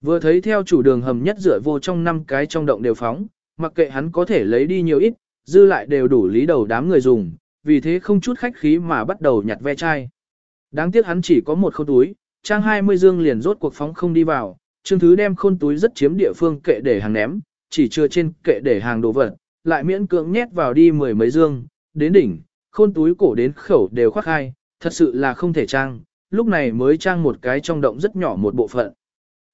Vừa thấy theo chủ đường hầm nhất rửa vô trong năm cái trong động đều phóng, mặc kệ hắn có thể lấy đi nhiều ít, dư lại đều đủ lý đầu đám người dùng, vì thế không chút khách khí mà bắt đầu nhặt ve chai. Đáng tiếc hắn chỉ có một khâu túi, trang 20 dương liền rốt cuộc phóng không đi vào, Trương Thứ đem khôn túi rất chiếm địa phương kệ để hàng ném, chỉ chưa trên kệ để hàng đồ vật, lại miễn cưỡng nhét vào đi mười mấy dương, đến đỉnh, khôn túi cổ đến khẩu đều khoác hai, thật sự là không thể trang, lúc này mới trang một cái trong động rất nhỏ một bộ phận.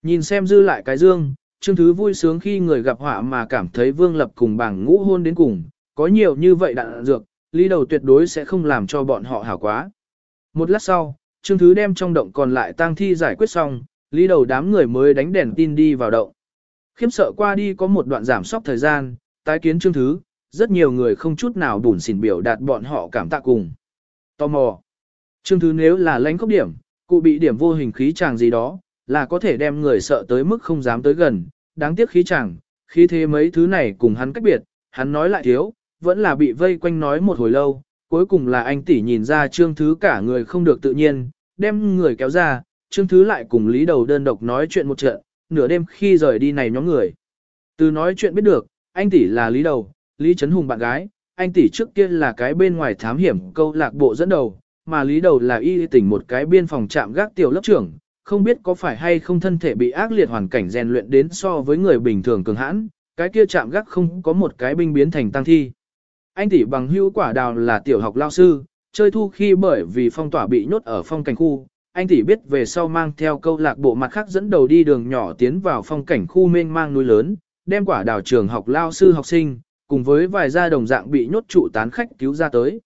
Nhìn xem dư lại cái dương, Trương Thứ vui sướng khi người gặp họa mà cảm thấy Vương Lập cùng bảng ngũ hôn đến cùng, có nhiều như vậy đạn dược, lý đầu tuyệt đối sẽ không làm cho bọn họ hảo quá. Một lát sau, Trương Thứ đem trong động còn lại tang thi giải quyết xong, lý đầu đám người mới đánh đèn tin đi vào động. Khiếm sợ qua đi có một đoạn giảm sóc thời gian, tái kiến Trương Thứ, rất nhiều người không chút nào bùn xỉn biểu đạt bọn họ cảm tạ cùng. Tò mò. Trương Thứ nếu là lãnh khốc điểm, cụ bị điểm vô hình khí chàng gì đó, là có thể đem người sợ tới mức không dám tới gần, đáng tiếc khí chàng, khí thế mấy thứ này cùng hắn cách biệt, hắn nói lại thiếu, vẫn là bị vây quanh nói một hồi lâu, cuối cùng là anh tỷ nhìn ra Trương Thứ cả người không được tự nhiên, đem người kéo ra, Trương Thứ lại cùng Lý Đầu đơn độc nói chuyện một trận, nửa đêm khi rời đi này nhóm người. Từ nói chuyện biết được, anh tỷ là Lý Đầu, Lý Trấn Hùng bạn gái, anh tỷ trước kia là cái bên ngoài thám hiểm câu lạc bộ dẫn đầu, mà Lý Đầu là y tỉnh một cái biên phòng trạm gác tiểu lớp trưởng, không biết có phải hay không thân thể bị ác liệt hoàn cảnh rèn luyện đến so với người bình thường cường hãn, cái kia chạm gác không có một cái binh biến thành tăng thi. Anh tỷ bằng hữu quả đào là tiểu học lao sư, chơi thu khi bởi vì phong tỏa bị nhốt ở phong cảnh khu, anh tỷ biết về sau mang theo câu lạc bộ mặt khác dẫn đầu đi đường nhỏ tiến vào phong cảnh khu mênh mang núi lớn, đem quả đào trường học lao sư học sinh, cùng với vài gia đồng dạng bị nhốt trụ tán khách cứu ra tới.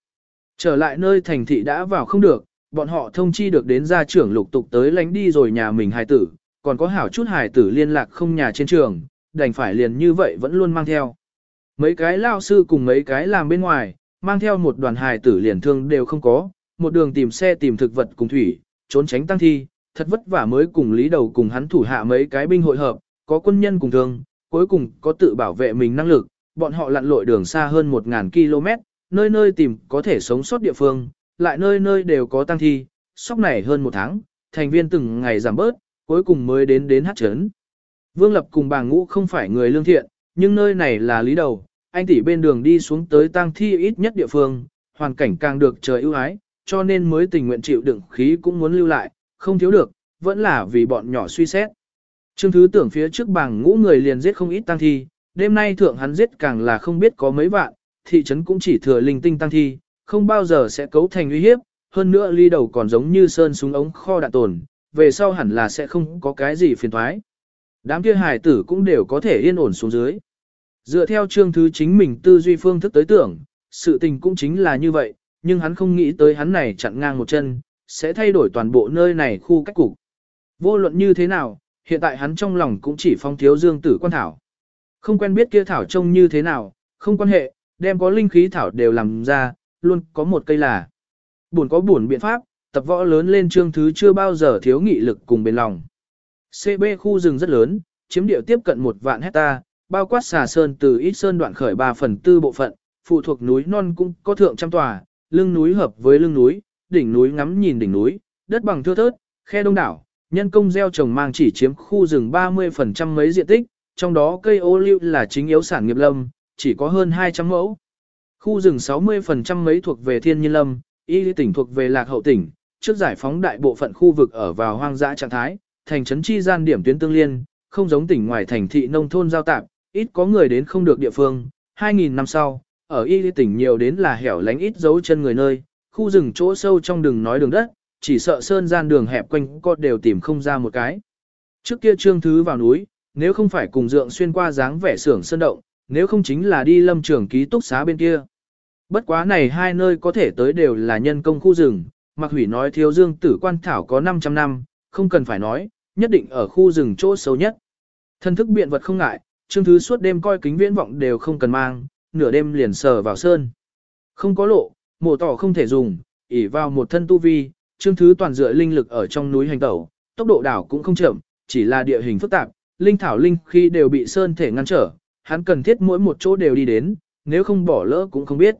Trở lại nơi thành thị đã vào không được, bọn họ thông chi được đến gia trưởng lục tục tới lánh đi rồi nhà mình hài tử, còn có hảo chút hài tử liên lạc không nhà trên trường, đành phải liền như vậy vẫn luôn mang theo. Mấy cái lao sư cùng mấy cái làm bên ngoài, mang theo một đoàn hài tử liền thương đều không có, một đường tìm xe tìm thực vật cùng thủy, trốn tránh tăng thi, thật vất vả mới cùng lý đầu cùng hắn thủ hạ mấy cái binh hội hợp, có quân nhân cùng thương, cuối cùng có tự bảo vệ mình năng lực, bọn họ lặn lội đường xa hơn 1.000 km, nơi nơi tìm có thể sống sót địa phương, lại nơi nơi đều có tăng thi, sóc này hơn một tháng, thành viên từng ngày giảm bớt, cuối cùng mới đến đến hát chấn. Vương Lập cùng bà ngũ không phải người lương thiện, nhưng nơi này là lý đầu, anh tỷ bên đường đi xuống tới tang thi ít nhất địa phương, hoàn cảnh càng được trời ưu ái, cho nên mới tình nguyện chịu đựng khí cũng muốn lưu lại, không thiếu được, vẫn là vì bọn nhỏ suy xét. Trương Thứ tưởng phía trước bảng ngũ người liền giết không ít tang thi, đêm nay thượng hắn giết càng là không biết có mấy vạn, thị trấn cũng chỉ thừa linh tinh tang thi, không bao giờ sẽ cấu thành uy hiếp, hơn nữa ly đầu còn giống như sơn súng ống kho đạn tồn, về sau hẳn là sẽ không có cái gì phiền thoái. Đám kia hài tử cũng đều có thể yên ổn xuống dưới. Dựa theo trương thứ chính mình tư duy phương thức tới tưởng, sự tình cũng chính là như vậy, nhưng hắn không nghĩ tới hắn này chặn ngang một chân, sẽ thay đổi toàn bộ nơi này khu cách cục. Vô luận như thế nào, hiện tại hắn trong lòng cũng chỉ phong thiếu dương tử quan thảo. Không quen biết kia thảo trông như thế nào, không quan hệ, đem có linh khí thảo đều làm ra, luôn có một cây là. Buồn có buồn biện pháp, tập võ lớn lên trương thứ chưa bao giờ thiếu nghị lực cùng bền lòng. CB khu rừng rất lớn, chiếm địa tiếp cận một vạn hecta, bao quát xà sơn từ ít sơn đoạn khởi 3 phần tư bộ phận, phụ thuộc núi non cũng có thượng trăm tòa, lưng núi hợp với lưng núi, đỉnh núi ngắm nhìn đỉnh núi, đất bằng thưa thớt, khe đông đảo, nhân công gieo trồng mang chỉ chiếm khu rừng 30% mấy diện tích, trong đó cây ô liu là chính yếu sản nghiệp lâm, chỉ có hơn 200 mẫu. Khu rừng 60% mấy thuộc về thiên nhiên lâm, y tỉnh thuộc về lạc hậu tỉnh, trước giải phóng đại bộ phận khu vực ở vào hoang dã trạng thái, thành trấn chi gian điểm tuyến tương liên, không giống tỉnh ngoài thành thị nông thôn giao tạp, ít có người đến không được địa phương. 2.000 năm sau, ở y tỉnh nhiều đến là hẻo lánh ít dấu chân người nơi, khu rừng chỗ sâu trong đường nói đường đất, chỉ sợ sơn gian đường hẹp quanh có đều tìm không ra một cái. Trước kia trương thứ vào núi, nếu không phải cùng dượng xuyên qua dáng vẻ xưởng sơn động, nếu không chính là đi lâm trường ký túc xá bên kia. Bất quá này hai nơi có thể tới đều là nhân công khu rừng, mặc hủy nói thiếu dương tử quan thảo có 500 năm, không cần phải nói, nhất định ở khu rừng chỗ sâu nhất. Thân thức biện vật không ngại, trương thứ suốt đêm coi kính viễn vọng đều không cần mang, nửa đêm liền sờ vào sơn. Không có lộ, mổ tỏ không thể dùng, ỉ vào một thân tu vi, trương thứ toàn dựa linh lực ở trong núi hành tẩu, tốc độ đảo cũng không chậm, chỉ là địa hình phức tạp, linh thảo linh khi đều bị sơn thể ngăn trở, hắn cần thiết mỗi một chỗ đều đi đến, nếu không bỏ lỡ cũng không biết.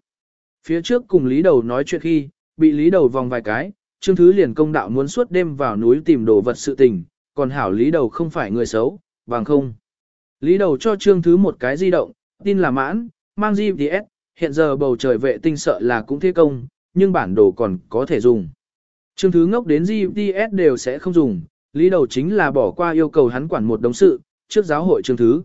Phía trước cùng Lý Đầu nói chuyện khi, bị Lý Đầu vòng vài cái, Trương Thứ liền công đạo muốn suốt đêm vào núi tìm đồ vật sự tình, còn hảo Lý Đầu không phải người xấu, bằng không. Lý Đầu cho Trương Thứ một cái di động, tin là mãn, mang GPS, hiện giờ bầu trời vệ tinh sợ là cũng thế công, nhưng bản đồ còn có thể dùng. Trương Thứ ngốc đến GPS đều sẽ không dùng, Lý Đầu chính là bỏ qua yêu cầu hắn quản một đống sự, trước giáo hội Trương Thứ.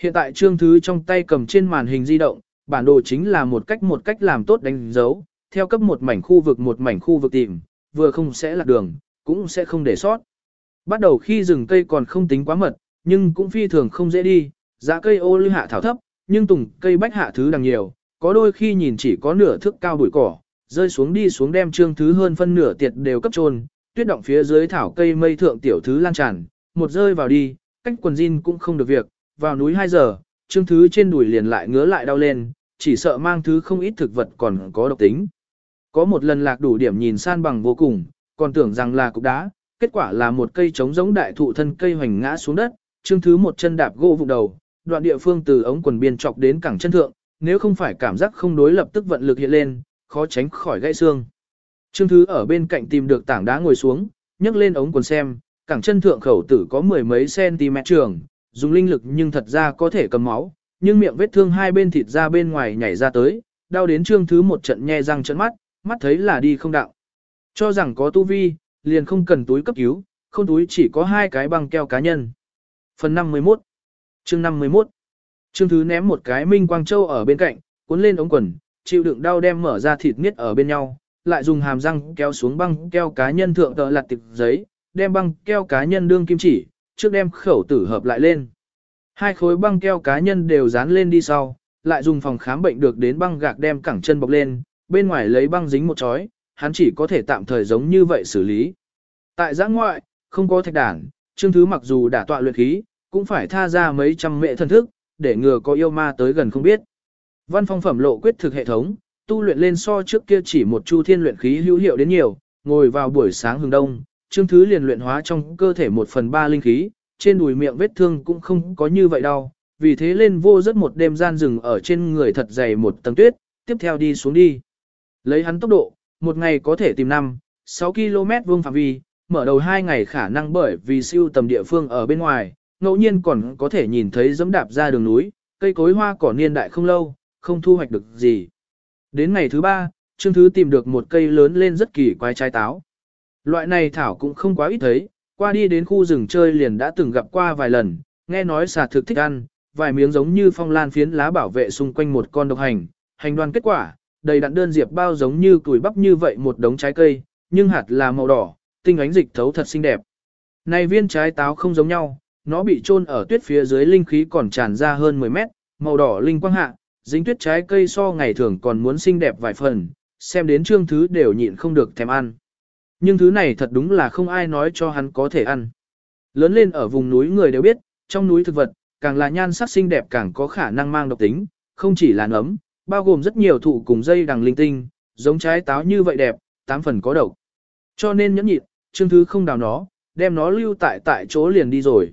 Hiện tại Trương Thứ trong tay cầm trên màn hình di động, bản đồ chính là một cách một cách làm tốt đánh dấu, theo cấp một mảnh khu vực một mảnh khu vực tìm, vừa không sẽ lạc đường, cũng sẽ không để sót. Bắt đầu khi rừng cây còn không tính quá mật, nhưng cũng phi thường không dễ đi, giá cây ô lưu hạ thảo thấp, nhưng tùng cây bách hạ thứ đằng nhiều, có đôi khi nhìn chỉ có nửa thước cao bụi cỏ, rơi xuống đi xuống đem trương thứ hơn phân nửa tiệt đều cấp trôn, tuyết động phía dưới thảo cây mây thượng tiểu thứ lan tràn, một rơi vào đi, cách quần jean cũng không được việc, vào núi 2 giờ, trương thứ trên đùi liền lại ngứa lại đau lên, chỉ sợ mang thứ không ít thực vật còn có độc tính. Có một lần lạc đủ điểm nhìn san bằng vô cùng, còn tưởng rằng là cục đá, kết quả là một cây trống giống đại thụ thân cây hoành ngã xuống đất, trương thứ một chân đạp gỗ vụ đầu, đoạn địa phương từ ống quần biên chọc đến cẳng chân thượng, nếu không phải cảm giác không đối lập tức vận lực hiện lên, khó tránh khỏi gãy xương. Trương thứ ở bên cạnh tìm được tảng đá ngồi xuống, nhấc lên ống quần xem, cẳng chân thượng khẩu tử có mười mấy cm trường, dùng linh lực nhưng thật ra có thể cầm máu, nhưng miệng vết thương hai bên thịt ra bên ngoài nhảy ra tới, đau đến trương thứ một trận nhe răng trợn mắt, mắt thấy là đi không đạo. Cho rằng có tu vi, liền không cần túi cấp cứu, không túi chỉ có hai cái băng keo cá nhân. Phần 51 Chương 51 Trương Thứ ném một cái Minh Quang Châu ở bên cạnh, cuốn lên ống quần, chịu đựng đau đem mở ra thịt miết ở bên nhau, lại dùng hàm răng kéo xuống băng keo cá nhân thượng tờ lặt tịch giấy, đem băng keo cá nhân đương kim chỉ, trước đem khẩu tử hợp lại lên. Hai khối băng keo cá nhân đều dán lên đi sau, lại dùng phòng khám bệnh được đến băng gạc đem cẳng chân bọc lên, bên ngoài lấy băng dính một chói, hắn chỉ có thể tạm thời giống như vậy xử lý. Tại giã ngoại, không có thạch đản, Trương Thứ mặc dù đã tọa luyện khí, cũng phải tha ra mấy trăm mệ thần thức, để ngừa có yêu ma tới gần không biết. Văn phong phẩm lộ quyết thực hệ thống, tu luyện lên so trước kia chỉ một chu thiên luyện khí hữu hiệu đến nhiều, ngồi vào buổi sáng hừng đông, Trương Thứ liền luyện hóa trong cơ thể một phần ba linh khí, trên đùi miệng vết thương cũng không có như vậy đau, vì thế lên vô rất một đêm gian rừng ở trên người thật dày một tầng tuyết, tiếp theo đi xuống đi. Lấy hắn tốc độ, một ngày có thể tìm 5, 6 km vuông phạm vi, mở đầu hai ngày khả năng bởi vì siêu tầm địa phương ở bên ngoài, ngẫu nhiên còn có thể nhìn thấy dẫm đạp ra đường núi, cây cối hoa cỏ niên đại không lâu, không thu hoạch được gì. Đến ngày thứ ba, Trương Thứ tìm được một cây lớn lên rất kỳ quái trái táo. Loại này thảo cũng không quá ít thấy, qua đi đến khu rừng chơi liền đã từng gặp qua vài lần, nghe nói xà thực thích ăn, vài miếng giống như phong lan phiến lá bảo vệ xung quanh một con độc hành, hành đoàn kết quả, đầy đặn đơn diệp bao giống như cùi bắp như vậy một đống trái cây, nhưng hạt là màu đỏ, tinh ánh dịch thấu thật xinh đẹp. Này viên trái táo không giống nhau, nó bị chôn ở tuyết phía dưới linh khí còn tràn ra hơn 10 mét, màu đỏ linh quang hạ, dính tuyết trái cây so ngày thường còn muốn xinh đẹp vài phần, xem đến trương thứ đều nhịn không được thèm ăn. Nhưng thứ này thật đúng là không ai nói cho hắn có thể ăn. Lớn lên ở vùng núi người đều biết, trong núi thực vật, càng là nhan sắc xinh đẹp càng có khả năng mang độc tính, không chỉ là nấm, bao gồm rất nhiều thụ cùng dây đằng linh tinh, giống trái táo như vậy đẹp, tám phần có độc. Cho nên nhẫn nhịn, Trương Thứ không đào nó, đem nó lưu tại tại chỗ liền đi rồi.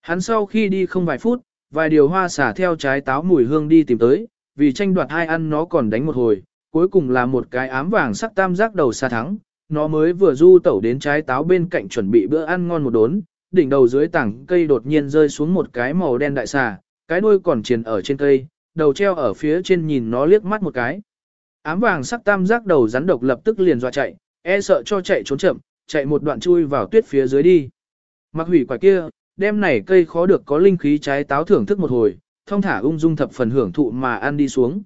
Hắn sau khi đi không vài phút, vài điều hoa xả theo trái táo mùi hương đi tìm tới, vì tranh đoạt hai ăn nó còn đánh một hồi, cuối cùng là một cái ám vàng sắc tam giác đầu xa thắng, nó mới vừa du tẩu đến trái táo bên cạnh chuẩn bị bữa ăn ngon một đốn, đỉnh đầu dưới tảng cây đột nhiên rơi xuống một cái màu đen đại xà, cái đuôi còn triền ở trên cây, đầu treo ở phía trên nhìn nó liếc mắt một cái. Ám vàng sắc tam giác đầu rắn độc lập tức liền dọa chạy, e sợ cho chạy trốn chậm, chạy một đoạn chui vào tuyết phía dưới đi. Mặc hủy quả kia, đem này cây khó được có linh khí trái táo thưởng thức một hồi, thông thả ung dung thập phần hưởng thụ mà ăn đi xuống.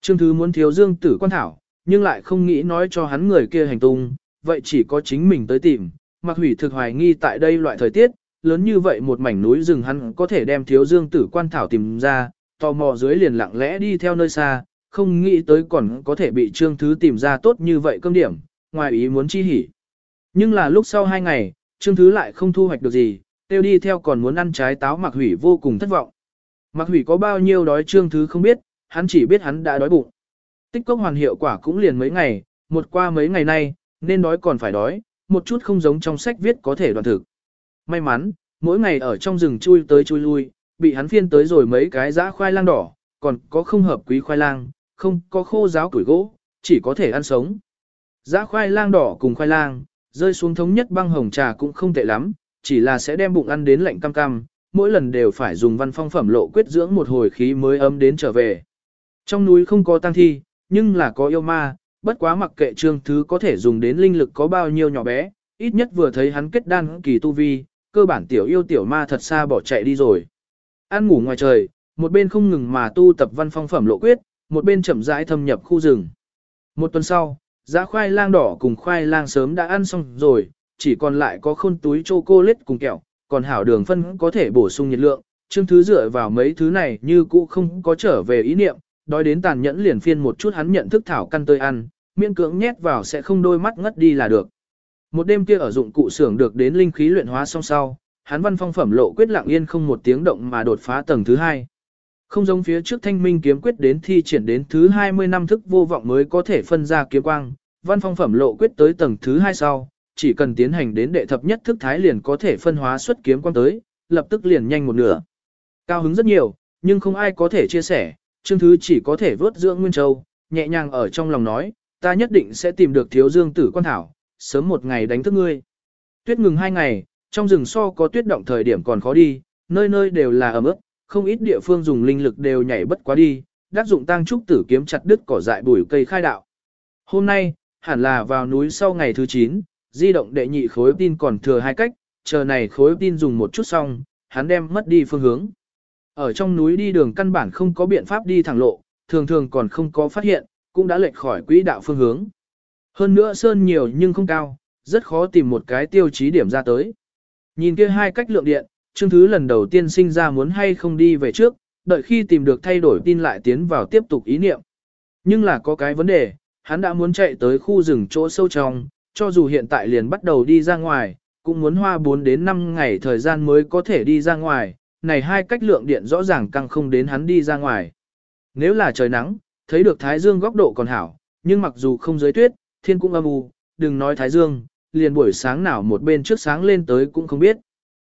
Trương Thứ muốn thiếu dương tử quan thảo, nhưng lại không nghĩ nói cho hắn người kia hành tung, vậy chỉ có chính mình tới tìm. Mặc hủy thực hoài nghi tại đây loại thời tiết, lớn như vậy một mảnh núi rừng hắn có thể đem thiếu dương tử quan thảo tìm ra, tò mò dưới liền lặng lẽ đi theo nơi xa, không nghĩ tới còn có thể bị Trương Thứ tìm ra tốt như vậy cơm điểm, ngoài ý muốn chi hỉ. Nhưng là lúc sau hai ngày, Trương Thứ lại không thu hoạch được gì, tiêu đi theo còn muốn ăn trái táo Mặc Hủy vô cùng thất vọng. Mặc Hủy có bao nhiêu đói Trương Thứ không biết, hắn chỉ biết hắn đã đói bụng. Tích cốc hoàn hiệu quả cũng liền mấy ngày, một qua mấy ngày nay, nên đói còn phải đói, một chút không giống trong sách viết có thể đoạn thực. May mắn, mỗi ngày ở trong rừng chui tới chui lui, bị hắn phiên tới rồi mấy cái dã khoai lang đỏ, còn có không hợp quý khoai lang, không có khô giáo củi gỗ, chỉ có thể ăn sống. Dã khoai lang đỏ cùng khoai lang, rơi xuống thống nhất băng hồng trà cũng không tệ lắm, chỉ là sẽ đem bụng ăn đến lạnh cam cam, mỗi lần đều phải dùng văn phong phẩm lộ quyết dưỡng một hồi khí mới ấm đến trở về. Trong núi không có tăng thi, nhưng là có yêu ma, bất quá mặc kệ trương thứ có thể dùng đến linh lực có bao nhiêu nhỏ bé, ít nhất vừa thấy hắn kết đan kỳ tu vi, cơ bản tiểu yêu tiểu ma thật xa bỏ chạy đi rồi. Ăn ngủ ngoài trời, một bên không ngừng mà tu tập văn phong phẩm lộ quyết, một bên chậm rãi thâm nhập khu rừng. Một tuần sau, giá khoai lang đỏ cùng khoai lang sớm đã ăn xong rồi, chỉ còn lại có khôn túi chocolate cùng kẹo, còn hảo đường phân có thể bổ sung nhiệt lượng, chương thứ dựa vào mấy thứ này như cũ không có trở về ý niệm, đói đến tàn nhẫn liền phiên một chút hắn nhận thức thảo căn tơi ăn, miễn cưỡng nhét vào sẽ không đôi mắt ngất đi là được. Một đêm kia ở dụng cụ xưởng được đến linh khí luyện hóa xong sau, hắn văn phong phẩm lộ quyết lặng yên không một tiếng động mà đột phá tầng thứ hai. Không giống phía trước thanh minh kiếm quyết đến thi triển đến thứ 20 năm thức vô vọng mới có thể phân ra kiếm quang, văn phong phẩm lộ quyết tới tầng thứ hai sau, chỉ cần tiến hành đến đệ thập nhất thức thái liền có thể phân hóa xuất kiếm quang tới, lập tức liền nhanh một nửa. Cao hứng rất nhiều, nhưng không ai có thể chia sẻ, Trương Thứ chỉ có thể vớt dưỡng Nguyên Châu, nhẹ nhàng ở trong lòng nói, ta nhất định sẽ tìm được thiếu dương tử quan thảo, sớm một ngày đánh thức ngươi. Tuyết ngừng hai ngày, trong rừng so có tuyết động thời điểm còn khó đi, nơi nơi đều là ẩm ướt, không ít địa phương dùng linh lực đều nhảy bất quá đi, đắc dụng tăng trúc tử kiếm chặt đứt cỏ dại bùi cây khai đạo. Hôm nay, hẳn là vào núi sau ngày thứ 9, di động đệ nhị khối tin còn thừa hai cách, chờ này khối tin dùng một chút xong, hắn đem mất đi phương hướng. Ở trong núi đi đường căn bản không có biện pháp đi thẳng lộ, thường thường còn không có phát hiện, cũng đã lệch khỏi quỹ đạo phương hướng. Hơn nữa sơn nhiều nhưng không cao, rất khó tìm một cái tiêu chí điểm ra tới. Nhìn kia hai cách lượng điện, Trương Thứ lần đầu tiên sinh ra muốn hay không đi về trước, đợi khi tìm được thay đổi tin lại tiến vào tiếp tục ý niệm. Nhưng là có cái vấn đề, hắn đã muốn chạy tới khu rừng chỗ sâu trong, cho dù hiện tại liền bắt đầu đi ra ngoài, cũng muốn hoa 4 đến 5 ngày thời gian mới có thể đi ra ngoài, này hai cách lượng điện rõ ràng căng không đến hắn đi ra ngoài. Nếu là trời nắng, thấy được thái dương góc độ còn hảo, nhưng mặc dù không dưới tuyết, thiên cũng âm u, đừng nói thái dương, liền buổi sáng nào một bên trước sáng lên tới cũng không biết.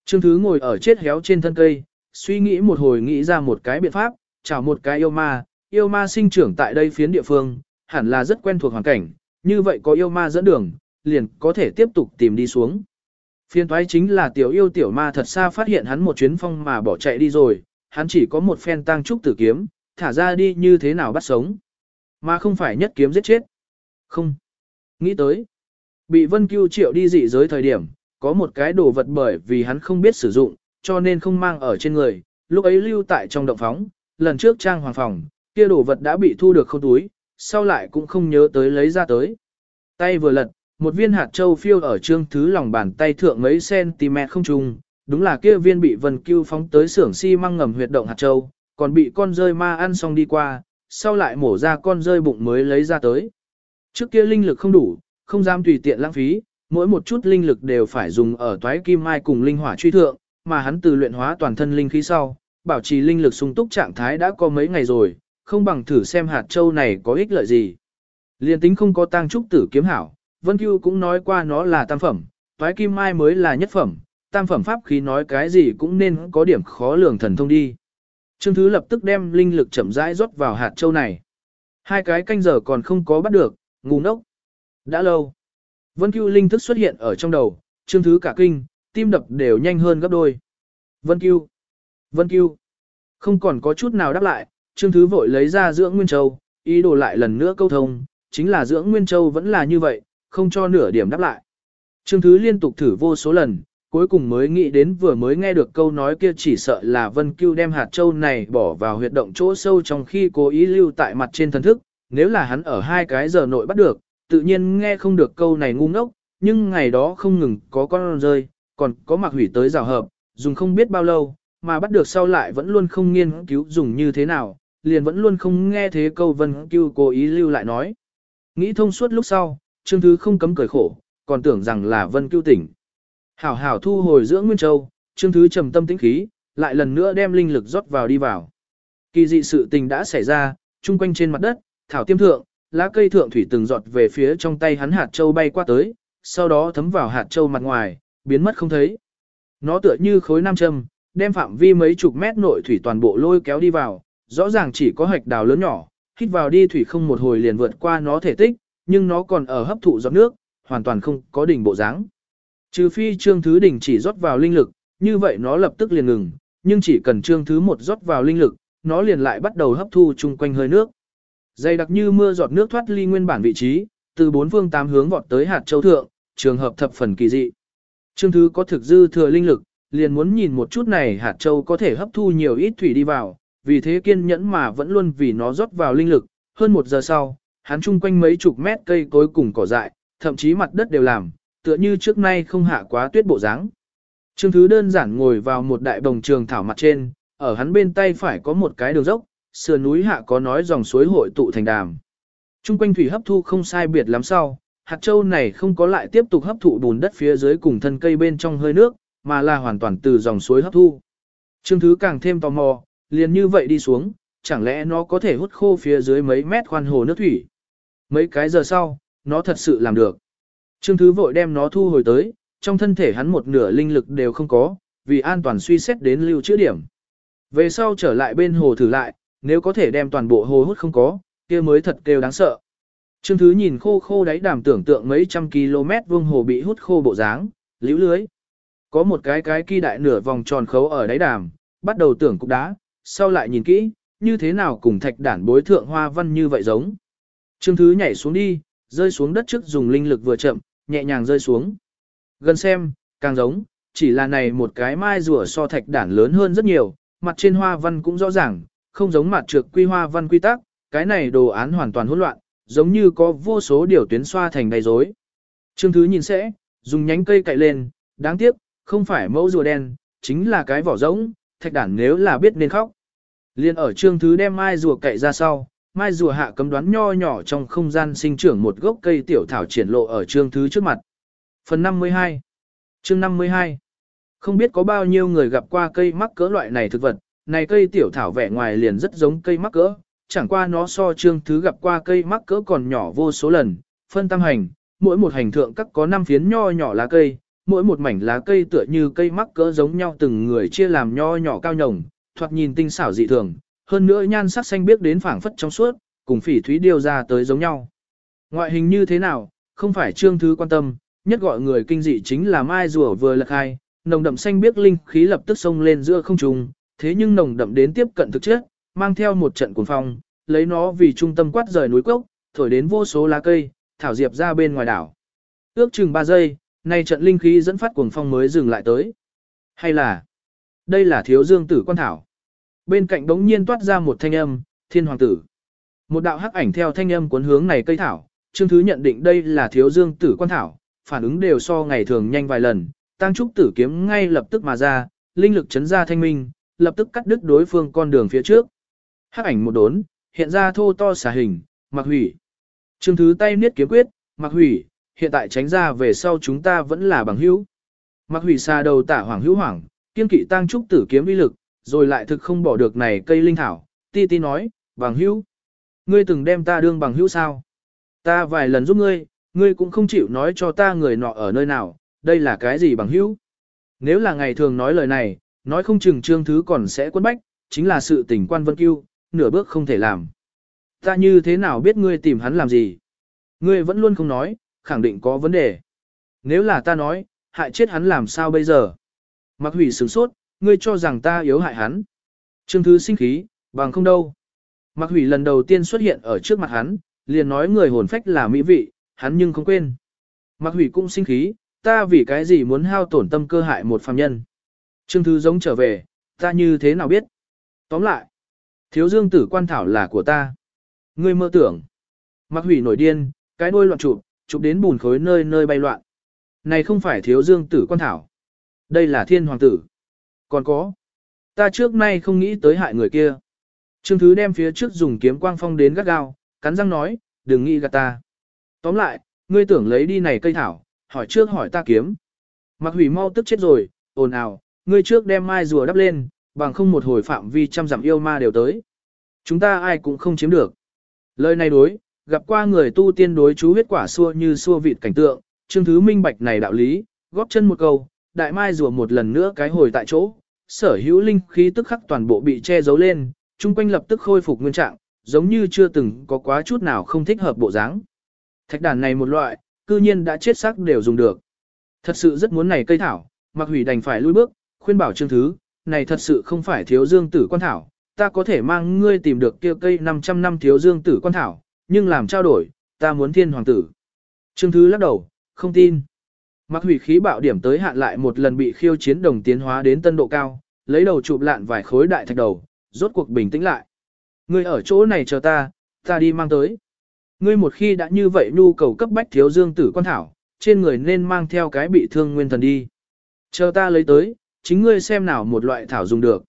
Trương Thứ ngồi ở chết héo trên thân cây, suy nghĩ một hồi nghĩ ra một cái biện pháp, chào một cái yêu ma, yêu ma sinh trưởng tại đây phiến địa phương, hẳn là rất quen thuộc hoàn cảnh, như vậy có yêu ma dẫn đường, liền có thể tiếp tục tìm đi xuống. Phiên thoái chính là tiểu yêu tiểu ma thật xa phát hiện hắn một chuyến phong mà bỏ chạy đi rồi, hắn chỉ có một phen tăng trúc tử kiếm, thả ra đi như thế nào bắt sống. Mà không phải nhất kiếm giết chết. Không. Nghĩ tới. Bị Vân Cưu triệu đi dị giới thời điểm, có một cái đồ vật bởi vì hắn không biết sử dụng, cho nên không mang ở trên người, lúc ấy lưu tại trong động phóng, lần trước trang hoàng phòng, kia đồ vật đã bị thu được không túi, sau lại cũng không nhớ tới lấy ra tới. Tay vừa lật, một viên hạt châu phiêu ở trương thứ lòng bàn tay thượng mấy cm không trùng, đúng là kia viên bị Vân Cưu phóng tới xưởng xi si măng ngầm huyệt động hạt châu, còn bị con rơi ma ăn xong đi qua, sau lại mổ ra con rơi bụng mới lấy ra tới. Trước kia linh lực không đủ, không dám tùy tiện lãng phí, mỗi một chút linh lực đều phải dùng ở toái kim mai cùng linh hỏa truy thượng, mà hắn từ luyện hóa toàn thân linh khí sau, bảo trì linh lực sung túc trạng thái đã có mấy ngày rồi, không bằng thử xem hạt châu này có ích lợi gì. Liên tính không có tang trúc tử kiếm hảo, Vân Cưu cũng nói qua nó là tam phẩm, toái kim mai mới là nhất phẩm, tam phẩm pháp khí nói cái gì cũng nên có điểm khó lường thần thông đi. Trương Thứ lập tức đem linh lực chậm rãi rót vào hạt châu này. Hai cái canh giờ còn không có bắt được, ngu ngốc. Đã lâu. Vân Cưu linh thức xuất hiện ở trong đầu, Trương Thứ cả kinh, tim đập đều nhanh hơn gấp đôi. Vân Cưu. Vân Cưu. Không còn có chút nào đáp lại, Trương Thứ vội lấy ra dưỡng Nguyên Châu, ý đồ lại lần nữa câu thông, chính là dưỡng Nguyên Châu vẫn là như vậy, không cho nửa điểm đáp lại. Trương Thứ liên tục thử vô số lần, cuối cùng mới nghĩ đến vừa mới nghe được câu nói kia chỉ sợ là Vân Cưu đem hạt châu này bỏ vào huyệt động chỗ sâu trong khi cố ý lưu tại mặt trên thần thức, nếu là hắn ở hai cái giờ nội bắt được, tự nhiên nghe không được câu này ngu ngốc, nhưng ngày đó không ngừng có con rơi, còn có mặc hủy tới rào hợp, dùng không biết bao lâu, mà bắt được sau lại vẫn luôn không nghiên cứu dùng như thế nào, liền vẫn luôn không nghe thế câu Vân cứu cố ý lưu lại nói. Nghĩ thông suốt lúc sau, Trương Thứ không cấm cười khổ, còn tưởng rằng là Vân cứu tỉnh. Hảo hảo thu hồi dưỡng Nguyên Châu, Trương Thứ trầm tâm tĩnh khí, lại lần nữa đem linh lực rót vào đi vào. Kỳ dị sự tình đã xảy ra, chung quanh trên mặt đất, thảo tiêm thượng, lá cây thượng thủy từng giọt về phía trong tay hắn hạt châu bay qua tới, sau đó thấm vào hạt châu mặt ngoài, biến mất không thấy. Nó tựa như khối nam châm, đem phạm vi mấy chục mét nội thủy toàn bộ lôi kéo đi vào, rõ ràng chỉ có hạch đào lớn nhỏ, hít vào đi thủy không một hồi liền vượt qua nó thể tích, nhưng nó còn ở hấp thụ giọt nước, hoàn toàn không có đỉnh bộ dáng. Trừ phi trương thứ đỉnh chỉ rót vào linh lực, như vậy nó lập tức liền ngừng, nhưng chỉ cần trương thứ một rót vào linh lực, nó liền lại bắt đầu hấp thu chung quanh hơi nước. Dày đặc như mưa giọt nước thoát ly nguyên bản vị trí, từ bốn phương tám hướng vọt tới hạt châu thượng, trường hợp thập phần kỳ dị. Trương thứ có thực dư thừa linh lực, liền muốn nhìn một chút này hạt châu có thể hấp thu nhiều ít thủy đi vào, vì thế kiên nhẫn mà vẫn luôn vì nó rót vào linh lực, hơn một giờ sau, hắn chung quanh mấy chục mét cây cối cùng cỏ dại, thậm chí mặt đất đều làm, tựa như trước nay không hạ quá tuyết bộ dáng. Trương Thứ đơn giản ngồi vào một đại đồng trường thảo mặt trên, ở hắn bên tay phải có một cái đường dốc, sườn núi hạ có nói dòng suối hội tụ thành đàm. Trung quanh thủy hấp thu không sai biệt lắm sau, hạt châu này không có lại tiếp tục hấp thụ bùn đất phía dưới cùng thân cây bên trong hơi nước, mà là hoàn toàn từ dòng suối hấp thu. Trương Thứ càng thêm tò mò, liền như vậy đi xuống, chẳng lẽ nó có thể hút khô phía dưới mấy mét khoan hồ nước thủy. Mấy cái giờ sau, nó thật sự làm được. Trương Thứ vội đem nó thu hồi tới, trong thân thể hắn một nửa linh lực đều không có, vì an toàn suy xét đến lưu trữ điểm. Về sau trở lại bên hồ thử lại, nếu có thể đem toàn bộ hồ hút không có, kia mới thật kêu đáng sợ. Trương Thứ nhìn khô khô đáy đàm tưởng tượng mấy trăm km vuông hồ bị hút khô bộ dáng, liễu lưới. Có một cái cái kỳ đại nửa vòng tròn khấu ở đáy đàm, bắt đầu tưởng cục đá, sau lại nhìn kỹ, như thế nào cùng thạch đản bối thượng hoa văn như vậy giống. Trương Thứ nhảy xuống đi, rơi xuống đất trước dùng linh lực vừa chậm, nhẹ nhàng rơi xuống. Gần xem, càng giống, chỉ là này một cái mai rùa so thạch đản lớn hơn rất nhiều, mặt trên hoa văn cũng rõ ràng, không giống mặt trược quy hoa văn quy tắc, cái này đồ án hoàn toàn hỗn loạn, giống như có vô số điều tuyến xoa thành đầy rối. Trương Thứ nhìn sẽ, dùng nhánh cây cậy lên, đáng tiếc, không phải mẫu rùa đen, chính là cái vỏ rỗng, thạch đản nếu là biết nên khóc. Liên ở Trương Thứ đem mai rùa cậy ra sau, mai rùa hạ cấm đoán nho nhỏ trong không gian sinh trưởng một gốc cây tiểu thảo triển lộ ở Trương Thứ trước mặt. Phần 52 Chương 52 Không biết có bao nhiêu người gặp qua cây mắc cỡ loại này thực vật, này cây tiểu thảo vẻ ngoài liền rất giống cây mắc cỡ, chẳng qua nó so trương thứ gặp qua cây mắc cỡ còn nhỏ vô số lần, phân tam hành, mỗi một hành thượng các có 5 phiến nho nhỏ lá cây, mỗi một mảnh lá cây tựa như cây mắc cỡ giống nhau từng người chia làm nho nhỏ cao nhồng, thoạt nhìn tinh xảo dị thường, hơn nữa nhan sắc xanh biếc đến phảng phất trong suốt, cùng phỉ thúy điêu ra tới giống nhau. Ngoại hình như thế nào, không phải trương thứ quan tâm, nhất gọi người kinh dị chính là mai rùa vừa lật hai, nồng đậm xanh biếc linh khí lập tức xông lên giữa không trung, thế nhưng nồng đậm đến tiếp cận thực chất, mang theo một trận cuồng phong, lấy nó vì trung tâm quát rời núi cốc, thổi đến vô số lá cây, thảo diệp ra bên ngoài đảo. Ước chừng 3 giây, nay trận linh khí dẫn phát cuồng phong mới dừng lại tới. Hay là, đây là thiếu dương tử quan thảo. Bên cạnh đống nhiên toát ra một thanh âm, thiên hoàng tử. Một đạo hắc ảnh theo thanh âm cuốn hướng này cây thảo, Trương Thứ nhận định đây là thiếu dương tử quan thảo, phản ứng đều so ngày thường nhanh vài lần, tăng trúc tử kiếm ngay lập tức mà ra, linh lực chấn ra thanh minh, lập tức cắt đứt đối phương con đường phía trước. Hắc ảnh một đốn, hiện ra thô to xà hình, mặc hủy. Trương Thứ tay niết kiếm quyết, mặc hủy, hiện tại tránh ra về sau chúng ta vẫn là bằng hữu. Mặc hủy xa đầu tả hoàng hữu hoàng, kiên kỵ tăng trúc tử kiếm uy lực, rồi lại thực không bỏ được này cây linh thảo, ti ti nói, bằng hữu. Ngươi từng đem ta đương bằng hữu sao? Ta vài lần giúp ngươi, ngươi cũng không chịu nói cho ta người nọ ở nơi nào, đây là cái gì bằng hữu? Nếu là ngày thường nói lời này, nói không chừng trương thứ còn sẽ quấn bách, chính là sự tình quan vân cưu, nửa bước không thể làm. Ta như thế nào biết ngươi tìm hắn làm gì? Ngươi vẫn luôn không nói, khẳng định có vấn đề. Nếu là ta nói, hại chết hắn làm sao bây giờ? Mặc hủy sửng sốt, ngươi cho rằng ta yếu hại hắn. Trương Thứ sinh khí, bằng không đâu. Mặc hủy lần đầu tiên xuất hiện ở trước mặt hắn, liền nói người hồn phách là mỹ vị, hắn nhưng không quên. Mặc hủy cũng sinh khí, ta vì cái gì muốn hao tổn tâm cơ hại một phàm nhân. Trương Thứ giống trở về, ta như thế nào biết? Tóm lại, thiếu dương tử quan thảo là của ta. Ngươi mơ tưởng. Mặc hủy nổi điên, cái đuôi loạn chụp, chụp đến bùn khối nơi nơi bay loạn. Này không phải thiếu dương tử quan thảo. Đây là thiên hoàng tử. Còn có. Ta trước nay không nghĩ tới hại người kia. Trương Thứ đem phía trước dùng kiếm quang phong đến gắt gao, cắn răng nói, đừng nghĩ gạt ta. Tóm lại, ngươi tưởng lấy đi này cây thảo, hỏi trước hỏi ta kiếm. Mặc hủy mau tức chết rồi, ồn ào, ngươi trước đem mai rùa đắp lên, bằng không một hồi phạm vi trăm dặm yêu ma đều tới. Chúng ta ai cũng không chiếm được. Lời này đối, gặp qua người tu tiên đối chú huyết quả xua như xua vịt cảnh tượng, chương Thứ minh bạch này đạo lý, góp chân một câu, đại mai rùa một lần nữa cái hồi tại chỗ, sở hữu linh khí tức khắc toàn bộ bị che giấu lên, chung quanh lập tức khôi phục nguyên trạng, giống như chưa từng có quá chút nào không thích hợp bộ dáng. Thạch đàn này một loại, cư nhiên đã chết xác đều dùng được. Thật sự rất muốn này cây thảo, mặc hủy đành phải lui bước, khuyên bảo Trương Thứ, này thật sự không phải thiếu dương tử quan thảo, ta có thể mang ngươi tìm được kia cây 500 năm thiếu dương tử quan thảo, nhưng làm trao đổi, ta muốn thiên hoàng tử. Trương Thứ lắc đầu, không tin. Mặc hủy khí bạo điểm tới hạn lại một lần bị khiêu chiến đồng tiến hóa đến tân độ cao, lấy đầu chụp lạn vài khối đại thạch đầu, rốt cuộc bình tĩnh lại. Ngươi ở chỗ này chờ ta, ta đi mang tới. Ngươi một khi đã như vậy nhu cầu cấp bách thiếu dương tử quan thảo, trên người nên mang theo cái bị thương nguyên thần đi. Chờ ta lấy tới, chính ngươi xem nào một loại thảo dùng được.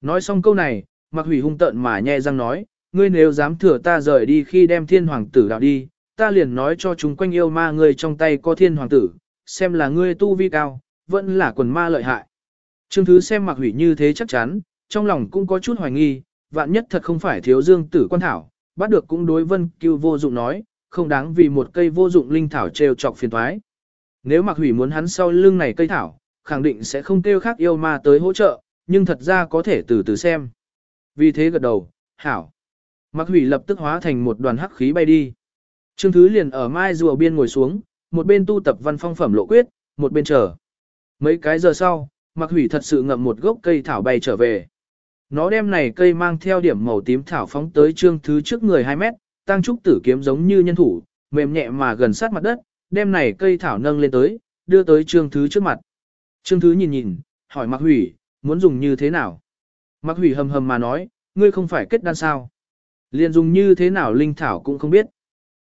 Nói xong câu này, mặc hủy hung tận mà nhe răng nói, ngươi nếu dám thừa ta rời đi khi đem thiên hoàng tử đạo đi, ta liền nói cho chúng quanh yêu ma ngươi trong tay có thiên hoàng tử, xem là ngươi tu vi cao, vẫn là quần ma lợi hại. Trương Thứ xem mặc hủy như thế chắc chắn, trong lòng cũng có chút hoài nghi, vạn nhất thật không phải thiếu dương tử quan thảo, bắt được cũng đối vân cưu vô dụng nói, không đáng vì một cây vô dụng linh thảo trêu chọc phiền thoái. Nếu mặc hủy muốn hắn sau lưng này cây thảo, khẳng định sẽ không kêu khác yêu ma tới hỗ trợ, nhưng thật ra có thể từ từ xem. Vì thế gật đầu, hảo. Mặc hủy lập tức hóa thành một đoàn hắc khí bay đi. Trương Thứ liền ở mai rùa biên ngồi xuống, một bên tu tập văn phong phẩm lộ quyết, một bên chờ. Mấy cái giờ sau, Mặc hủy thật sự ngậm một gốc cây thảo bay trở về. Nó đem này cây mang theo điểm màu tím thảo phóng tới trương thứ trước người 2 mét, tăng trúc tử kiếm giống như nhân thủ, mềm nhẹ mà gần sát mặt đất, đem này cây thảo nâng lên tới, đưa tới trương thứ trước mặt. Trương thứ nhìn nhìn, hỏi Mạc Hủy, muốn dùng như thế nào? Mạc Hủy hầm hầm mà nói, ngươi không phải kết đan sao? Liền dùng như thế nào linh thảo cũng không biết.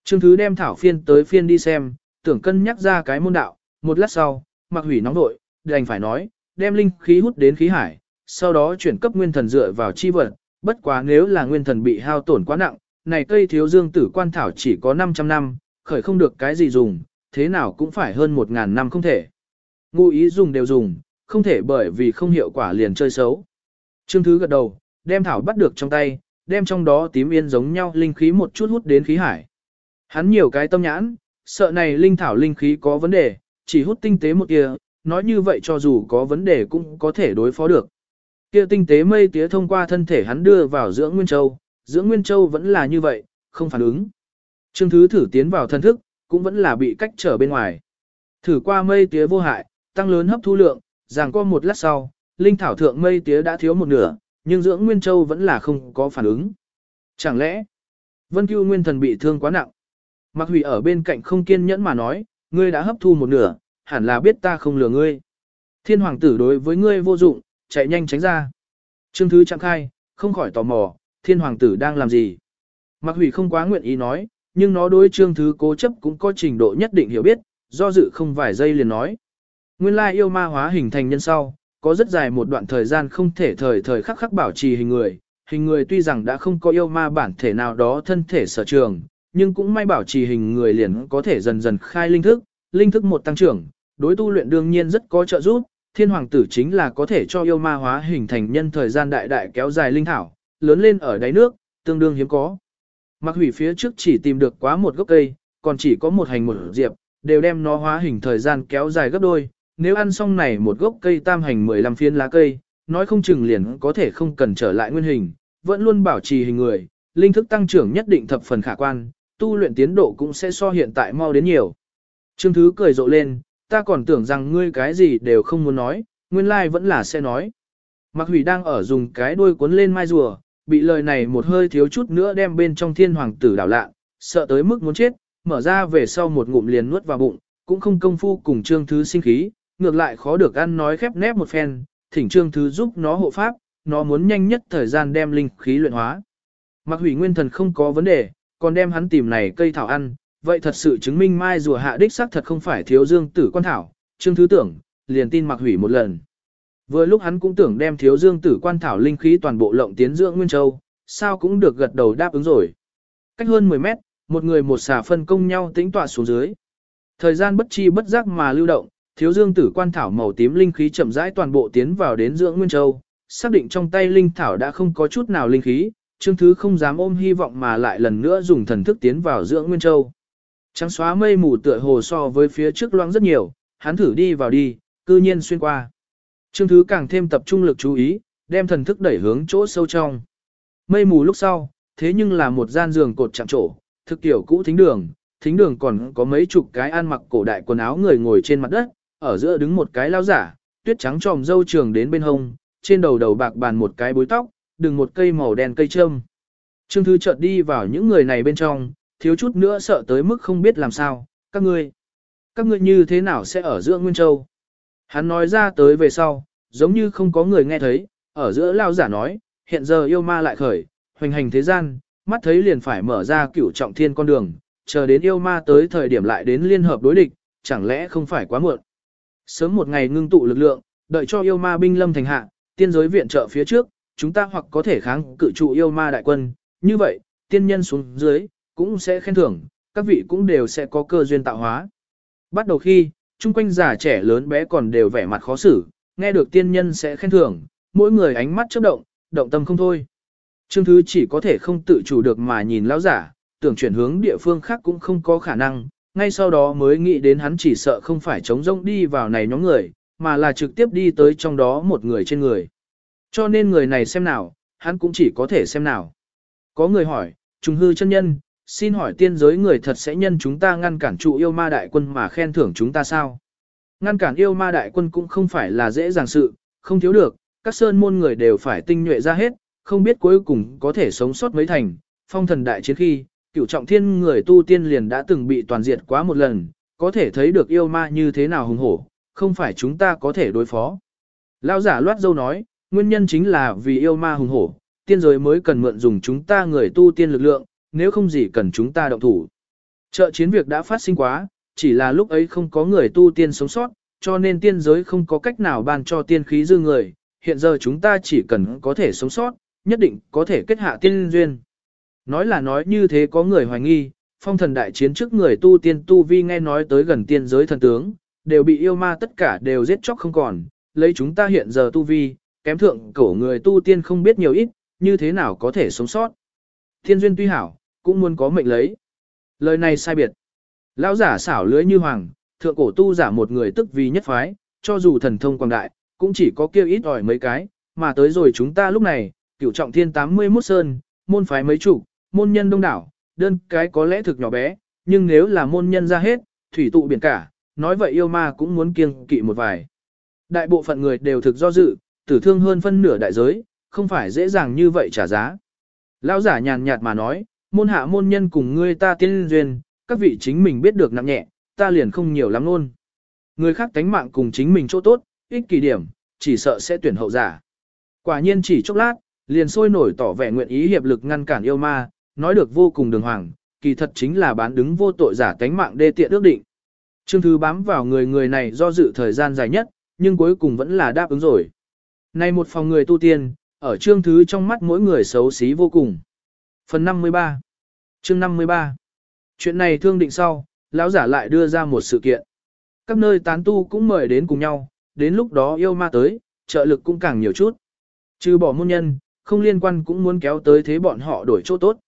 Trương thứ đem thảo phiên tới phiên đi xem, tưởng cân nhắc ra cái môn đạo, một lát sau, Mạc Hủy nóng nội, đành phải nói, đem linh khí hút đến khí hải, sau đó chuyển cấp nguyên thần dựa vào chi vật, bất quá nếu là nguyên thần bị hao tổn quá nặng, này cây thiếu dương tử quan thảo chỉ có 500 năm, khởi không được cái gì dùng, thế nào cũng phải hơn 1.000 năm không thể. Ngụ ý dùng đều dùng, không thể bởi vì không hiệu quả liền chơi xấu. Trương Thứ gật đầu, đem thảo bắt được trong tay, đem trong đó tím yên giống nhau linh khí một chút hút đến khí hải. Hắn nhiều cái tâm nhãn, sợ này linh thảo linh khí có vấn đề, chỉ hút tinh tế một kia, nói như vậy cho dù có vấn đề cũng có thể đối phó được. Kia tinh tế mây tía thông qua thân thể hắn đưa vào dưỡng Nguyên Châu, dưỡng Nguyên Châu vẫn là như vậy, không phản ứng. Trương Thứ thử tiến vào thân thức, cũng vẫn là bị cách trở bên ngoài. Thử qua mây tía vô hại, tăng lớn hấp thu lượng, ràng qua một lát sau, linh thảo thượng mây tía đã thiếu một nửa, nhưng dưỡng Nguyên Châu vẫn là không có phản ứng. Chẳng lẽ, Vân Cưu Nguyên Thần bị thương quá nặng? Mạc Hủy ở bên cạnh không kiên nhẫn mà nói, ngươi đã hấp thu một nửa, hẳn là biết ta không lừa ngươi. Thiên hoàng tử đối với ngươi vô dụng, chạy nhanh tránh ra. Trương Thứ chẳng khai, không khỏi tò mò, thiên hoàng tử đang làm gì. Mặc hủy không quá nguyện ý nói, nhưng nó đối Trương Thứ cố chấp cũng có trình độ nhất định hiểu biết, do dự không vài giây liền nói. Nguyên lai yêu ma hóa hình thành nhân sau, có rất dài một đoạn thời gian không thể thời thời khắc khắc bảo trì hình người. Hình người tuy rằng đã không có yêu ma bản thể nào đó thân thể sở trường, nhưng cũng may bảo trì hình người liền có thể dần dần khai linh thức, linh thức một tăng trưởng, đối tu luyện đương nhiên rất có trợ giúp, thiên hoàng tử chính là có thể cho yêu ma hóa hình thành nhân thời gian đại đại kéo dài linh thảo, lớn lên ở đáy nước, tương đương hiếm có. Mặc hủy phía trước chỉ tìm được quá một gốc cây, còn chỉ có một hành một diệp, đều đem nó hóa hình thời gian kéo dài gấp đôi. Nếu ăn xong này một gốc cây tam hành 15 phiến lá cây, nói không chừng liền có thể không cần trở lại nguyên hình, vẫn luôn bảo trì hình người, linh thức tăng trưởng nhất định thập phần khả quan, tu luyện tiến độ cũng sẽ so hiện tại mau đến nhiều. Trương Thứ cười rộ lên, ta còn tưởng rằng ngươi cái gì đều không muốn nói, nguyên lai like vẫn là sẽ nói. Mạc Hủy đang ở dùng cái đuôi cuốn lên mai rùa, bị lời này một hơi thiếu chút nữa đem bên trong thiên hoàng tử đảo lạ, sợ tới mức muốn chết, mở ra về sau một ngụm liền nuốt vào bụng, cũng không công phu cùng Trương Thứ sinh khí, ngược lại khó được ăn nói khép nép một phen, thỉnh Trương Thứ giúp nó hộ pháp, nó muốn nhanh nhất thời gian đem linh khí luyện hóa. Mặc Hủy nguyên thần không có vấn đề, còn đem hắn tìm này cây thảo ăn, vậy thật sự chứng minh mai rùa hạ đích xác thật không phải thiếu dương tử quan thảo, Trương Thứ tưởng, liền tin mặc Hủy một lần. Vừa lúc hắn cũng tưởng đem thiếu dương tử quan thảo linh khí toàn bộ lộng tiến dưỡng Nguyên Châu, sao cũng được gật đầu đáp ứng rồi. Cách hơn 10 mét, một người một xà phân công nhau tĩnh tọa xuống dưới. Thời gian bất chi bất giác mà lưu động, thiếu dương tử quan thảo màu tím linh khí chậm rãi toàn bộ tiến vào đến dưỡng Nguyên Châu, xác định trong tay linh thảo đã không có chút nào linh khí, Trương Thứ không dám ôm hy vọng mà lại lần nữa dùng thần thức tiến vào dưỡng Nguyên Châu. Trắng xóa mây mù tựa hồ so với phía trước loang rất nhiều, hắn thử đi vào đi, cư nhiên xuyên qua. Trương Thứ càng thêm tập trung lực chú ý, đem thần thức đẩy hướng chỗ sâu trong. Mây mù lúc sau, thế nhưng là một gian giường cột chạm trổ, thực tiểu cũ thính đường, thính đường còn có mấy chục cái ăn mặc cổ đại quần áo người ngồi trên mặt đất, ở giữa đứng một cái lao giả, tuyết trắng tròm dâu trường đến bên hông, trên đầu đầu bạc bàn một cái bối tóc, đừng một cây màu đen cây trâm. Trương Thư chợt đi vào những người này bên trong, thiếu chút nữa sợ tới mức không biết làm sao, các ngươi, các ngươi như thế nào sẽ ở giữa Nguyên Châu. Hắn nói ra tới về sau, giống như không có người nghe thấy, ở giữa lao giả nói, hiện giờ yêu ma lại khởi, hoành hành thế gian, mắt thấy liền phải mở ra cửu trọng thiên con đường, chờ đến yêu ma tới thời điểm lại đến liên hợp đối địch, chẳng lẽ không phải quá muộn. Sớm một ngày ngưng tụ lực lượng, đợi cho yêu ma binh lâm thành hạ, tiên giới viện trợ phía trước, chúng ta hoặc có thể kháng cự trụ yêu ma đại quân, như vậy, tiên nhân xuống dưới, cũng sẽ khen thưởng, các vị cũng đều sẽ có cơ duyên tạo hóa. Bắt đầu khi, chung quanh già trẻ lớn bé còn đều vẻ mặt khó xử, nghe được tiên nhân sẽ khen thưởng, mỗi người ánh mắt chớp động, động tâm không thôi. Trương Thứ chỉ có thể không tự chủ được mà nhìn lão giả, tưởng chuyển hướng địa phương khác cũng không có khả năng, ngay sau đó mới nghĩ đến hắn chỉ sợ không phải chống rông đi vào này nhóm người, mà là trực tiếp đi tới trong đó một người trên người. Cho nên người này xem nào, hắn cũng chỉ có thể xem nào. Có người hỏi, trùng hư chân nhân, xin hỏi tiên giới người thật sẽ nhân chúng ta ngăn cản trụ yêu ma đại quân mà khen thưởng chúng ta sao? Ngăn cản yêu ma đại quân cũng không phải là dễ dàng sự, không thiếu được, các sơn môn người đều phải tinh nhuệ ra hết, không biết cuối cùng có thể sống sót mấy thành. Phong thần đại chiến khi, cửu trọng thiên người tu tiên liền đã từng bị toàn diệt quá một lần, có thể thấy được yêu ma như thế nào hùng hổ, không phải chúng ta có thể đối phó. Lao giả loát dâu nói, nguyên nhân chính là vì yêu ma hùng hổ, tiên giới mới cần mượn dùng chúng ta người tu tiên lực lượng, nếu không gì cần chúng ta động thủ. Trợ chiến việc đã phát sinh quá, chỉ là lúc ấy không có người tu tiên sống sót, cho nên tiên giới không có cách nào ban cho tiên khí dư người, hiện giờ chúng ta chỉ cần có thể sống sót, nhất định có thể kết hạ tiên duyên. Nói là nói như thế có người hoài nghi, phong thần đại chiến trước người tu tiên tu vi nghe nói tới gần tiên giới thần tướng, đều bị yêu ma tất cả đều giết chóc không còn, lấy chúng ta hiện giờ tu vi, kém thượng cổ người tu tiên không biết nhiều ít, như thế nào có thể sống sót. Thiên duyên tuy hảo, cũng muốn có mệnh lấy. Lời này sai biệt. Lão giả xảo lưới như hoàng, thượng cổ tu giả một người tức vì nhất phái, cho dù thần thông quang đại, cũng chỉ có kêu ít ỏi mấy cái, mà tới rồi chúng ta lúc này, cửu trọng thiên 81 sơn, môn phái mấy chủ, môn nhân đông đảo, đơn cái có lẽ thực nhỏ bé, nhưng nếu là môn nhân ra hết, thủy tụ biển cả, nói vậy yêu ma cũng muốn kiêng kỵ một vài. Đại bộ phận người đều thực do dự, tử thương hơn phân nửa đại giới, không phải dễ dàng như vậy trả giá. Lão giả nhàn nhạt mà nói, môn hạ môn nhân cùng ngươi ta tiên duyên, các vị chính mình biết được nặng nhẹ, ta liền không nhiều lắm luôn. Người khác tánh mạng cùng chính mình chỗ tốt, ích kỳ điểm, chỉ sợ sẽ tuyển hậu giả. Quả nhiên chỉ chốc lát, liền sôi nổi tỏ vẻ nguyện ý hiệp lực ngăn cản yêu ma, nói được vô cùng đường hoàng, kỳ thật chính là bán đứng vô tội giả tánh mạng đê tiện ước định. Trương Thứ bám vào người người này do dự thời gian dài nhất, nhưng cuối cùng vẫn là đáp ứng rồi. Này một phòng người tu tiên, ở Trương Thứ trong mắt mỗi người xấu xí vô cùng. Phần 53 Chương 53 Chuyện này thương định sau, lão giả lại đưa ra một sự kiện. Các nơi tán tu cũng mời đến cùng nhau, đến lúc đó yêu ma tới, trợ lực cũng càng nhiều chút. Trừ bỏ môn nhân, không liên quan cũng muốn kéo tới thế bọn họ đổi chỗ tốt.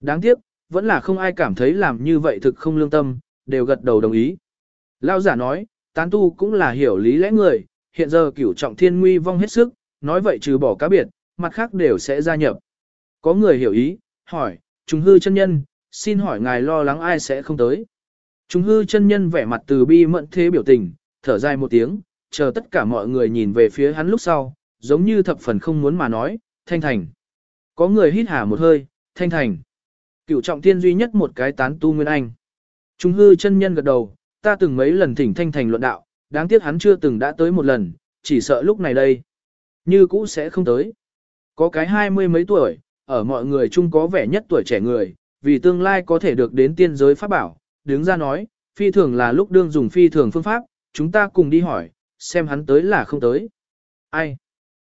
Đáng tiếc, vẫn là không ai cảm thấy làm như vậy thực không lương tâm, đều gật đầu đồng ý. Lao giả nói, tán tu cũng là hiểu lý lẽ người, hiện giờ cửu trọng thiên nguy vong hết sức, nói vậy trừ bỏ cá biệt, mặt khác đều sẽ gia nhập. Có người hiểu ý, hỏi, trùng hư chân nhân, xin hỏi ngài lo lắng ai sẽ không tới. Trùng hư chân nhân vẻ mặt từ bi mẫn thế biểu tình, thở dài một tiếng, chờ tất cả mọi người nhìn về phía hắn lúc sau, giống như thập phần không muốn mà nói, thanh thành. Có người hít hà một hơi, thanh thành. Cựu trọng thiên duy nhất một cái tán tu nguyên anh. Trung hư chân nhân gật đầu, ta từng mấy lần thỉnh thanh thành luận đạo, đáng tiếc hắn chưa từng đã tới một lần, chỉ sợ lúc này đây. Như cũ sẽ không tới. Có cái hai mươi mấy tuổi, ở mọi người chung có vẻ nhất tuổi trẻ người, vì tương lai có thể được đến tiên giới pháp bảo, đứng ra nói, phi thường là lúc đương dùng phi thường phương pháp, chúng ta cùng đi hỏi, xem hắn tới là không tới. Ai?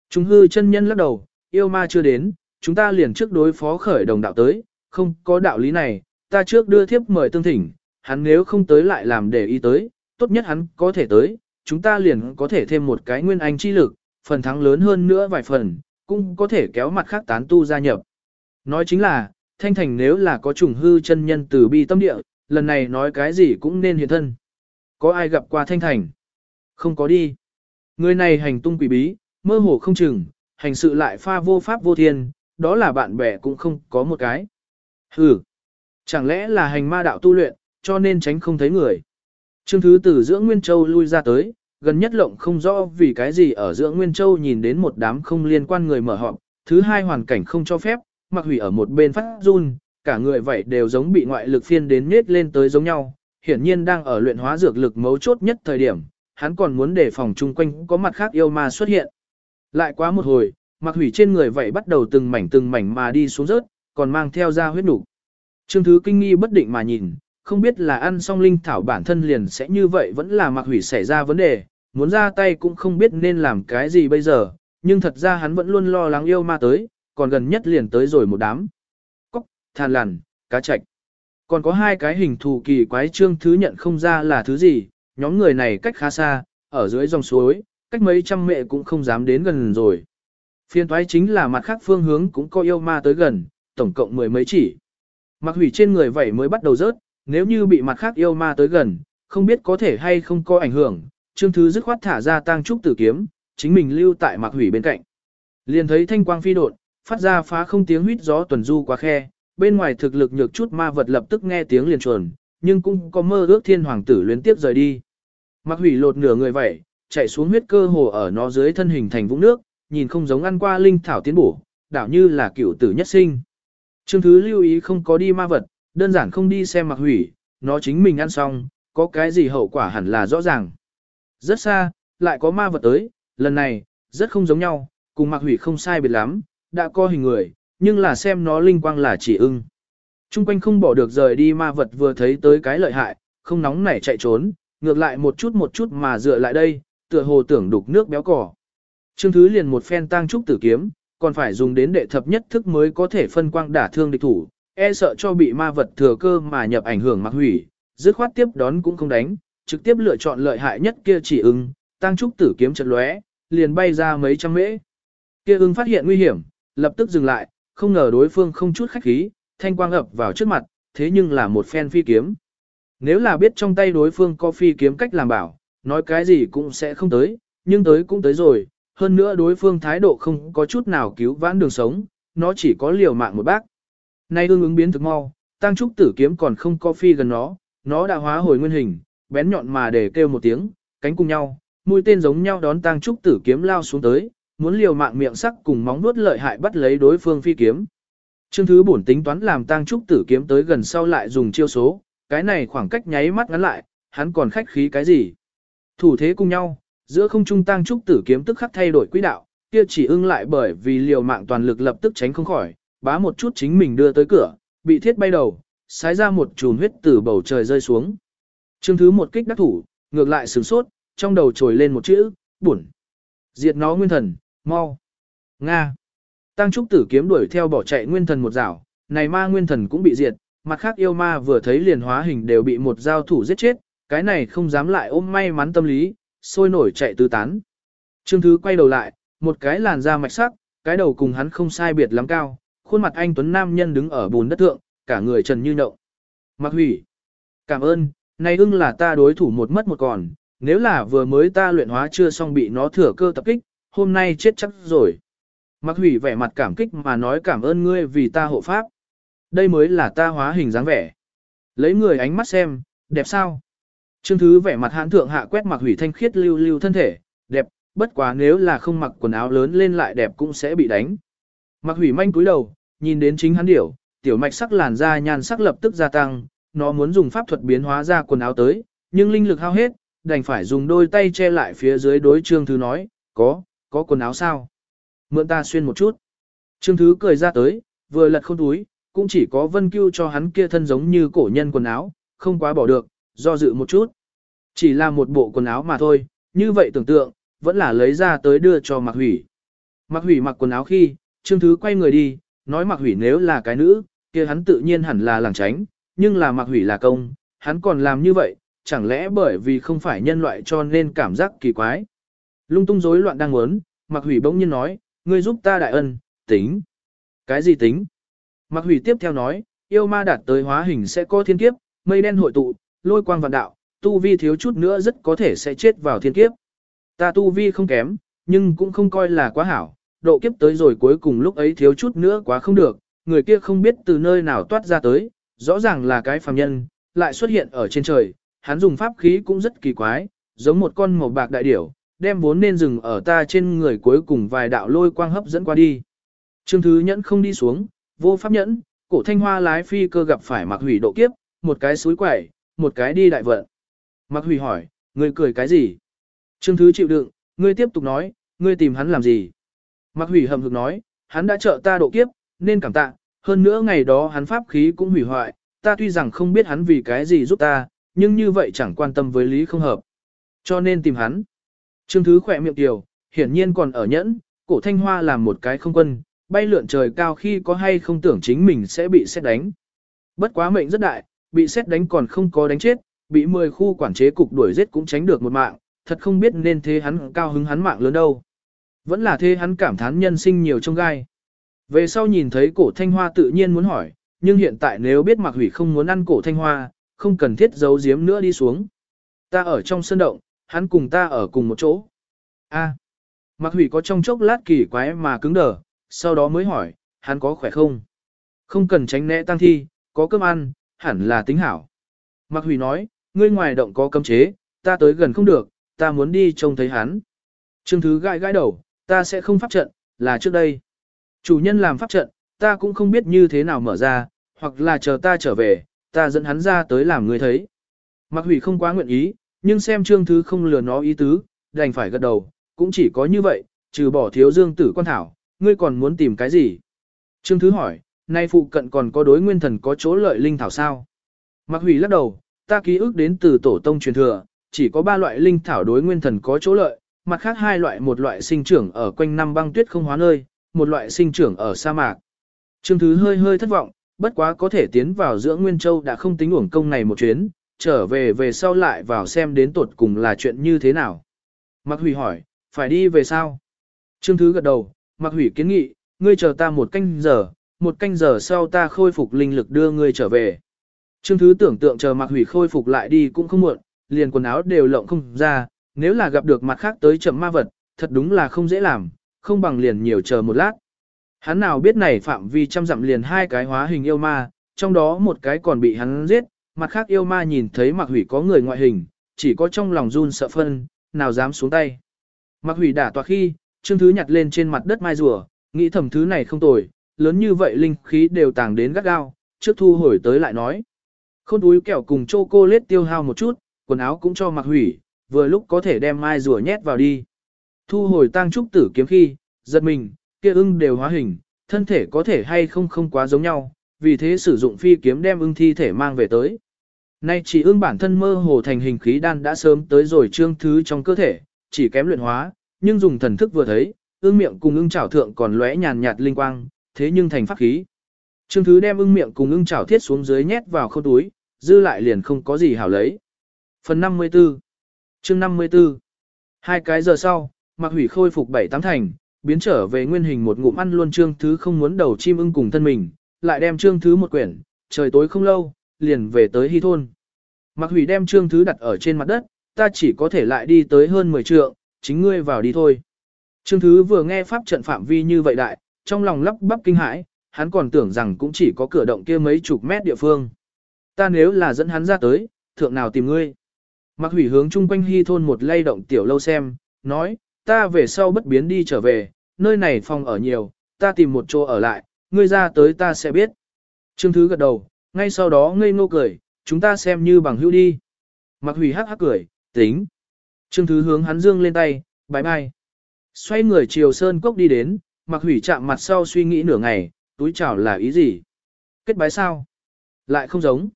Trung hư chân nhân lắc đầu, yêu ma chưa đến, chúng ta liền trước đối phó khởi đồng đạo tới, không có đạo lý này, ta trước đưa thiếp mời tương thỉnh, hắn nếu không tới lại làm để ý tới, tốt nhất hắn có thể tới, chúng ta liền có thể thêm một cái nguyên anh chi lực, phần thắng lớn hơn nữa vài phần, cũng có thể kéo mặt khác tán tu gia nhập. Nói chính là, thanh thành nếu là có trùng hư chân nhân từ bi tâm địa, lần này nói cái gì cũng nên hiện thân. Có ai gặp qua thanh thành? Không có đi. Người này hành tung quỷ bí, mơ hồ không chừng, hành sự lại pha vô pháp vô thiên, đó là bạn bè cũng không có một cái. Hừ, chẳng lẽ là hành ma đạo tu luyện, cho nên tránh không thấy người. Trương Thứ từ giữa Nguyên Châu lui ra tới, gần nhất lộng không rõ vì cái gì ở giữa Nguyên Châu nhìn đến một đám không liên quan người mở họp, thứ hai hoàn cảnh không cho phép, mặc hủy ở một bên phát run, cả người vậy đều giống bị ngoại lực phiên đến nết lên tới giống nhau, hiển nhiên đang ở luyện hóa dược lực mấu chốt nhất thời điểm, hắn còn muốn đề phòng chung quanh có mặt khác yêu ma xuất hiện. Lại quá một hồi, mặc hủy trên người vậy bắt đầu từng mảnh từng mảnh mà đi xuống rớt, còn mang theo ra huyết đủ. Trương Thứ kinh nghi bất định mà nhìn, không biết là ăn xong linh thảo bản thân liền sẽ như vậy vẫn là mặc hủy xảy ra vấn đề, muốn ra tay cũng không biết nên làm cái gì bây giờ, nhưng thật ra hắn vẫn luôn lo lắng yêu ma tới, còn gần nhất liền tới rồi một đám. Cóc, than lằn, cá chạch. Còn có hai cái hình thù kỳ quái trương thứ nhận không ra là thứ gì, nhóm người này cách khá xa, ở dưới dòng suối, cách mấy trăm mẹ cũng không dám đến gần rồi. Phiên thoái chính là mặt khác phương hướng cũng có yêu ma tới gần, tổng cộng mười mấy chỉ. Mặc hủy trên người vậy mới bắt đầu rớt, nếu như bị mặt khác yêu ma tới gần, không biết có thể hay không có ảnh hưởng, Trương Thứ dứt khoát thả ra tang trúc tử kiếm, chính mình lưu tại mặc hủy bên cạnh. Liền thấy thanh quang phi đột, phát ra phá không tiếng huýt gió tuần du qua khe, bên ngoài thực lực nhược chút ma vật lập tức nghe tiếng liền chuồn, nhưng cũng có mơ ước thiên hoàng tử luyến tiếp rời đi. Mặc hủy lột nửa người vậy, chạy xuống huyết cơ hồ ở nó dưới thân hình thành vũng nước, nhìn không giống ăn qua linh thảo tiến bổ, đảo như là cựu tử nhất sinh. Trương Thứ lưu ý không có đi ma vật, đơn giản không đi xem mặc hủy, nó chính mình ăn xong, có cái gì hậu quả hẳn là rõ ràng. Rất xa, lại có ma vật tới, lần này, rất không giống nhau, cùng mặc hủy không sai biệt lắm, đã có hình người, nhưng là xem nó linh quang là chỉ ưng. Trung quanh không bỏ được rời đi ma vật vừa thấy tới cái lợi hại, không nóng nảy chạy trốn, ngược lại một chút một chút mà dựa lại đây, tựa hồ tưởng đục nước béo cỏ. Trương Thứ liền một phen tăng trúc tử kiếm, còn phải dùng đến đệ thập nhất thức mới có thể phân quang đả thương địch thủ, e sợ cho bị ma vật thừa cơ mà nhập ảnh hưởng mặc hủy, dứt khoát tiếp đón cũng không đánh, trực tiếp lựa chọn lợi hại nhất kia chỉ ưng, tăng trúc tử kiếm chật lóe, liền bay ra mấy trăm mễ. Kia ưng phát hiện nguy hiểm, lập tức dừng lại, không ngờ đối phương không chút khách khí, thanh quang ập vào trước mặt, thế nhưng là một phen phi kiếm. Nếu là biết trong tay đối phương có phi kiếm cách làm bảo, nói cái gì cũng sẽ không tới, nhưng tới cũng tới rồi, hơn nữa đối phương thái độ không có chút nào cứu vãn đường sống, nó chỉ có liều mạng một bác. Nay ương ứng biến thực mau, tăng trúc tử kiếm còn không có phi gần nó, nó đã hóa hồi nguyên hình, bén nhọn mà để kêu một tiếng, cánh cùng nhau, mũi tên giống nhau đón tăng trúc tử kiếm lao xuống tới, muốn liều mạng miệng sắc cùng móng nuốt lợi hại bắt lấy đối phương phi kiếm. Trương thứ bổn tính toán làm tăng trúc tử kiếm tới gần sau lại dùng chiêu số, cái này khoảng cách nháy mắt ngắn lại, hắn còn khách khí cái gì. Thủ thế cùng nhau, giữa không trung tăng trúc tử kiếm tức khắc thay đổi quỹ đạo, kia chỉ ưng lại bởi vì liều mạng toàn lực lập tức tránh không khỏi, bá một chút chính mình đưa tới cửa, bị thiết bay đầu, xái ra một chùm huyết từ bầu trời rơi xuống. Trương thứ một kích đắc thủ, ngược lại sửng sốt, trong đầu trồi lên một chữ, bổn. Diệt nó nguyên thần, mau. Nga. Tăng trúc tử kiếm đuổi theo bỏ chạy nguyên thần một rảo, này ma nguyên thần cũng bị diệt, mặt khác yêu ma vừa thấy liền hóa hình đều bị một giao thủ giết chết, cái này không dám lại ôm may mắn tâm lý, sôi nổi chạy tứ tán. Trương Thứ quay đầu lại, một cái làn da mạch sắc, cái đầu cùng hắn không sai biệt lắm cao, khuôn mặt anh Tuấn Nam nhân đứng ở bùn đất thượng, cả người trần như nậu. Mặc hủy. Cảm ơn, này ưng là ta đối thủ một mất một còn, nếu là vừa mới ta luyện hóa chưa xong bị nó thừa cơ tập kích, hôm nay chết chắc rồi. Mặc hủy vẻ mặt cảm kích mà nói cảm ơn ngươi vì ta hộ pháp. Đây mới là ta hóa hình dáng vẻ. Lấy người ánh mắt xem, đẹp sao? Trương Thứ vẻ mặt hãn thượng hạ quét mặc hủy thanh khiết lưu lưu thân thể, đẹp, bất quá nếu là không mặc quần áo lớn lên lại đẹp cũng sẽ bị đánh. Mặc hủy manh cúi đầu, nhìn đến chính hắn điểu, tiểu mạch sắc làn da nhan sắc lập tức gia tăng, nó muốn dùng pháp thuật biến hóa ra quần áo tới, nhưng linh lực hao hết, đành phải dùng đôi tay che lại phía dưới đối Trương Thứ nói, có, có quần áo sao? Mượn ta xuyên một chút. Trương Thứ cười ra tới, vừa lật không túi, cũng chỉ có vân cưu cho hắn kia thân giống như cổ nhân quần áo, không quá bỏ được, do dự một chút. Chỉ là một bộ quần áo mà thôi, như vậy tưởng tượng, vẫn là lấy ra tới đưa cho Mạc Hủy. Mạc Hủy mặc quần áo khi, Trương Thứ quay người đi, nói Mạc Hủy nếu là cái nữ, kia hắn tự nhiên hẳn là làng tránh, nhưng là Mạc Hủy là công, hắn còn làm như vậy, chẳng lẽ bởi vì không phải nhân loại cho nên cảm giác kỳ quái. Lung tung rối loạn đang muốn, Mạc Hủy bỗng nhiên nói, ngươi giúp ta đại ân, tính. Cái gì tính? Mạc Hủy tiếp theo nói, yêu ma đạt tới hóa hình sẽ có thiên kiếp, mây đen hội tụ, lôi quang vạn đạo, tu vi thiếu chút nữa rất có thể sẽ chết vào thiên kiếp. Ta tu vi không kém, nhưng cũng không coi là quá hảo, độ kiếp tới rồi cuối cùng lúc ấy thiếu chút nữa quá không được, người kia không biết từ nơi nào toát ra tới, rõ ràng là cái phàm nhân, lại xuất hiện ở trên trời, hắn dùng pháp khí cũng rất kỳ quái, giống một con màu bạc đại điểu, đem vốn nên dừng ở ta trên người cuối cùng vài đạo lôi quang hấp dẫn qua đi. Trương Thứ Nhẫn không đi xuống, vô pháp nhẫn, cổ thanh hoa lái phi cơ gặp phải mặc hủy độ kiếp, một cái suối quẩy, một cái đi đại vận. Mặc hủy hỏi, ngươi cười cái gì? Trương Thứ chịu đựng, ngươi tiếp tục nói, ngươi tìm hắn làm gì? Mặc hủy hầm hực nói, hắn đã trợ ta độ kiếp, nên cảm tạ, hơn nữa ngày đó hắn pháp khí cũng hủy hoại, ta tuy rằng không biết hắn vì cái gì giúp ta, nhưng như vậy chẳng quan tâm với lý không hợp. Cho nên tìm hắn. Trương Thứ khỏe miệng tiểu, hiển nhiên còn ở nhẫn, cổ thanh hoa làm một cái không quân, bay lượn trời cao khi có hay không tưởng chính mình sẽ bị xét đánh. Bất quá mệnh rất đại, bị xét đánh còn không có đánh chết, bị 10 khu quản chế cục đuổi giết cũng tránh được một mạng, thật không biết nên thế hắn cao hứng hắn mạng lớn đâu. Vẫn là thế hắn cảm thán nhân sinh nhiều trong gai. Về sau nhìn thấy cổ thanh hoa tự nhiên muốn hỏi, nhưng hiện tại nếu biết Mạc Hủy không muốn ăn cổ thanh hoa, không cần thiết giấu giếm nữa đi xuống. Ta ở trong sân động, hắn cùng ta ở cùng một chỗ. A. À, Mạc Hủy có trong chốc lát kỳ quái mà cứng đờ, sau đó mới hỏi, hắn có khỏe không? Không cần tránh né tăng thi, có cơm ăn, hẳn là tính hảo. Mạc Hủy nói, ngươi ngoài động có cấm chế, ta tới gần không được, ta muốn đi trông thấy hắn. Trương Thứ gãi gãi đầu, ta sẽ không pháp trận, là trước đây. Chủ nhân làm pháp trận, ta cũng không biết như thế nào mở ra, hoặc là chờ ta trở về, ta dẫn hắn ra tới làm người thấy. Mạc Hủy không quá nguyện ý, nhưng xem Trương Thứ không lừa nó ý tứ, đành phải gật đầu, cũng chỉ có như vậy, trừ bỏ thiếu dương tử quan thảo, ngươi còn muốn tìm cái gì? Trương Thứ hỏi, nay phụ cận còn có đối nguyên thần có chỗ lợi linh thảo sao? Mạc Hủy lắc đầu, ta ký ức đến từ tổ tông truyền thừa, chỉ có ba loại linh thảo đối nguyên thần có chỗ lợi, mặt khác hai loại một loại sinh trưởng ở quanh năm băng tuyết không hóa nơi, một loại sinh trưởng ở sa mạc. Trương Thứ hơi hơi thất vọng, bất quá có thể tiến vào giữa Nguyên Châu đã không tính uổng công này một chuyến, trở về về sau lại vào xem đến tột cùng là chuyện như thế nào. Mạc Hủy hỏi, phải đi về sao? Trương Thứ gật đầu, Mạc Hủy kiến nghị, ngươi chờ ta một canh giờ, một canh giờ sau ta khôi phục linh lực đưa ngươi trở về. Trương Thứ tưởng tượng chờ Mạc Hủy khôi phục lại đi cũng không muộn, liền quần áo đều lộng không ra, nếu là gặp được mặt khác tới chậm ma vật, thật đúng là không dễ làm, không bằng liền nhiều chờ một lát. Hắn nào biết này phạm vi trăm dặm liền hai cái hóa hình yêu ma, trong đó một cái còn bị hắn giết, mặt khác yêu ma nhìn thấy Mạc Hủy có người ngoại hình, chỉ có trong lòng run sợ phân, nào dám xuống tay. Mạc Hủy đả tọa khi, Trương Thứ nhặt lên trên mặt đất mai rùa, nghĩ thầm thứ này không tồi, lớn như vậy linh khí đều tàng đến gắt gao, trước thu hồi tới lại nói. Khôn túi kẹo cùng chô cô lết tiêu hao một chút, quần áo cũng cho mặc hủy, vừa lúc có thể đem mai rùa nhét vào đi. Thu hồi tang trúc tử kiếm khi, giật mình, kia ưng đều hóa hình, thân thể có thể hay không không quá giống nhau, vì thế sử dụng phi kiếm đem ưng thi thể mang về tới. Nay chỉ ưng bản thân mơ hồ thành hình khí đan đã sớm tới rồi trương thứ trong cơ thể, chỉ kém luyện hóa, nhưng dùng thần thức vừa thấy, ưng miệng cùng ưng chảo thượng còn lóe nhàn nhạt linh quang, thế nhưng thành pháp khí. Trương thứ đem ưng miệng cùng ưng chảo thiết xuống dưới nhét vào khâu túi, dư lại liền không có gì hảo lấy. Phần 54 chương 54 Hai cái giờ sau, Mạc Hủy khôi phục bảy tám thành, biến trở về nguyên hình một ngụm ăn luôn trương thứ không muốn đầu chim ưng cùng thân mình, lại đem trương thứ một quyển, trời tối không lâu, liền về tới hy thôn. Mạc Hủy đem trương thứ đặt ở trên mặt đất, ta chỉ có thể lại đi tới hơn 10 trượng, chính ngươi vào đi thôi. Trương thứ vừa nghe pháp trận phạm vi như vậy đại, trong lòng lắp bắp kinh hãi, hắn còn tưởng rằng cũng chỉ có cửa động kia mấy chục mét địa phương. Ta nếu là dẫn hắn ra tới, thượng nào tìm ngươi. Mặc Hủy hướng chung quanh hy thôn một lay động tiểu lâu xem, nói, ta về sau bất biến đi trở về, nơi này phòng ở nhiều, ta tìm một chỗ ở lại, ngươi ra tới ta sẽ biết. Trương Thứ gật đầu, ngay sau đó ngây ngô cười, chúng ta xem như bằng hữu đi. Mặc Hủy hắc hắc cười, tính. Trương Thứ hướng hắn dương lên tay, bái bai. Xoay người chiều sơn cốc đi đến, Mặc Hủy chạm mặt sau suy nghĩ nửa ngày, túi chảo là ý gì? Kết bái sao? Lại không giống.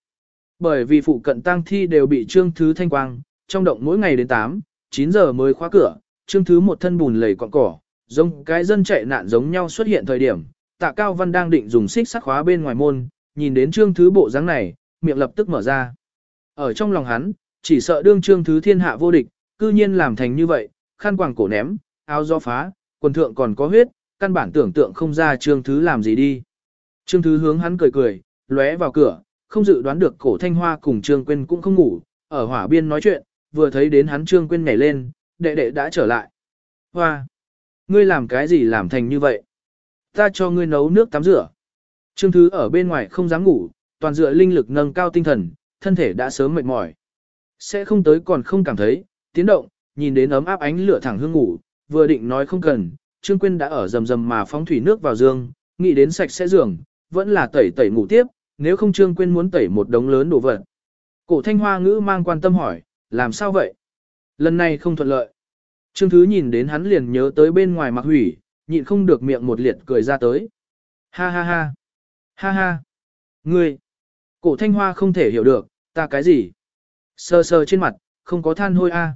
Bởi vì phụ cận tang thi đều bị Trương Thứ thanh quang, trong động mỗi ngày đến 8, 9 giờ mới khóa cửa, Trương Thứ một thân bùn lầy cọn cỏ, giống cái dân chạy nạn giống nhau xuất hiện thời điểm, tạ cao văn đang định dùng xích sắt khóa bên ngoài môn, nhìn đến trương thứ bộ dáng này, miệng lập tức mở ra. Ở trong lòng hắn, chỉ sợ đương trương thứ thiên hạ vô địch, cư nhiên làm thành như vậy, khăn quàng cổ ném, áo do phá, quần thượng còn có huyết, căn bản tưởng tượng không ra trương thứ làm gì đi. Trương thứ hướng hắn cười cười, lóe vào cửa, không dự đoán được cổ thanh hoa cùng trương quyên cũng không ngủ, ở hỏa biên nói chuyện, vừa thấy đến hắn trương quyên nhảy lên, đệ đệ đã trở lại. Hoa! Ngươi làm cái gì làm thành như vậy? Ta cho ngươi nấu nước tắm rửa. Trương Thứ ở bên ngoài không dám ngủ, toàn dựa linh lực nâng cao tinh thần, thân thể đã sớm mệt mỏi. Sẽ không tới còn không cảm thấy, tiến động, nhìn đến ấm áp ánh lửa thẳng hương ngủ, vừa định nói không cần, Trương Quyên đã ở rầm rầm mà phóng thủy nước vào giường, nghĩ đến sạch sẽ giường, vẫn là tẩy tẩy ngủ tiếp, nếu không Trương Quyên muốn tẩy một đống lớn đồ vật. Cổ thanh hoa ngữ mang quan tâm hỏi, làm sao vậy? Lần này không thuận lợi. Trương Thứ nhìn đến hắn liền nhớ tới bên ngoài mặc hủy, nhịn không được miệng một liệt cười ra tới. Ha ha ha. Ha ha. Ngươi. Cổ thanh hoa không thể hiểu được, ta cái gì? Sơ sơ trên mặt, không có than hôi a.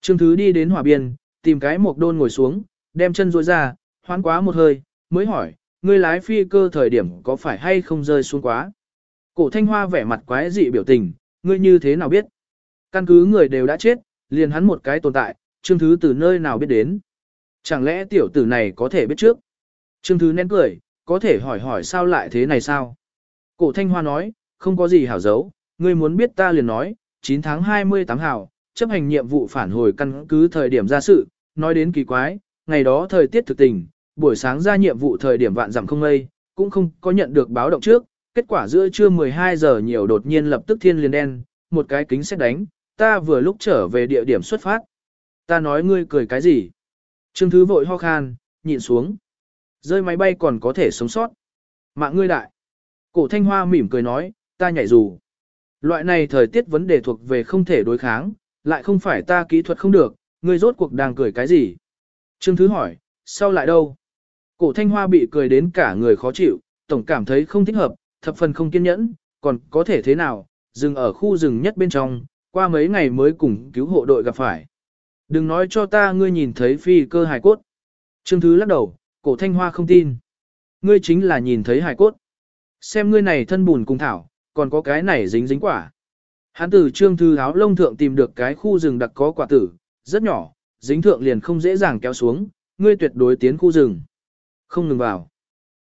Trương Thứ đi đến hỏa biên, tìm cái mộc đôn ngồi xuống, đem chân duỗi ra, hoán quá một hơi, mới hỏi, ngươi lái phi cơ thời điểm có phải hay không rơi xuống quá? Cổ thanh hoa vẻ mặt quái dị biểu tình, ngươi như thế nào biết? Căn cứ người đều đã chết, liền hắn một cái tồn tại, Trương Thứ từ nơi nào biết đến? Chẳng lẽ tiểu tử này có thể biết trước? Trương Thứ nén cười, có thể hỏi hỏi sao lại thế này sao? Cổ Thanh Hoa nói, không có gì hảo giấu, ngươi muốn biết ta liền nói, 9 tháng 28 hảo, chấp hành nhiệm vụ phản hồi căn cứ thời điểm ra sự, nói đến kỳ quái, ngày đó thời tiết thực tình, buổi sáng ra nhiệm vụ thời điểm vạn giảm không mây, cũng không có nhận được báo động trước, kết quả giữa trưa 12 giờ nhiều đột nhiên lập tức thiên liền đen, một cái kính xét đánh, ta vừa lúc trở về địa điểm xuất phát. Ta nói ngươi cười cái gì? Trương Thứ vội ho khan, nhịn xuống. Rơi máy bay còn có thể sống sót. Mạng ngươi đại. Cổ thanh hoa mỉm cười nói, ta nhảy dù. Loại này thời tiết vấn đề thuộc về không thể đối kháng, lại không phải ta kỹ thuật không được, ngươi rốt cuộc đang cười cái gì? Trương Thứ hỏi, sao lại đâu? Cổ thanh hoa bị cười đến cả người khó chịu, tổng cảm thấy không thích hợp, thập phần không kiên nhẫn, còn có thể thế nào, dừng ở khu rừng nhất bên trong, qua mấy ngày mới cùng cứu hộ đội gặp phải. Đừng nói cho ta ngươi nhìn thấy phi cơ hài cốt. Trương Thứ lắc đầu, cổ thanh hoa không tin. Ngươi chính là nhìn thấy hài cốt. Xem ngươi này thân bùn cùng thảo, còn có cái này dính dính quả. Hán tử Trương Thư áo lông thượng tìm được cái khu rừng đặc có quả tử, rất nhỏ, dính thượng liền không dễ dàng kéo xuống, ngươi tuyệt đối tiến khu rừng. Không ngừng vào.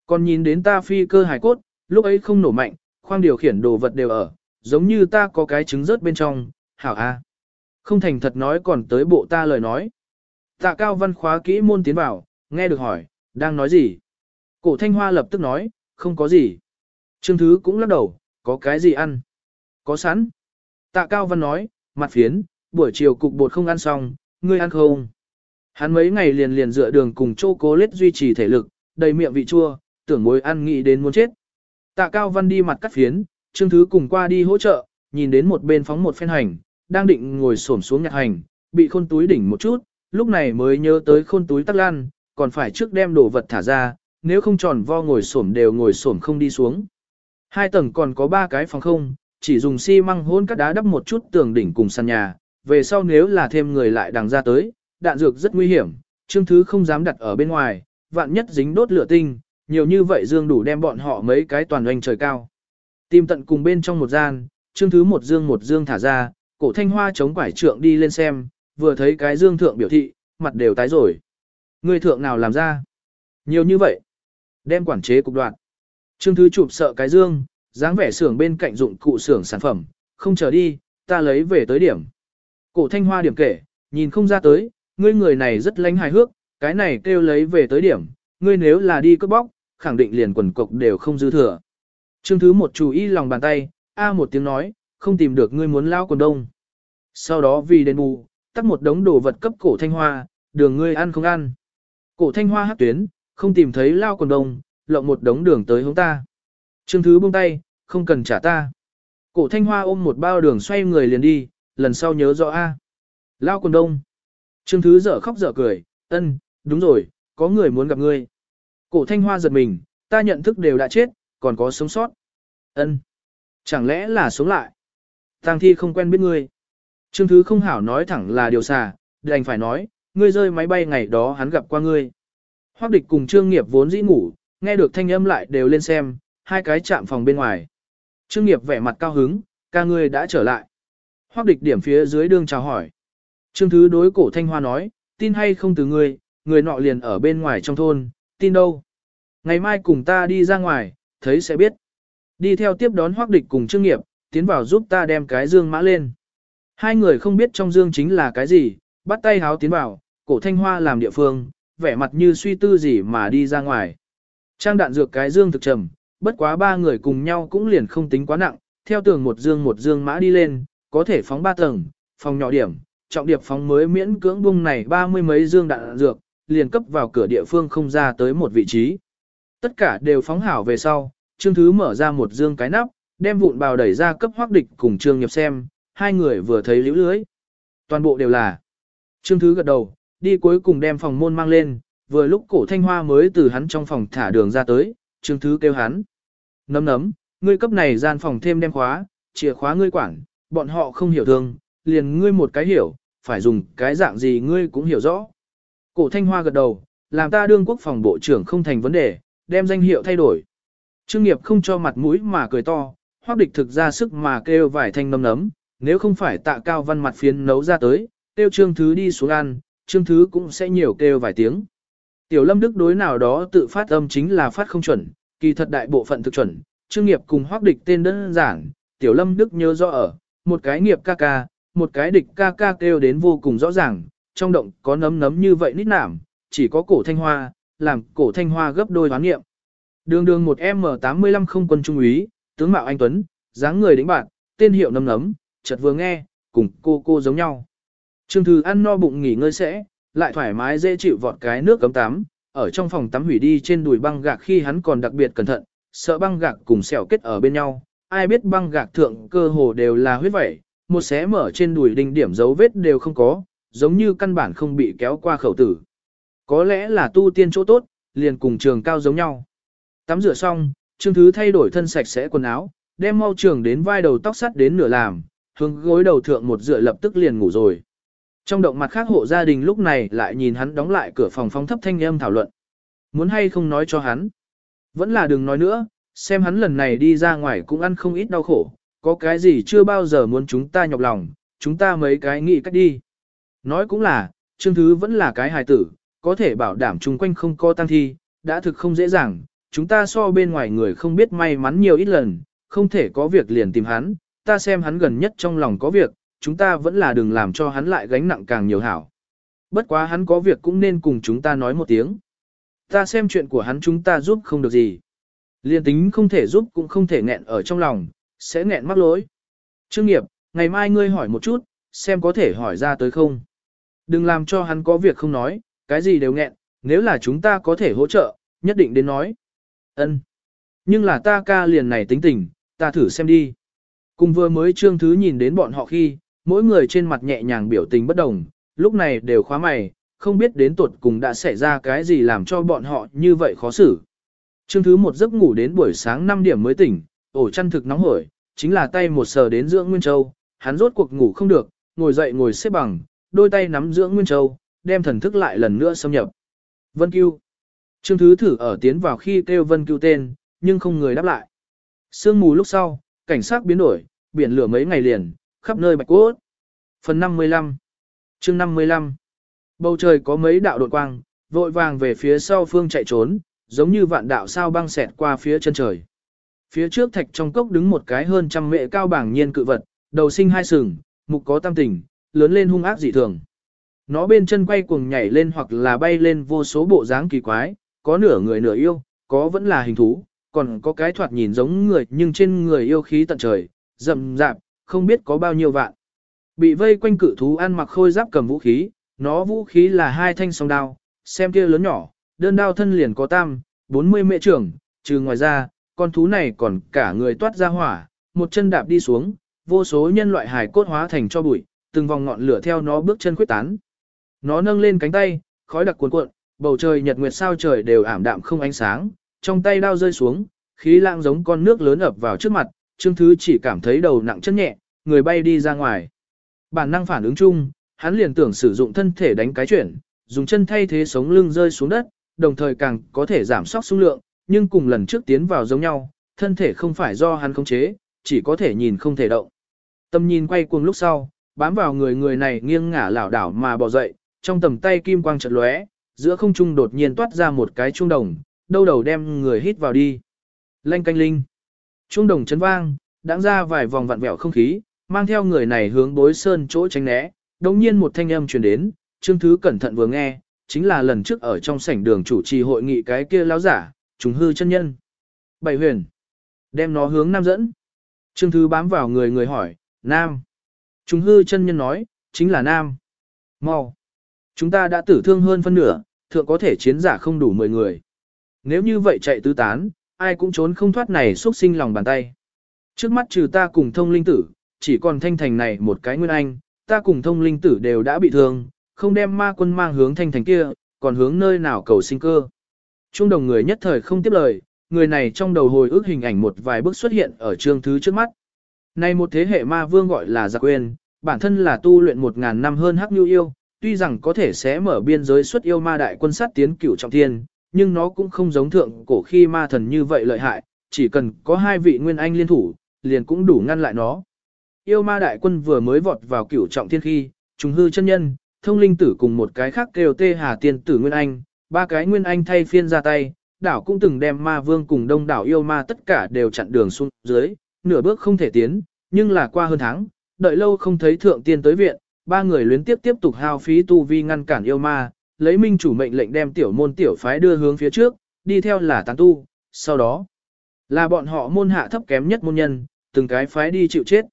Còn nhìn đến ta phi cơ hài cốt, lúc ấy không nổ mạnh, khoang điều khiển đồ vật đều ở, giống như ta có cái trứng rớt bên trong, hảo a. Không thành thật nói còn tới bộ ta lời nói. Tạ cao văn khóa kỹ môn tiến vào, nghe được hỏi, đang nói gì? Cổ thanh hoa lập tức nói, không có gì. Trương Thứ cũng lắc đầu, có cái gì ăn? Có sẵn. Tạ cao văn nói, mặt phiến, buổi chiều cục bột không ăn xong, ngươi ăn không? Hắn mấy ngày liền liền dựa đường cùng chô cố lết duy trì thể lực, đầy miệng vị chua, tưởng mối ăn nghĩ đến muốn chết. Tạ cao văn đi mặt cắt phiến, Trương Thứ cùng qua đi hỗ trợ, nhìn đến một bên phóng một phen hành, đang định ngồi xổm xuống nhặt hành, bị khôn túi đỉnh một chút, lúc này mới nhớ tới khôn túi tắc lan, còn phải trước đem đồ vật thả ra, nếu không tròn vo ngồi xổm đều ngồi xổm không đi xuống. Hai tầng còn có ba cái phòng không, chỉ dùng xi măng hôn các đá đắp một chút tường đỉnh cùng sàn nhà, về sau nếu là thêm người lại đằng ra tới, đạn dược rất nguy hiểm, trương thứ không dám đặt ở bên ngoài, vạn nhất dính đốt lửa tinh, nhiều như vậy dương đủ đem bọn họ mấy cái toàn oanh trời cao. Tìm tận cùng bên trong một gian, chương thứ một dương một dương thả ra, cổ thanh hoa chống quải trượng đi lên xem, vừa thấy cái dương thượng biểu thị, mặt đều tái rồi. người thượng nào làm ra? Nhiều như vậy. Đem quản chế cục đoạn. chương Thứ chụp sợ cái dương, dáng vẻ xưởng bên cạnh dụng cụ xưởng sản phẩm, không chờ đi, ta lấy về tới điểm. Cổ thanh hoa điểm kể, nhìn không ra tới, ngươi người này rất lánh hài hước, cái này kêu lấy về tới điểm, ngươi nếu là đi cướp bóc, khẳng định liền quần cục đều không dư thừa. Trương Thứ một chú ý lòng bàn tay, a một tiếng nói, không tìm được ngươi muốn lao quần đông. Sau đó vì đền bù, tắt một đống đồ vật cấp cổ thanh hoa, đường ngươi ăn không ăn. Cổ thanh hoa hát tuyến, không tìm thấy lao quần đông, lộng một đống đường tới hướng ta. Trương Thứ buông tay, không cần trả ta. Cổ thanh hoa ôm một bao đường xoay người liền đi, lần sau nhớ rõ A. Lao quần đông. Trương Thứ dở khóc dở cười, ân, đúng rồi, có người muốn gặp ngươi. Cổ thanh hoa giật mình, ta nhận thức đều đã chết, còn có sống sót. ân, Chẳng lẽ là sống lại? Tang thi không quen biết ngươi. Trương Thứ không hảo nói thẳng là điều xà, đành phải nói, ngươi rơi máy bay ngày đó hắn gặp qua ngươi. Hoắc địch cùng Trương Nghiệp vốn dĩ ngủ, nghe được thanh âm lại đều lên xem, hai cái chạm phòng bên ngoài. Trương Nghiệp vẻ mặt cao hứng, ca ngươi đã trở lại. Hoắc địch điểm phía dưới đương chào hỏi. Trương Thứ đối cổ thanh hoa nói, tin hay không từ ngươi, người nọ liền ở bên ngoài trong thôn, tin đâu. Ngày mai cùng ta đi ra ngoài, thấy sẽ biết. Đi theo tiếp đón Hoắc địch cùng Trương Nghiệp, tiến vào giúp ta đem cái dương mã lên. Hai người không biết trong dương chính là cái gì, bắt tay háo tiến vào, cổ thanh hoa làm địa phương, vẻ mặt như suy tư gì mà đi ra ngoài. Trang đạn dược cái dương thực trầm, bất quá ba người cùng nhau cũng liền không tính quá nặng, theo tường một dương một dương mã đi lên, có thể phóng ba tầng, phòng nhỏ điểm, trọng điệp phóng mới miễn cưỡng bung này ba mươi mấy dương đạn dược, liền cấp vào cửa địa phương không ra tới một vị trí. Tất cả đều phóng hảo về sau, Trương Thứ mở ra một dương cái nắp, đem vụn bào đẩy ra cấp hoác địch cùng Trương Nghiệp xem, hai người vừa thấy liễu lưới. Toàn bộ đều là. Trương Thứ gật đầu, đi cuối cùng đem phòng môn mang lên, vừa lúc cổ thanh hoa mới từ hắn trong phòng thả đường ra tới, Trương Thứ kêu hắn. Nấm nấm, ngươi cấp này gian phòng thêm đem khóa, chìa khóa ngươi quản, bọn họ không hiểu thương, liền ngươi một cái hiểu, phải dùng cái dạng gì ngươi cũng hiểu rõ. Cổ thanh hoa gật đầu, làm ta đương quốc phòng bộ trưởng không thành vấn đề, đem danh hiệu thay đổi. Trương nghiệp không cho mặt mũi mà cười to, hoác địch thực ra sức mà kêu vài thanh nấm nấm, nếu không phải tạ cao văn mặt phiến nấu ra tới, kêu trương thứ đi xuống ăn, trương thứ cũng sẽ nhiều kêu vài tiếng. Tiểu lâm đức đối nào đó tự phát âm chính là phát không chuẩn, kỳ thật đại bộ phận thực chuẩn, trương nghiệp cùng hoác địch tên đơn giản, tiểu lâm đức nhớ rõ ở, một cái nghiệp ca ca, một cái địch ca ca kêu đến vô cùng rõ ràng, trong động có nấm nấm như vậy nít nảm, chỉ có cổ thanh hoa, làm cổ thanh hoa gấp đôi hoán nghiệm. Đường đường một M85 không quân trung úy, tướng mạo anh Tuấn, dáng người đĩnh bạn, tên hiệu nấm nấm, chợt vừa nghe, cùng cô cô giống nhau. Trương Thư ăn no bụng nghỉ ngơi sẽ, lại thoải mái dễ chịu vọt cái nước cấm tắm, ở trong phòng tắm hủy đi trên đùi băng gạc khi hắn còn đặc biệt cẩn thận, sợ băng gạc cùng sẹo kết ở bên nhau. Ai biết băng gạc thượng cơ hồ đều là huyết vẩy, một xé mở trên đùi đinh điểm dấu vết đều không có, giống như căn bản không bị kéo qua khẩu tử. Có lẽ là tu tiên chỗ tốt, liền cùng trường cao giống nhau. Tắm rửa xong, Trương Thứ thay đổi thân sạch sẽ quần áo, đem mau trường đến vai đầu tóc sắt đến nửa làm, hướng gối đầu thượng một dựa lập tức liền ngủ rồi. Trong động mặt khác hộ gia đình lúc này lại nhìn hắn đóng lại cửa phòng phong thấp thanh âm thảo luận. Muốn hay không nói cho hắn. Vẫn là đừng nói nữa, xem hắn lần này đi ra ngoài cũng ăn không ít đau khổ, có cái gì chưa bao giờ muốn chúng ta nhọc lòng, chúng ta mấy cái nghĩ cách đi. Nói cũng là, Trương Thứ vẫn là cái hài tử, có thể bảo đảm chung quanh không có tăng thi, đã thực không dễ dàng, chúng ta so bên ngoài người không biết may mắn nhiều ít lần, không thể có việc liền tìm hắn, ta xem hắn gần nhất trong lòng có việc, chúng ta vẫn là đừng làm cho hắn lại gánh nặng càng nhiều hảo. Bất quá hắn có việc cũng nên cùng chúng ta nói một tiếng. Ta xem chuyện của hắn chúng ta giúp không được gì. Liên tính không thể giúp cũng không thể nghẹn ở trong lòng, sẽ nghẹn mắc lỗi. Trương nghiệp, ngày mai ngươi hỏi một chút, xem có thể hỏi ra tới không. Đừng làm cho hắn có việc không nói, cái gì đều nghẹn, nếu là chúng ta có thể hỗ trợ, nhất định đến nói. Ân. Nhưng là ta ca liền này tính tình, ta thử xem đi. Cùng vừa mới trương thứ nhìn đến bọn họ khi, mỗi người trên mặt nhẹ nhàng biểu tình bất đồng, lúc này đều khóa mày, không biết đến tuột cùng đã xảy ra cái gì làm cho bọn họ như vậy khó xử. Trương thứ một giấc ngủ đến buổi sáng 5 điểm mới tỉnh, ổ chăn thực nóng hổi, chính là tay một sờ đến dưỡng Nguyên Châu, hắn rốt cuộc ngủ không được, ngồi dậy ngồi xếp bằng, đôi tay nắm dưỡng Nguyên Châu, đem thần thức lại lần nữa xâm nhập. Vân Cưu. Trương Thứ thử ở tiến vào khi kêu Vân Cưu tên, nhưng không người đáp lại. Sương mù lúc sau, cảnh sát biến đổi, biển lửa mấy ngày liền, khắp nơi bạch cốt. Phần 55 chương 55 Bầu trời có mấy đạo đột quang, vội vàng về phía sau phương chạy trốn, giống như vạn đạo sao băng xẹt qua phía chân trời. Phía trước thạch trong cốc đứng một cái hơn trăm mệ cao bảng nhiên cự vật, đầu sinh hai sừng, mục có tam tình, lớn lên hung ác dị thường. Nó bên chân quay cuồng nhảy lên hoặc là bay lên vô số bộ dáng kỳ quái, có nửa người nửa yêu, có vẫn là hình thú, còn có cái thoạt nhìn giống người nhưng trên người yêu khí tận trời, rậm rạp, không biết có bao nhiêu vạn. Bị vây quanh cự thú ăn mặc khôi giáp cầm vũ khí, nó vũ khí là hai thanh song đao, xem kia lớn nhỏ, đơn đao thân liền có tam, 40 mệ trưởng, trừ ngoài ra, con thú này còn cả người toát ra hỏa, một chân đạp đi xuống, vô số nhân loại hài cốt hóa thành cho bụi, từng vòng ngọn lửa theo nó bước chân khuyết tán. Nó nâng lên cánh tay, khói đặc cuồn cuộn, bầu trời nhật nguyệt sao trời đều ảm đạm không ánh sáng, trong tay đao rơi xuống, khí lãng giống con nước lớn ập vào trước mặt, Trương Thứ chỉ cảm thấy đầu nặng chân nhẹ, người bay đi ra ngoài. Bản năng phản ứng chung, hắn liền tưởng sử dụng thân thể đánh cái chuyển, dùng chân thay thế sống lưng rơi xuống đất, đồng thời càng có thể giảm sóc xung lượng, nhưng cùng lần trước tiến vào giống nhau, thân thể không phải do hắn khống chế, chỉ có thể nhìn không thể động. Tâm nhìn quay cuồng lúc sau, bám vào người người này nghiêng ngả lảo đảo mà bò dậy, trong tầm tay kim quang chợt lóe, giữa không trung đột nhiên toát ra một cái trung đồng, đâu đầu đem người hít vào đi. Lanh canh linh. Trung đồng chấn vang, đãng ra vài vòng vặn vẹo không khí, mang theo người này hướng bối sơn chỗ tránh né, đồng nhiên một thanh âm truyền đến, Trương Thứ cẩn thận vừa nghe, chính là lần trước ở trong sảnh đường chủ trì hội nghị cái kia lão giả, trùng hư chân nhân. Bảy huyền. Đem nó hướng nam dẫn. Trương Thứ bám vào người người hỏi, nam. Trùng hư chân nhân nói, chính là nam. Mau. Chúng ta đã tử thương hơn phân nửa, thượng có thể chiến giả không đủ 10 người. Nếu như vậy chạy tứ tán, ai cũng trốn không thoát này xuất sinh lòng bàn tay. Trước mắt trừ ta cùng thông linh tử, chỉ còn thanh thành này một cái nguyên anh, ta cùng thông linh tử đều đã bị thương, không đem ma quân mang hướng thanh thành kia, còn hướng nơi nào cầu sinh cơ. Trung đồng người nhất thời không tiếp lời, người này trong đầu hồi ức hình ảnh một vài bước xuất hiện ở trương thứ trước mắt. Này một thế hệ ma vương gọi là giặc quên, bản thân là tu luyện một ngàn năm hơn hắc nhu yêu, tuy rằng có thể sẽ mở biên giới xuất yêu ma đại quân sát tiến cửu trọng thiên, nhưng nó cũng không giống thượng cổ khi ma thần như vậy lợi hại, chỉ cần có hai vị nguyên anh liên thủ, liền cũng đủ ngăn lại nó. Yêu ma đại quân vừa mới vọt vào cửu trọng thiên khi, trùng hư chân nhân, thông linh tử cùng một cái khác kêu tê hà tiên tử nguyên anh, ba cái nguyên anh thay phiên ra tay, đảo cũng từng đem ma vương cùng đông đảo yêu ma tất cả đều chặn đường xuống dưới, nửa bước không thể tiến, nhưng là qua hơn tháng, đợi lâu không thấy thượng tiên tới viện, ba người luyến tiếp tiếp tục hao phí tu vi ngăn cản yêu ma, lấy minh chủ mệnh lệnh đem tiểu môn tiểu phái đưa hướng phía trước, đi theo là tán tu, sau đó là bọn họ môn hạ thấp kém nhất môn nhân, từng cái phái đi chịu chết.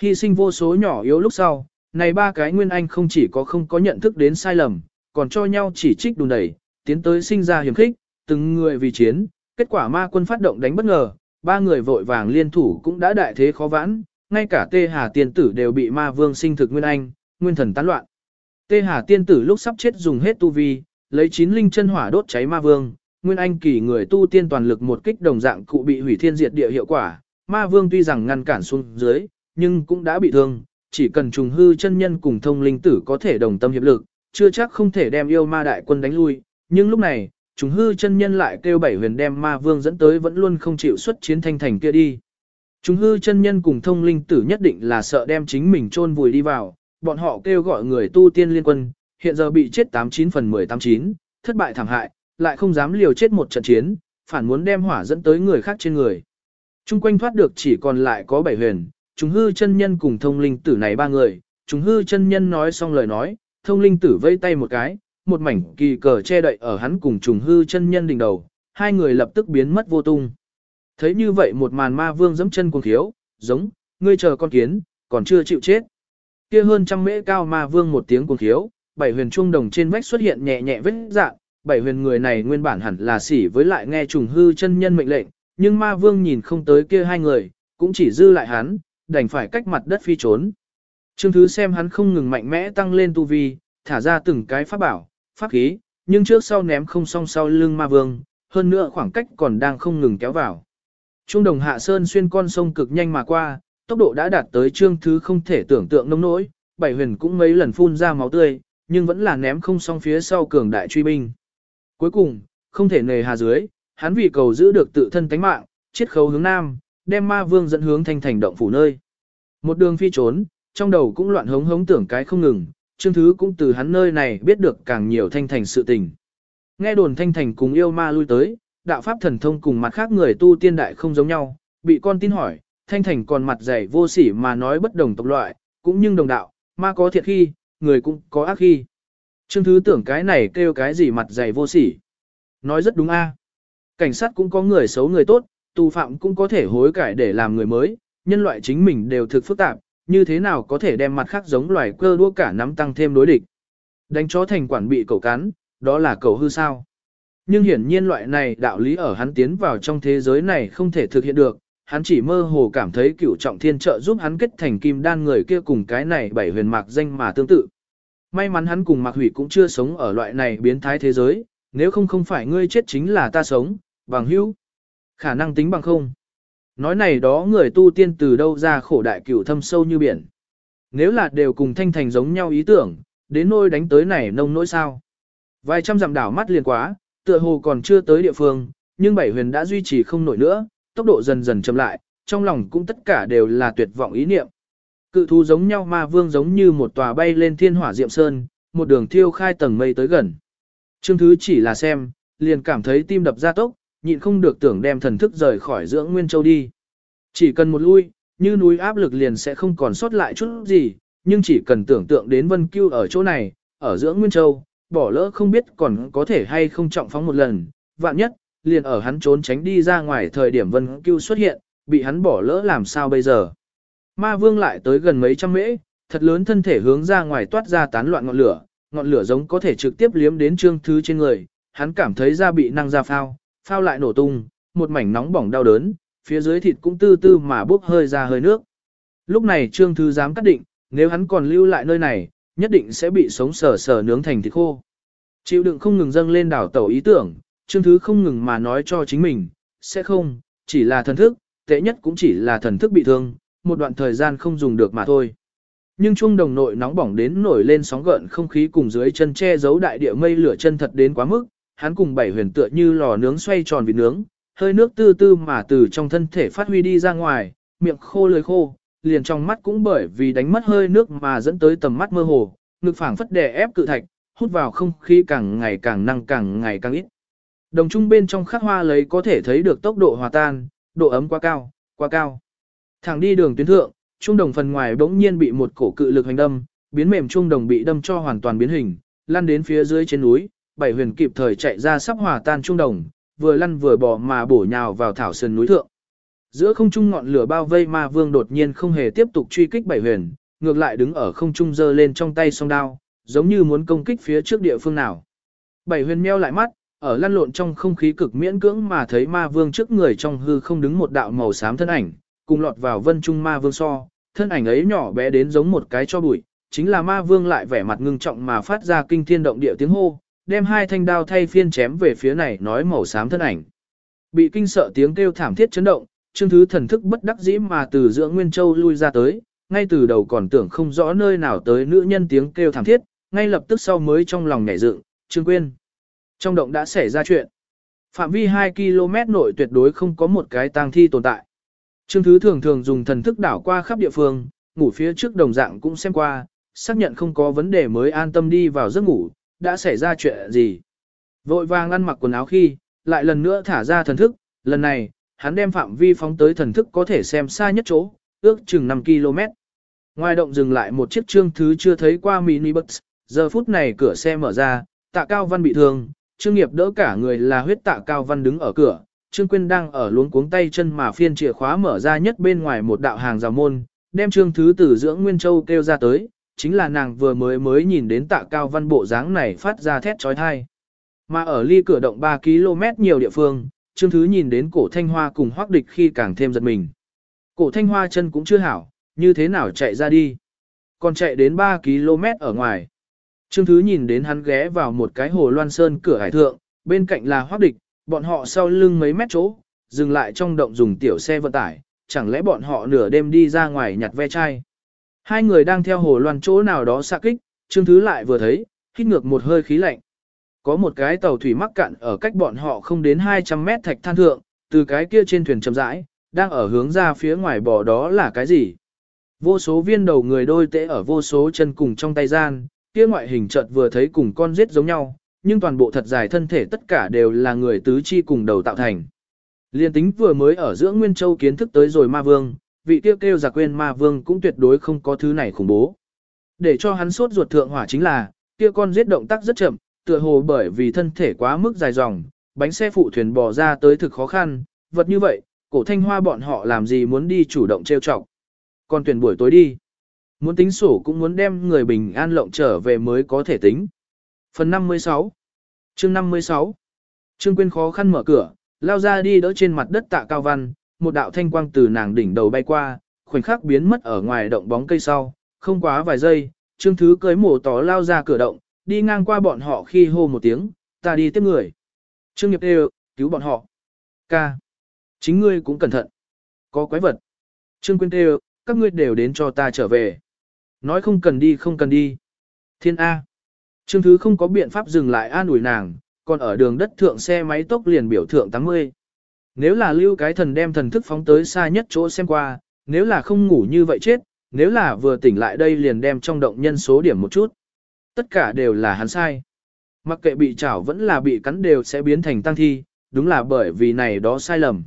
Hy sinh vô số nhỏ yếu lúc sau, này ba cái nguyên anh không chỉ có không có nhận thức đến sai lầm, còn cho nhau chỉ trích đùn đẩy, tiến tới sinh ra hiểm khích, từng người vì chiến, kết quả ma quân phát động đánh bất ngờ, ba người vội vàng liên thủ cũng đã đại thế khó vãn, ngay cả Tê Hà tiên tử đều bị ma vương sinh thực nguyên anh, nguyên thần tán loạn. Tê Hà tiên tử lúc sắp chết dùng hết tu vi, lấy chín linh chân hỏa đốt cháy ma vương, nguyên anh kỳ người tu tiên toàn lực một kích đồng dạng cụ bị hủy thiên diệt địa hiệu quả, ma vương tuy rằng ngăn cản xuống dưới, nhưng cũng đã bị thương, chỉ cần trùng hư chân nhân cùng thông linh tử có thể đồng tâm hiệp lực, chưa chắc không thể đem yêu ma đại quân đánh lui, nhưng lúc này, trùng hư chân nhân lại kêu bảy huyền đem ma vương dẫn tới vẫn luôn không chịu xuất chiến thanh thành kia đi. Trùng hư chân nhân cùng thông linh tử nhất định là sợ đem chính mình chôn vùi đi vào, bọn họ kêu gọi người tu tiên liên quân, hiện giờ bị chết 89 phần 1089, thất bại thảm hại, lại không dám liều chết một trận chiến, phản muốn đem hỏa dẫn tới người khác trên người. Trung quanh thoát được chỉ còn lại có bảy huyền, trùng hư chân nhân cùng thông linh tử này ba người, trùng hư chân nhân nói xong lời nói, thông linh tử vây tay một cái, một mảnh kỳ cờ che đậy ở hắn cùng trùng hư chân nhân đỉnh đầu, hai người lập tức biến mất vô tung. Thấy như vậy một màn ma vương giẫm chân cuồng thiếu, giống, ngươi chờ con kiến, còn chưa chịu chết. Kia hơn trăm mễ cao ma vương một tiếng cuồng thiếu, bảy huyền trung đồng trên vách xuất hiện nhẹ nhẹ vết dạng, bảy huyền người này nguyên bản hẳn là xỉ với lại nghe trùng hư chân nhân mệnh lệnh, nhưng ma vương nhìn không tới kia hai người, cũng chỉ dư lại hắn, đành phải cách mặt đất phi trốn. Trương Thứ xem hắn không ngừng mạnh mẽ tăng lên tu vi, thả ra từng cái pháp bảo, pháp khí, nhưng trước sau ném không song sau lưng ma vương, hơn nữa khoảng cách còn đang không ngừng kéo vào. Trung đồng hạ sơn xuyên con sông cực nhanh mà qua, tốc độ đã đạt tới trương thứ không thể tưởng tượng nông nỗi, bảy huyền cũng mấy lần phun ra máu tươi, nhưng vẫn là ném không song phía sau cường đại truy binh. Cuối cùng, không thể nề hà dưới, hắn vì cầu giữ được tự thân tánh mạng, chiết khấu hướng nam, đem ma vương dẫn hướng thanh thành động phủ nơi. Một đường phi trốn, trong đầu cũng loạn hống hống tưởng cái không ngừng, Trương Thứ cũng từ hắn nơi này biết được càng nhiều thanh thành sự tình. Nghe đồn thanh thành cùng yêu ma lui tới, đạo pháp thần thông cùng mặt khác người tu tiên đại không giống nhau, bị con tin hỏi, thanh thành còn mặt dày vô sỉ mà nói bất đồng tộc loại, cũng nhưng đồng đạo, ma có thiệt khi, người cũng có ác khi. Trương Thứ tưởng cái này kêu cái gì mặt dày vô sỉ. Nói rất đúng a. Cảnh sát cũng có người xấu người tốt, tù phạm cũng có thể hối cải để làm người mới, nhân loại chính mình đều thực phức tạp, như thế nào có thể đem mặt khác giống loài cơ đua cả nắm tăng thêm đối địch. Đánh chó thành quản bị cậu cắn, đó là cậu hư sao. Nhưng hiển nhiên loại này đạo lý ở hắn tiến vào trong thế giới này không thể thực hiện được, hắn chỉ mơ hồ cảm thấy cựu trọng thiên trợ giúp hắn kết thành kim đan người kia cùng cái này bảy huyền mạc danh mà tương tự. May mắn hắn cùng mạc hủy cũng chưa sống ở loại này biến thái thế giới, nếu không không phải ngươi chết chính là ta sống, bằng hữu. Khả năng tính bằng không. Nói này đó người tu tiên từ đâu ra khổ đại cửu thâm sâu như biển. Nếu là đều cùng thanh thành giống nhau ý tưởng, đến nôi đánh tới này nông nỗi sao. Vài trăm dặm đảo mắt liền quá, tựa hồ còn chưa tới địa phương, nhưng bảy huyền đã duy trì không nổi nữa, tốc độ dần dần chậm lại, trong lòng cũng tất cả đều là tuyệt vọng ý niệm. Cự thú giống nhau ma vương giống như một tòa bay lên thiên hỏa diệm sơn, một đường thiêu khai tầng mây tới gần. Trương Thứ chỉ là xem, liền cảm thấy tim đập ra tốc, nhịn không được tưởng đem thần thức rời khỏi dưỡng Nguyên Châu đi. Chỉ cần một lui, như núi áp lực liền sẽ không còn sót lại chút gì, nhưng chỉ cần tưởng tượng đến Vân Cưu ở chỗ này, ở dưỡng Nguyên Châu, bỏ lỡ không biết còn có thể hay không trọng phóng một lần, vạn nhất, liền ở hắn trốn tránh đi ra ngoài thời điểm Vân Cưu xuất hiện, bị hắn bỏ lỡ làm sao bây giờ. Ma Vương lại tới gần mấy trăm mễ, thật lớn thân thể hướng ra ngoài toát ra tán loạn ngọn lửa, ngọn lửa giống có thể trực tiếp liếm đến trương thứ trên người, hắn cảm thấy da bị năng ra phao, phao lại nổ tung, một mảnh nóng bỏng đau đớn, phía dưới thịt cũng tư tư mà bốc hơi ra hơi nước. Lúc này trương thứ dám cắt định, nếu hắn còn lưu lại nơi này, nhất định sẽ bị sống sờ sờ nướng thành thịt khô. Chịu đựng không ngừng dâng lên đảo tàu ý tưởng, trương thứ không ngừng mà nói cho chính mình, sẽ không, chỉ là thần thức, tệ nhất cũng chỉ là thần thức bị thương, một đoạn thời gian không dùng được mà thôi. Nhưng trung đồng nội nóng bỏng đến nổi lên sóng gợn không khí cùng dưới chân che giấu đại địa mây lửa chân thật đến quá mức, hắn cùng bảy huyền tựa như lò nướng xoay tròn vịt nướng, hơi nước tư tư mà từ trong thân thể phát huy đi ra ngoài, miệng khô lưỡi khô, liền trong mắt cũng bởi vì đánh mất hơi nước mà dẫn tới tầm mắt mơ hồ, ngực phảng phất đè ép cự thạch, hút vào không khí càng ngày càng năng càng ngày càng ít. Đồng trung bên trong khắc hoa lấy có thể thấy được tốc độ hòa tan, độ ấm quá cao, quá cao. Thẳng đi đường tuyến thượng, trung đồng phần ngoài bỗng nhiên bị một cổ cự lực hành đâm, biến mềm trung đồng bị đâm cho hoàn toàn biến hình, lăn đến phía dưới trên núi, bảy huyền kịp thời chạy ra sắp hòa tan trung đồng, vừa lăn vừa bò mà bổ nhào vào thảo sơn núi thượng. Giữa không trung ngọn lửa bao vây ma vương đột nhiên không hề tiếp tục truy kích bảy huyền, ngược lại đứng ở không trung giơ lên trong tay song đao, giống như muốn công kích phía trước địa phương nào. Bảy huyền meo lại mắt, ở lăn lộn trong không khí cực miễn cưỡng mà thấy ma vương trước người trong hư không đứng một đạo màu xám thân ảnh, cùng lọt vào vân trung ma vương so, thân ảnh ấy nhỏ bé đến giống một cái cho bụi, chính là ma vương lại vẻ mặt ngưng trọng mà phát ra kinh thiên động địa tiếng hô, đem hai thanh đao thay phiên chém về phía này nói màu xám thân ảnh. Bị kinh sợ tiếng kêu thảm thiết chấn động, Trương Thứ thần thức bất đắc dĩ mà từ giữa Nguyên Châu lui ra tới, ngay từ đầu còn tưởng không rõ nơi nào tới nữ nhân tiếng kêu thảm thiết, ngay lập tức sau mới trong lòng nhảy dựng, Trương Quyên. Trong động đã xảy ra chuyện. Phạm vi 2 km nội tuyệt đối không có một cái tang thi tồn tại. Trương Thứ thường thường dùng thần thức đảo qua khắp địa phương, ngủ phía trước đồng dạng cũng xem qua, xác nhận không có vấn đề mới an tâm đi vào giấc ngủ, đã xảy ra chuyện gì. Vội vàng ăn mặc quần áo khi, lại lần nữa thả ra thần thức, lần này, hắn đem phạm vi phóng tới thần thức có thể xem xa nhất chỗ, ước chừng 5 km. Ngoài động dừng lại một chiếc trương thứ chưa thấy qua mini bus, giờ phút này cửa xe mở ra, tạ cao văn bị thương, trương nghiệp đỡ cả người là huyết tạ cao văn đứng ở cửa, trương quyên đang ở luống cuống tay chân mà phiên chìa khóa mở ra nhất bên ngoài một đạo hàng rào môn, đem trương thứ từ dưỡng Nguyên Châu kêu ra tới, chính là nàng vừa mới mới nhìn đến tạ cao văn bộ dáng này phát ra thét trói thai. Mà ở ly cửa động 3 km nhiều địa phương, Trương Thứ nhìn đến cổ thanh hoa cùng hoác địch khi càng thêm giật mình. Cổ thanh hoa chân cũng chưa hảo, như thế nào chạy ra đi. Còn chạy đến 3 km ở ngoài. Trương Thứ nhìn đến hắn ghé vào một cái hồ loan sơn cửa hải thượng, bên cạnh là hoác địch, bọn họ sau lưng mấy mét chỗ, dừng lại trong động dùng tiểu xe vận tải, chẳng lẽ bọn họ nửa đêm đi ra ngoài nhặt ve chai. Hai người đang theo hồ loan chỗ nào đó xạ kích, Trương Thứ lại vừa thấy, hít ngược một hơi khí lạnh. Có một cái tàu thủy mắc cạn ở cách bọn họ không đến 200 mét thạch than thượng, từ cái kia trên thuyền chậm rãi, đang ở hướng ra phía ngoài bò đó là cái gì? Vô số viên đầu người đôi tễ ở vô số chân cùng trong tay gian, kia ngoại hình chợt vừa thấy cùng con giết giống nhau, nhưng toàn bộ thật dài thân thể tất cả đều là người tứ chi cùng đầu tạo thành. Liên tính vừa mới ở giữa Nguyên Châu kiến thức tới rồi ma vương, vị tiêu kêu giả quên ma vương cũng tuyệt đối không có thứ này khủng bố. Để cho hắn sốt ruột thượng hỏa chính là, kia con giết động tác rất chậm, tựa hồ bởi vì thân thể quá mức dài dòng, bánh xe phụ thuyền bò ra tới thực khó khăn, vật như vậy, cổ thanh hoa bọn họ làm gì muốn đi chủ động trêu chọc. Còn tuyển buổi tối đi. Muốn tính sổ cũng muốn đem người bình an lộng trở về mới có thể tính. Phần 56 Chương 56 Trương Quyên khó khăn mở cửa, lao ra đi đỡ trên mặt đất tạ cao văn, một đạo thanh quang từ nàng đỉnh đầu bay qua, khoảnh khắc biến mất ở ngoài động bóng cây sau, không quá vài giây, Trương Thứ cưới mổ tỏ lao ra cửa động, đi ngang qua bọn họ khi hô một tiếng, ta đi tiếp người. Trương Nghiệp đều, cứu bọn họ. Ca. Chính ngươi cũng cẩn thận. Có quái vật. Trương Quyên đều, các ngươi đều đến cho ta trở về. Nói không cần đi không cần đi. Thiên A. Trương Thứ không có biện pháp dừng lại an ủi nàng, còn ở đường đất thượng xe máy tốc liền biểu thượng 80. Nếu là lưu cái thần đem thần thức phóng tới xa nhất chỗ xem qua, nếu là không ngủ như vậy chết, nếu là vừa tỉnh lại đây liền đem trong động nhân số điểm một chút. Tất cả đều là hắn sai. Mặc kệ bị chảo vẫn là bị cắn đều sẽ biến thành tăng thi, đúng là bởi vì này đó sai lầm.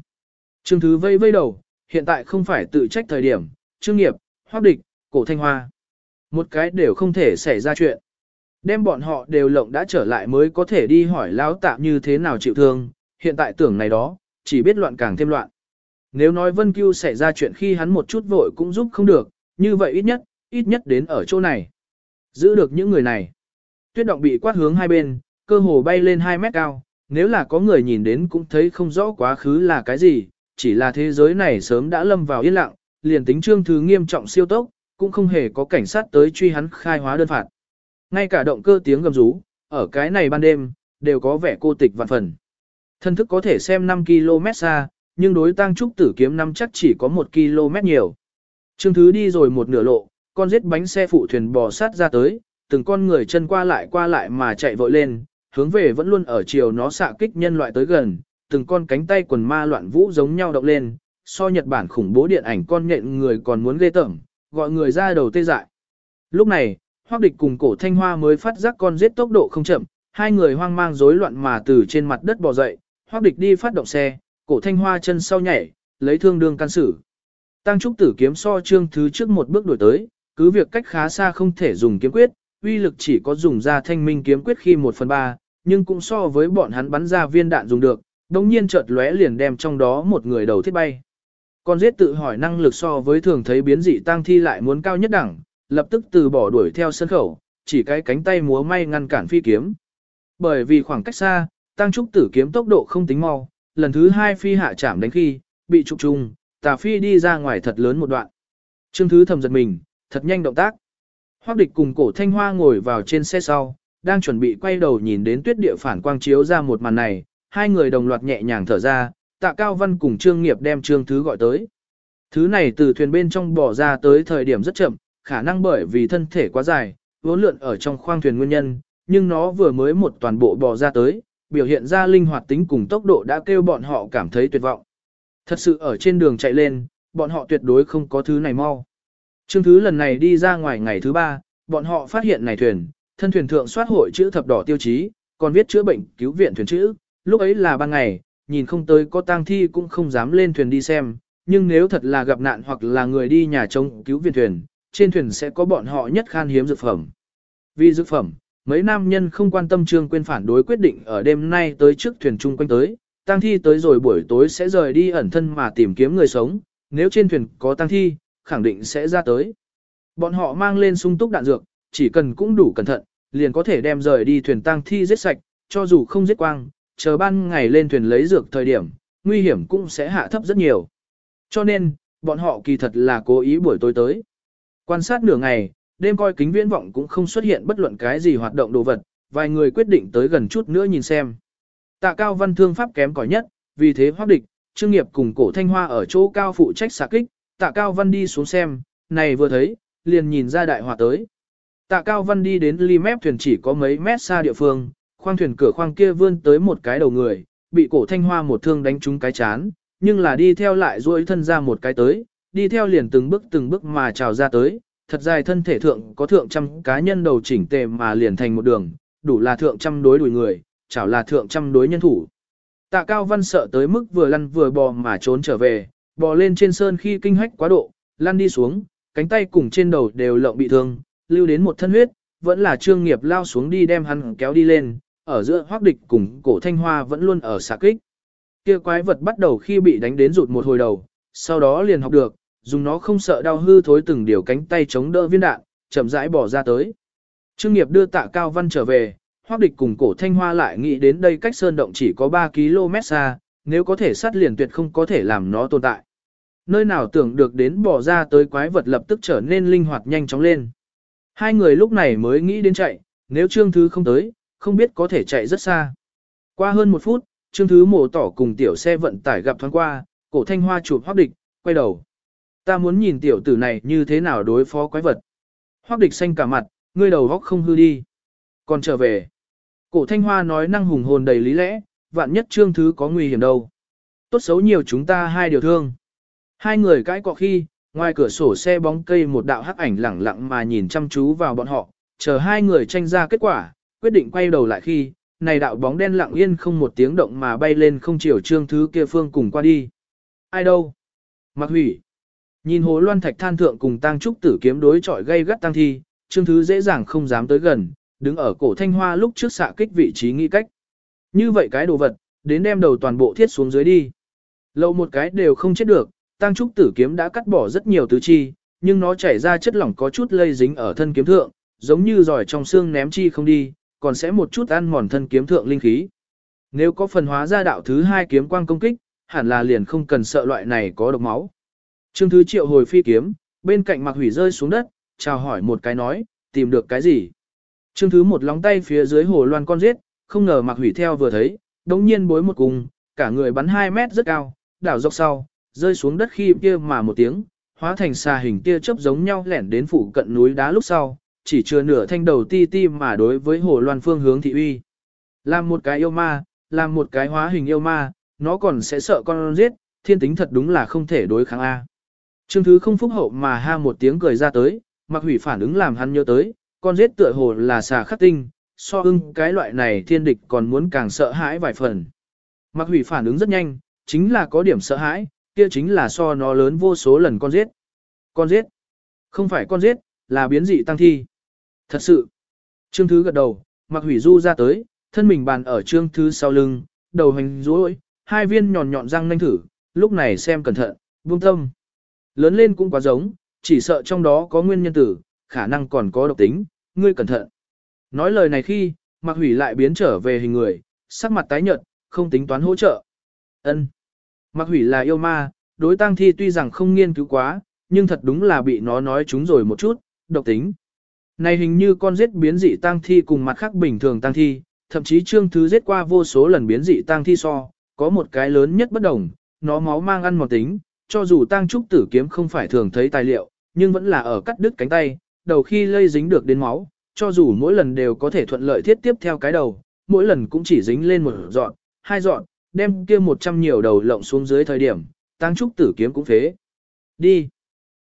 Trương Thứ vây vây đầu, hiện tại không phải tự trách thời điểm, trương nghiệp, hoác địch, cổ thanh hoa. Một cái đều không thể xảy ra chuyện. Đem bọn họ đều lộng đã trở lại mới có thể đi hỏi lão tạ như thế nào chịu thương, hiện tại tưởng này đó, chỉ biết loạn càng thêm loạn. Nếu nói Vân Cưu xảy ra chuyện khi hắn một chút vội cũng giúp không được, như vậy ít nhất, ít nhất đến ở chỗ này. Giữ được những người này. Tuyết động bị quát hướng hai bên, cơ hồ bay lên 2 mét cao, nếu là có người nhìn đến cũng thấy không rõ quá khứ là cái gì, chỉ là thế giới này sớm đã lâm vào yên lặng, liền tính trương thứ nghiêm trọng siêu tốc, cũng không hề có cảnh sát tới truy hắn khai hóa đơn phạt. Ngay cả động cơ tiếng gầm rú, ở cái này ban đêm, đều có vẻ cô tịch vạn phần. Thân thức có thể xem 5 km xa, nhưng đối tăng trúc tử kiếm năm chắc chỉ có 1 km nhiều. Trương Thứ đi rồi một nửa lộ, con giết bánh xe phụ thuyền bò sát ra tới, từng con người chân qua lại qua lại mà chạy vội lên, hướng về vẫn luôn ở chiều nó xạ kích nhân loại tới gần, từng con cánh tay quần ma loạn vũ giống nhau động lên, so Nhật Bản khủng bố điện ảnh con nhện người còn muốn ghê tởm, gọi người ra đầu tê dại. Lúc này, Hoắc Địch cùng Cổ Thanh Hoa mới phát giác con giết tốc độ không chậm, hai người hoang mang rối loạn mà từ trên mặt đất bò dậy, Hoắc Địch đi phát động xe, Cổ Thanh Hoa chân sau nhảy, lấy thương đương can xử. Tăng trúc tử kiếm so trương thứ trước một bước đổi tới, cứ việc cách khá xa không thể dùng kiếm quyết, uy lực chỉ có dùng ra thanh minh kiếm quyết khi một phần ba, nhưng cũng so với bọn hắn bắn ra viên đạn dùng được, đồng nhiên chợt lóe liền đem trong đó một người đầu thiết bay. Con giết tự hỏi năng lực so với thường thấy biến dị tăng thi lại muốn cao nhất đẳng, lập tức từ bỏ đuổi theo sân khẩu, chỉ cái cánh tay múa may ngăn cản phi kiếm. Bởi vì khoảng cách xa, tăng trúc tử kiếm tốc độ không tính mau, lần thứ hai phi hạ chạm đánh khi, bị trục trùng, tà phi đi ra ngoài thật lớn một đoạn. Trương thứ thầm giật mình, thật nhanh động tác. Hoắc địch cùng cổ thanh hoa ngồi vào trên xe sau, đang chuẩn bị quay đầu nhìn đến tuyết địa phản quang chiếu ra một màn này, hai người đồng loạt nhẹ nhàng thở ra, tạ cao văn cùng trương nghiệp đem trương thứ gọi tới. Thứ này từ thuyền bên trong bỏ ra tới thời điểm rất chậm, khả năng bởi vì thân thể quá dài, vốn lượn ở trong khoang thuyền nguyên nhân, nhưng nó vừa mới một toàn bộ bỏ ra tới, biểu hiện ra linh hoạt tính cùng tốc độ đã kêu bọn họ cảm thấy tuyệt vọng. Thật sự ở trên đường chạy lên, bọn họ tuyệt đối không có thứ này mau. Trương Thứ lần này đi ra ngoài ngày thứ ba, bọn họ phát hiện này thuyền, thân thuyền thượng soát hội chữ thập đỏ tiêu chí, còn viết chữa bệnh cứu viện thuyền chữ, lúc ấy là ban ngày, nhìn không tới có tang thi cũng không dám lên thuyền đi xem, nhưng nếu thật là gặp nạn hoặc là người đi nhà trông cứu viện thuyền, trên thuyền sẽ có bọn họ nhất khan hiếm dược phẩm. Vì dược phẩm, mấy nam nhân không quan tâm trương Quyên phản đối quyết định ở đêm nay tới trước thuyền chung quanh tới, tang thi tới rồi buổi tối sẽ rời đi ẩn thân mà tìm kiếm người sống, nếu trên thuyền có tang thi, khẳng định sẽ ra tới. Bọn họ mang lên sung túc đạn dược, chỉ cần cũng đủ cẩn thận, liền có thể đem rời đi thuyền tang thi giết sạch, cho dù không giết quang, chờ ban ngày lên thuyền lấy dược thời điểm, nguy hiểm cũng sẽ hạ thấp rất nhiều. Cho nên, bọn họ kỳ thật là cố ý buổi tối tới. Quan sát nửa ngày, đêm coi kính viễn vọng cũng không xuất hiện bất luận cái gì hoạt động đồ vật, vài người quyết định tới gần chút nữa nhìn xem. Tạ cao văn thương pháp kém cỏi nhất, vì thế hoắc địch, trương nghiệp cùng cổ thanh hoa ở chỗ cao phụ trách xạ kích, tạ cao văn đi xuống xem, này vừa thấy, liền nhìn ra đại hỏa tới. Tạ cao văn đi đến ly mép thuyền chỉ có mấy mét xa địa phương, khoang thuyền cửa khoang kia vươn tới một cái đầu người, bị cổ thanh hoa một thương đánh trúng cái chán, nhưng là đi theo lại duỗi thân ra một cái tới, đi theo liền từng bước từng bước mà trào ra tới, thật dài thân thể thượng có thượng trăm cá nhân đầu chỉnh tề mà liền thành một đường, đủ là thượng trăm đối đuổi người, chảo là thượng trăm đối nhân thủ. Tạ Cao Văn sợ tới mức vừa lăn vừa bò mà trốn trở về, bò lên trên sơn khi kinh hách quá độ, lăn đi xuống, cánh tay cùng trên đầu đều lộng bị thương, lưu đến một thân huyết, vẫn là trương nghiệp lao xuống đi đem hắn kéo đi lên, ở giữa hoác địch cùng cổ thanh hoa vẫn luôn ở xạ kích. Kia quái vật bắt đầu khi bị đánh đến rụt một hồi đầu, sau đó liền học được, dùng nó không sợ đau hư thối từng điều cánh tay chống đỡ viên đạn, chậm rãi bỏ ra tới. Trương nghiệp đưa tạ cao văn trở về, hoắc địch cùng cổ thanh hoa lại nghĩ đến đây cách sơn động chỉ có 3 km xa, nếu có thể sát liền tuyệt không có thể làm nó tồn tại. Nơi nào tưởng được đến bỏ ra tới quái vật lập tức trở nên linh hoạt nhanh chóng lên. Hai người lúc này mới nghĩ đến chạy, nếu trương thứ không tới, không biết có thể chạy rất xa. Qua hơn một phút, trương thứ mổ tỏ cùng tiểu xe vận tải gặp thoáng qua, cổ thanh hoa chụp hoác địch, quay đầu. Ta muốn nhìn tiểu tử này như thế nào đối phó quái vật. Hoác địch xanh cả mặt, ngươi đầu góc không hư đi. Còn trở về. Cổ thanh hoa nói năng hùng hồn đầy lý lẽ, vạn nhất trương thứ có nguy hiểm đâu. Tốt xấu nhiều chúng ta hai điều thương. Hai người cãi cọ khi, ngoài cửa sổ xe bóng cây một đạo hắc ảnh lẳng lặng mà nhìn chăm chú vào bọn họ, chờ hai người tranh ra kết quả, quyết định quay đầu lại khi, này đạo bóng đen lặng yên không một tiếng động mà bay lên không chiều trương thứ kia phương cùng qua đi. Ai đâu? Mặc hủy. Nhìn hồ loan thạch than thượng cùng tang trúc tử kiếm đối chọi gây gắt tăng thi, trương thứ dễ dàng không dám tới gần, đứng ở cổ thanh hoa lúc trước xạ kích vị trí nghi cách. Như vậy cái đồ vật, đến đem đầu toàn bộ thiết xuống dưới đi. Lâu một cái đều không chết được, tăng trúc tử kiếm đã cắt bỏ rất nhiều tứ chi, nhưng nó chảy ra chất lỏng có chút lây dính ở thân kiếm thượng, giống như giỏi trong xương ném chi không đi, còn sẽ một chút ăn mòn thân kiếm thượng linh khí. Nếu có phần hóa ra đạo thứ hai kiếm quang công kích, hẳn là liền không cần sợ loại này có độc máu. Trương Thứ Triệu hồi phi kiếm, bên cạnh Mạc Hủy rơi xuống đất, chào hỏi một cái nói, tìm được cái gì? Trương Thứ một lóng tay phía dưới hồ loan con giết, không ngờ Mạc Hủy theo vừa thấy, đống nhiên bối một cùng, cả người bắn 2 mét rất cao, đảo dọc sau, rơi xuống đất khi kia mà một tiếng, hóa thành xà hình kia chớp giống nhau lẻn đến phụ cận núi đá lúc sau, chỉ chưa nửa thanh đầu ti ti mà đối với hồ loan phương hướng thị uy. Làm một cái yêu ma, làm một cái hóa hình yêu ma, nó còn sẽ sợ con giết, thiên tính thật đúng là không thể đối kháng A. Trương Thứ không phúc hậu mà ha một tiếng cười ra tới, mặc hủy phản ứng làm hắn nhớ tới, con giết tựa hồ là xà khắc tinh, so ưng cái loại này thiên địch còn muốn càng sợ hãi vài phần. Mặc hủy phản ứng rất nhanh, chính là có điểm sợ hãi, kia chính là so nó lớn vô số lần con giết. Con giết? Không phải con giết, là biến dị tăng thi. Thật sự. Trương Thứ gật đầu, mặc hủy du ra tới, thân mình bàn ở Trương Thứ sau lưng, đầu hành rối, hai viên nhọn nhọn răng nanh thử, lúc này xem cẩn thận, buông tâm. Lớn lên cũng quá giống, chỉ sợ trong đó có nguyên nhân tử, khả năng còn có độc tính, ngươi cẩn thận. Nói lời này khi, Mạc hủy lại biến trở về hình người, sắc mặt tái nhợt, không tính toán hỗ trợ. Ân. Mạc hủy là yêu ma, đối tang thi tuy rằng không nghiên cứu quá, nhưng thật đúng là bị nó nói chúng rồi một chút, độc tính. Này hình như con giết biến dị tang thi cùng mặt khác bình thường tang thi, thậm chí trương thứ giết qua vô số lần biến dị tang thi so, có một cái lớn nhất bất đồng, nó máu mang ăn một tính, cho dù Tang trúc tử kiếm không phải thường thấy tài liệu, nhưng vẫn là ở cắt đứt cánh tay, đầu khi lây dính được đến máu, cho dù mỗi lần đều có thể thuận lợi thiết tiếp theo cái đầu, mỗi lần cũng chỉ dính lên một dọn, hai dọn, đem kia một trăm nhiều đầu lộng xuống dưới thời điểm, Tang trúc tử kiếm cũng phế. Đi.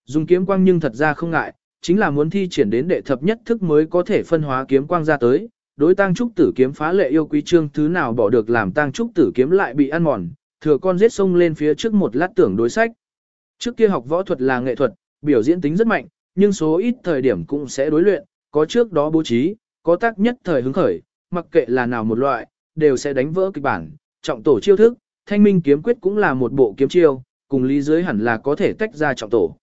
Dùng kiếm quang nhưng thật ra không ngại, chính là muốn thi triển đến đệ thập nhất thức mới có thể phân hóa kiếm quang ra tới. Đối Tang trúc tử kiếm phá lệ yêu quý trương thứ nào bỏ được làm Tang trúc tử kiếm lại bị ăn mòn, thừa con giết sông lên phía trước một lát tưởng đối sách. Trước kia học võ thuật là nghệ thuật, biểu diễn tính rất mạnh, nhưng số ít thời điểm cũng sẽ đối luyện, có trước đó bố trí, có tác nhất thời hứng khởi, mặc kệ là nào một loại, đều sẽ đánh vỡ kịch bản, trọng tổ chiêu thức, thanh minh kiếm quyết cũng là một bộ kiếm chiêu, cùng lý giới hẳn là có thể tách ra trọng tổ.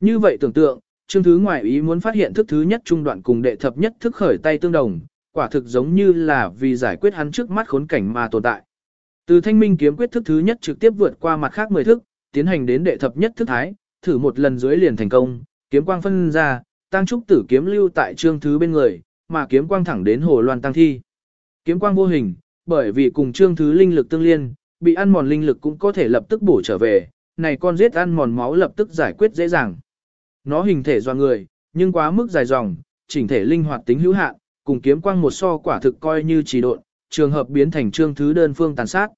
Như vậy tưởng tượng, Trương Thứ ngoại ý muốn phát hiện thức thứ nhất trung đoạn cùng đệ thập nhất thức khởi tay tương đồng, quả thực giống như là vì giải quyết hắn trước mắt khốn cảnh mà tồn tại. Từ thanh minh kiếm quyết thức thứ nhất trực tiếp vượt qua mặt khác 10 thức, tiến hành đến đệ thập nhất thức thái, thử một lần dưới liền thành công, kiếm quang phân ra, tăng trúc tử kiếm lưu tại trương thứ bên người, mà kiếm quang thẳng đến hồ loan tăng thi. Kiếm quang vô hình, bởi vì cùng trương thứ linh lực tương liên, bị ăn mòn linh lực cũng có thể lập tức bổ trở về, này con giết ăn mòn máu lập tức giải quyết dễ dàng. Nó hình thể do người, nhưng quá mức dài dòng, chỉnh thể linh hoạt tính hữu hạn, cùng kiếm quang một so quả thực coi như trì độn, trường hợp biến thành trương thứ đơn phương tàn sát.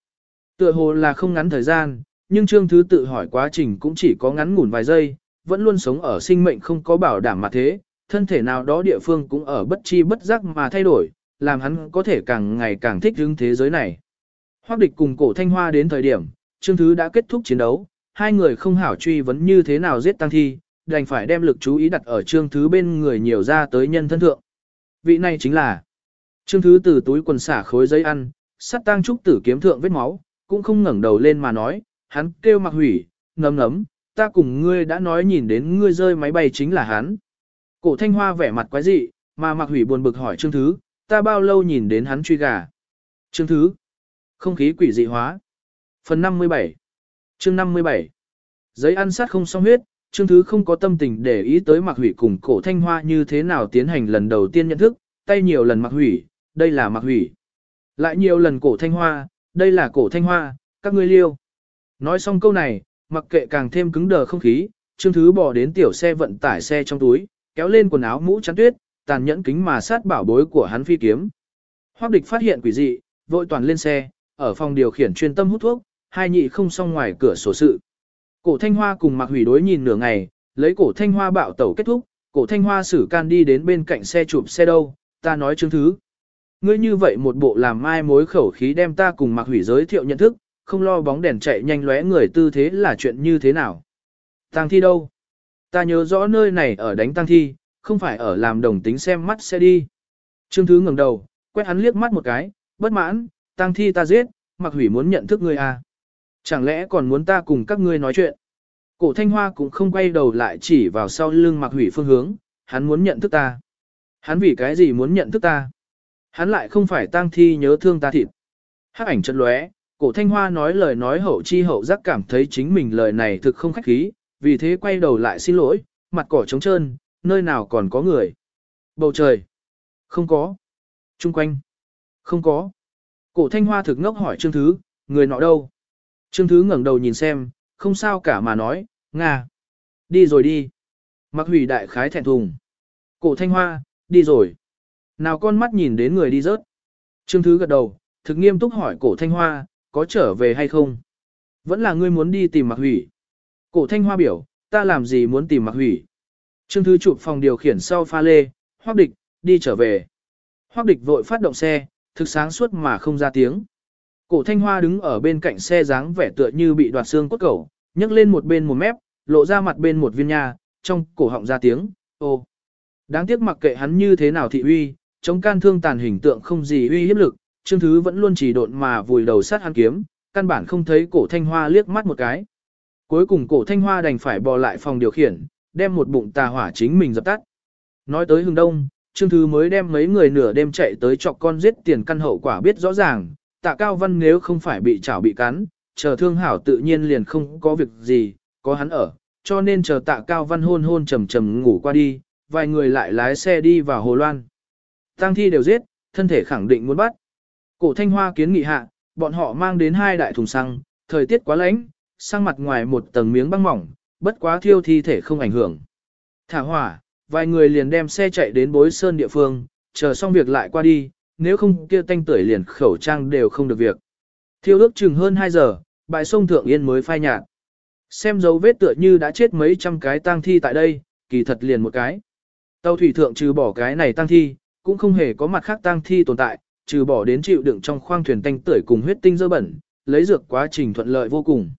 Tựa hồ là không ngắn thời gian, nhưng trương thứ tự hỏi quá trình cũng chỉ có ngắn ngủn vài giây, vẫn luôn sống ở sinh mệnh không có bảo đảm mà thế, thân thể nào đó địa phương cũng ở bất chi bất giác mà thay đổi, làm hắn có thể càng ngày càng thích hướng thế giới này. Hoắc địch cùng cổ thanh hoa đến thời điểm, Trương Thứ đã kết thúc chiến đấu, hai người không hảo truy vấn như thế nào giết tăng thi, đành phải đem lực chú ý đặt ở Trương Thứ bên người nhiều ra tới nhân thân thượng. Vị này chính là Trương Thứ từ túi quần xả khối giấy ăn, sắt tang trúc tử kiếm thượng vết máu, cũng không ngẩng đầu lên mà nói, hắn kêu mặc hủy, ngấm ngấm, ta cùng ngươi đã nói nhìn đến ngươi rơi máy bay chính là hắn. Cổ thanh hoa vẻ mặt quái dị, mà mặc hủy buồn bực hỏi Trương Thứ, ta bao lâu nhìn đến hắn truy gà. Trương Thứ, không khí quỷ dị hóa. Phần 57 Chương 57 Giấy ăn sát không xong huyết, Trương Thứ không có tâm tình để ý tới mặc hủy cùng cổ thanh hoa như thế nào tiến hành lần đầu tiên nhận thức, tay nhiều lần mặc hủy, đây là mặc hủy. Lại nhiều lần cổ thanh hoa, đây là cổ thanh hoa, các ngươi liêu. Nói xong câu này, mặc kệ càng thêm cứng đờ không khí, Trương Thứ bỏ đến tiểu xe vận tải xe trong túi, kéo lên quần áo mũ chắn tuyết, tàn nhẫn kính mà sát bảo bối của hắn phi kiếm. Hoắc địch phát hiện quỷ dị, vội toàn lên xe, ở phòng điều khiển chuyên tâm hút thuốc, hai nhị không xong ngoài cửa sổ sự. Cổ Thanh Hoa cùng Mạc Hủy đối nhìn nửa ngày, lấy cổ Thanh Hoa bạo tẩu kết thúc, cổ Thanh Hoa xử can đi đến bên cạnh xe chụp xe đâu, ta nói chứng thứ. Ngươi như vậy một bộ làm mai mối khẩu khí đem ta cùng Mặc Hủy giới thiệu nhận thức, không lo bóng đèn chạy nhanh lóe người tư thế là chuyện như thế nào. Tăng thi đâu? Ta nhớ rõ nơi này ở đánh tăng thi, không phải ở làm đồng tính xem mắt sẽ đi. Trương Thứ ngẩng đầu, quét hắn liếc mắt một cái, bất mãn, tăng thi ta giết, mặc hủy muốn nhận thức ngươi à. Chẳng lẽ còn muốn ta cùng các ngươi nói chuyện? Cổ thanh hoa cũng không quay đầu lại chỉ vào sau lưng mặc hủy phương hướng, hắn muốn nhận thức ta. Hắn vì cái gì muốn nhận thức ta? Hắn lại không phải tang thi nhớ thương ta thịt. Hắc ảnh chợt lóe, cổ thanh hoa nói lời nói hậu chi hậu giác cảm thấy chính mình lời này thực không khách khí, vì thế quay đầu lại xin lỗi, mặt cỏ trống trơn, nơi nào còn có người. Bầu trời. Không có. Trung quanh. Không có. Cổ thanh hoa thực ngốc hỏi Trương Thứ, người nọ đâu? Trương Thứ ngẩng đầu nhìn xem, không sao cả mà nói, Nga. Đi rồi đi. Mặc hủy đại khái thẹn thùng. Cổ thanh hoa, đi rồi. Nào con mắt nhìn đến người đi rớt. Trương Thứ gật đầu, thực nghiêm túc hỏi cổ thanh hoa, có trở về hay không? Vẫn là ngươi muốn đi tìm mặc hủy. Cổ thanh hoa biểu, ta làm gì muốn tìm mặc hủy? Trương Thứ chụp phòng điều khiển sau pha lê, hoác địch, đi trở về. Hoác địch vội phát động xe, thực sáng suốt mà không ra tiếng. Cổ thanh hoa đứng ở bên cạnh xe dáng vẻ tựa như bị đoạt xương cốt cẩu, nhấc lên một bên một mép, lộ ra mặt bên một viên nha, trong cổ họng ra tiếng, ô. Đáng tiếc mặc kệ hắn như thế nào thị uy, chống can thương tàn hình tượng không gì uy hiếp lực, Trương Thứ vẫn luôn chỉ độn mà vùi đầu sát hắn kiếm, căn bản không thấy cổ thanh hoa liếc mắt một cái. Cuối cùng cổ thanh hoa đành phải bò lại phòng điều khiển, đem một bụng tà hỏa chính mình dập tắt. Nói tới hừng đông, Trương Thứ mới đem mấy người nửa đêm chạy tới chọc con giết tiền căn hậu quả biết rõ ràng, tạ cao văn nếu không phải bị chảo bị cắn, chờ thương hảo tự nhiên liền không có việc gì, có hắn ở, cho nên chờ tạ cao văn hôn hôn trầm trầm ngủ qua đi, vài người lại lái xe đi vào Hồ Loan. Tăng thi đều giết, thân thể khẳng định muốn bắt. Cổ thanh hoa kiến nghị hạ, bọn họ mang đến hai đại thùng xăng, thời tiết quá lạnh, sang mặt ngoài một tầng miếng băng mỏng, bất quá thiêu thi thể không ảnh hưởng. Thả hỏa, vài người liền đem xe chạy đến bối sơn địa phương, chờ xong việc lại qua đi, nếu không kia tanh tưởi liền khẩu trang đều không được việc. Thiêu ước chừng hơn 2 giờ, bãi sông Thượng Yên mới phai nhạt. Xem dấu vết tựa như đã chết mấy trăm cái tang thi tại đây, kỳ thật liền một cái. Tàu thủy thượng trừ bỏ cái này tang thi, cũng không hề có mặt khác tang thi tồn tại, trừ bỏ đến chịu đựng trong khoang thuyền tanh tưởi cùng huyết tinh dơ bẩn, lấy dược quá trình thuận lợi vô cùng.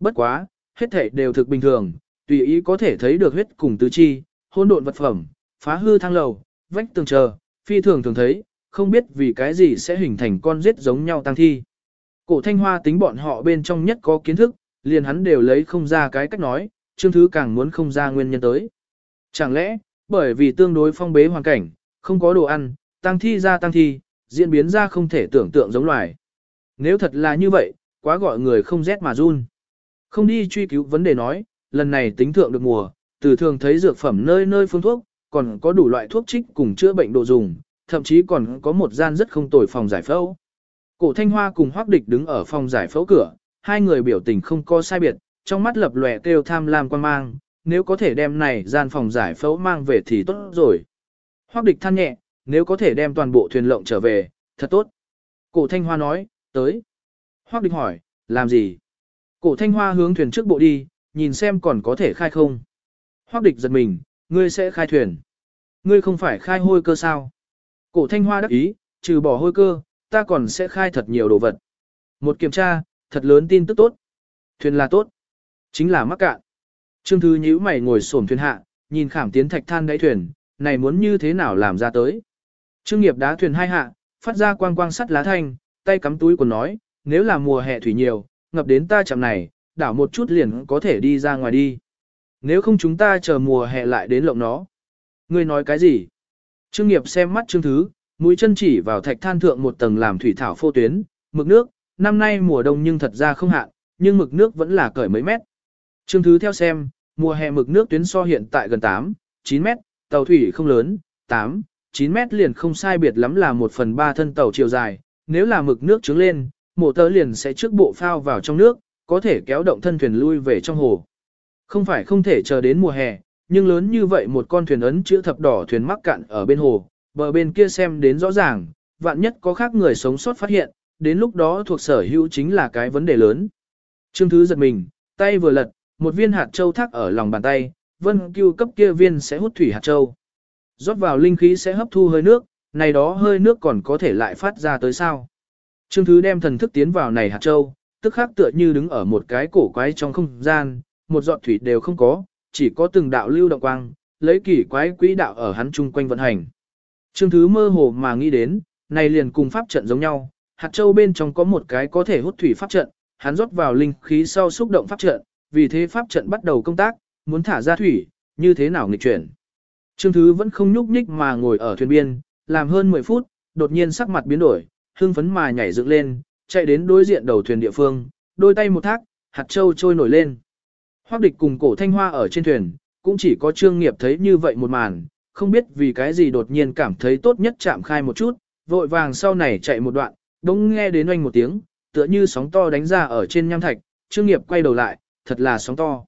Bất quá, hết thể đều thực bình thường, tùy ý có thể thấy được huyết cùng tứ chi, hỗn độn vật phẩm, phá hư thang lầu, vách tường chờ, phi thường thường thấy, không biết vì cái gì sẽ hình thành con giết giống nhau tang thi. Cổ thanh hoa tính bọn họ bên trong nhất có kiến thức, liền hắn đều lấy không ra cái cách nói, chương thứ càng muốn không ra nguyên nhân tới. Chẳng lẽ, bởi vì tương đối phong bế hoàn cảnh, không có đồ ăn, tăng thi ra tăng thi, diễn biến ra không thể tưởng tượng giống loài. Nếu thật là như vậy, quá gọi người không rét mà run. Không đi truy cứu vấn đề nói, lần này tính thượng được mùa, từ thường thấy dược phẩm nơi nơi phương thuốc, còn có đủ loại thuốc trích cùng chữa bệnh đồ dùng, thậm chí còn có một gian rất không tồi phòng giải phẫu. Cổ Thanh Hoa cùng Hoắc Địch đứng ở phòng giải phẫu cửa, hai người biểu tình không có sai biệt, trong mắt lập lòe kêu tham lam quan mang, nếu có thể đem này gian phòng giải phẫu mang về thì tốt rồi. Hoắc Địch than nhẹ, nếu có thể đem toàn bộ thuyền lộng trở về, thật tốt. Cổ Thanh Hoa nói, tới. Hoắc Địch hỏi, làm gì? Cổ Thanh Hoa hướng thuyền trước bộ đi, nhìn xem còn có thể khai không. Hoắc địch giật mình, ngươi sẽ khai thuyền. Ngươi không phải khai hôi cơ sao? Cổ thanh hoa đắc ý, trừ bỏ hôi cơ, ta còn sẽ khai thật nhiều đồ vật. Một kiểm tra, thật lớn tin tức tốt. Thuyền là tốt. Chính là mắc cạn. Trương Thư nhíu mày ngồi xổm thuyền hạ, nhìn khảm tiến thạch than đáy thuyền, này muốn như thế nào làm ra tới. Trương nghiệp đá thuyền hai hạ, phát ra quang quang sắt lá thanh, tay cắm túi của nói, nếu là mùa hè thủy nhiều, ngập đến ta chạm này, đảo một chút liền có thể đi ra ngoài đi. Nếu không chúng ta chờ mùa hè lại đến lộng nó. Ngươi nói cái gì? Trương nghiệp xem mắt Trương Thứ, mũi chân chỉ vào thạch than thượng một tầng làm thủy thảo phô tuyến, mực nước, năm nay mùa đông nhưng thật ra không hạn, nhưng mực nước vẫn là cởi mấy mét. Trương Thứ theo xem, mùa hè mực nước tuyến so hiện tại gần 8, 9 mét, tàu thủy không lớn, 8, 9 mét liền không sai biệt lắm là một phần ba thân tàu chiều dài, nếu là mực nước trứng lên, mổ tớ liền sẽ trước bộ phao vào trong nước, có thể kéo động thân thuyền lui về trong hồ. Không phải không thể chờ đến mùa hè, nhưng lớn như vậy một con thuyền ấn chữ thập đỏ thuyền mắc cạn ở bên hồ, bờ bên kia xem đến rõ ràng, vạn nhất có khác người sống sót phát hiện, đến lúc đó thuộc sở hữu chính là cái vấn đề lớn. Trương Thứ giật mình, tay vừa lật, một viên hạt châu thác ở lòng bàn tay, vân cưu cấp kia viên sẽ hút thủy hạt châu. Rót vào linh khí sẽ hấp thu hơi nước, này đó hơi nước còn có thể lại phát ra tới sao. Trương Thứ đem thần thức tiến vào này hạt châu, tức khắc tựa như đứng ở một cái cổ quái trong không gian, một giọt thủy đều không có, chỉ có từng đạo lưu động quang, lấy kỳ quái quỹ đạo ở hắn chung quanh vận hành. Trương Thứ mơ hồ mà nghĩ đến, này liền cùng pháp trận giống nhau, hạt châu bên trong có một cái có thể hút thủy pháp trận, hắn rót vào linh khí sau xúc động pháp trận, vì thế pháp trận bắt đầu công tác, muốn thả ra thủy, như thế nào nghịch chuyển. Trương Thứ vẫn không nhúc nhích mà ngồi ở thuyền biên, làm hơn 10 phút, đột nhiên sắc mặt biến đổi, hưng phấn mà nhảy dựng lên, chạy đến đối diện đầu thuyền địa phương, đôi tay một thác, hạt châu trôi nổi lên. Hoắc địch cùng cổ thanh hoa ở trên thuyền, cũng chỉ có trương nghiệp thấy như vậy một màn, không biết vì cái gì đột nhiên cảm thấy tốt nhất chạm khai một chút, vội vàng sau này chạy một đoạn, đống nghe đến oanh một tiếng, tựa như sóng to đánh ra ở trên nham thạch, trương nghiệp quay đầu lại, thật là sóng to.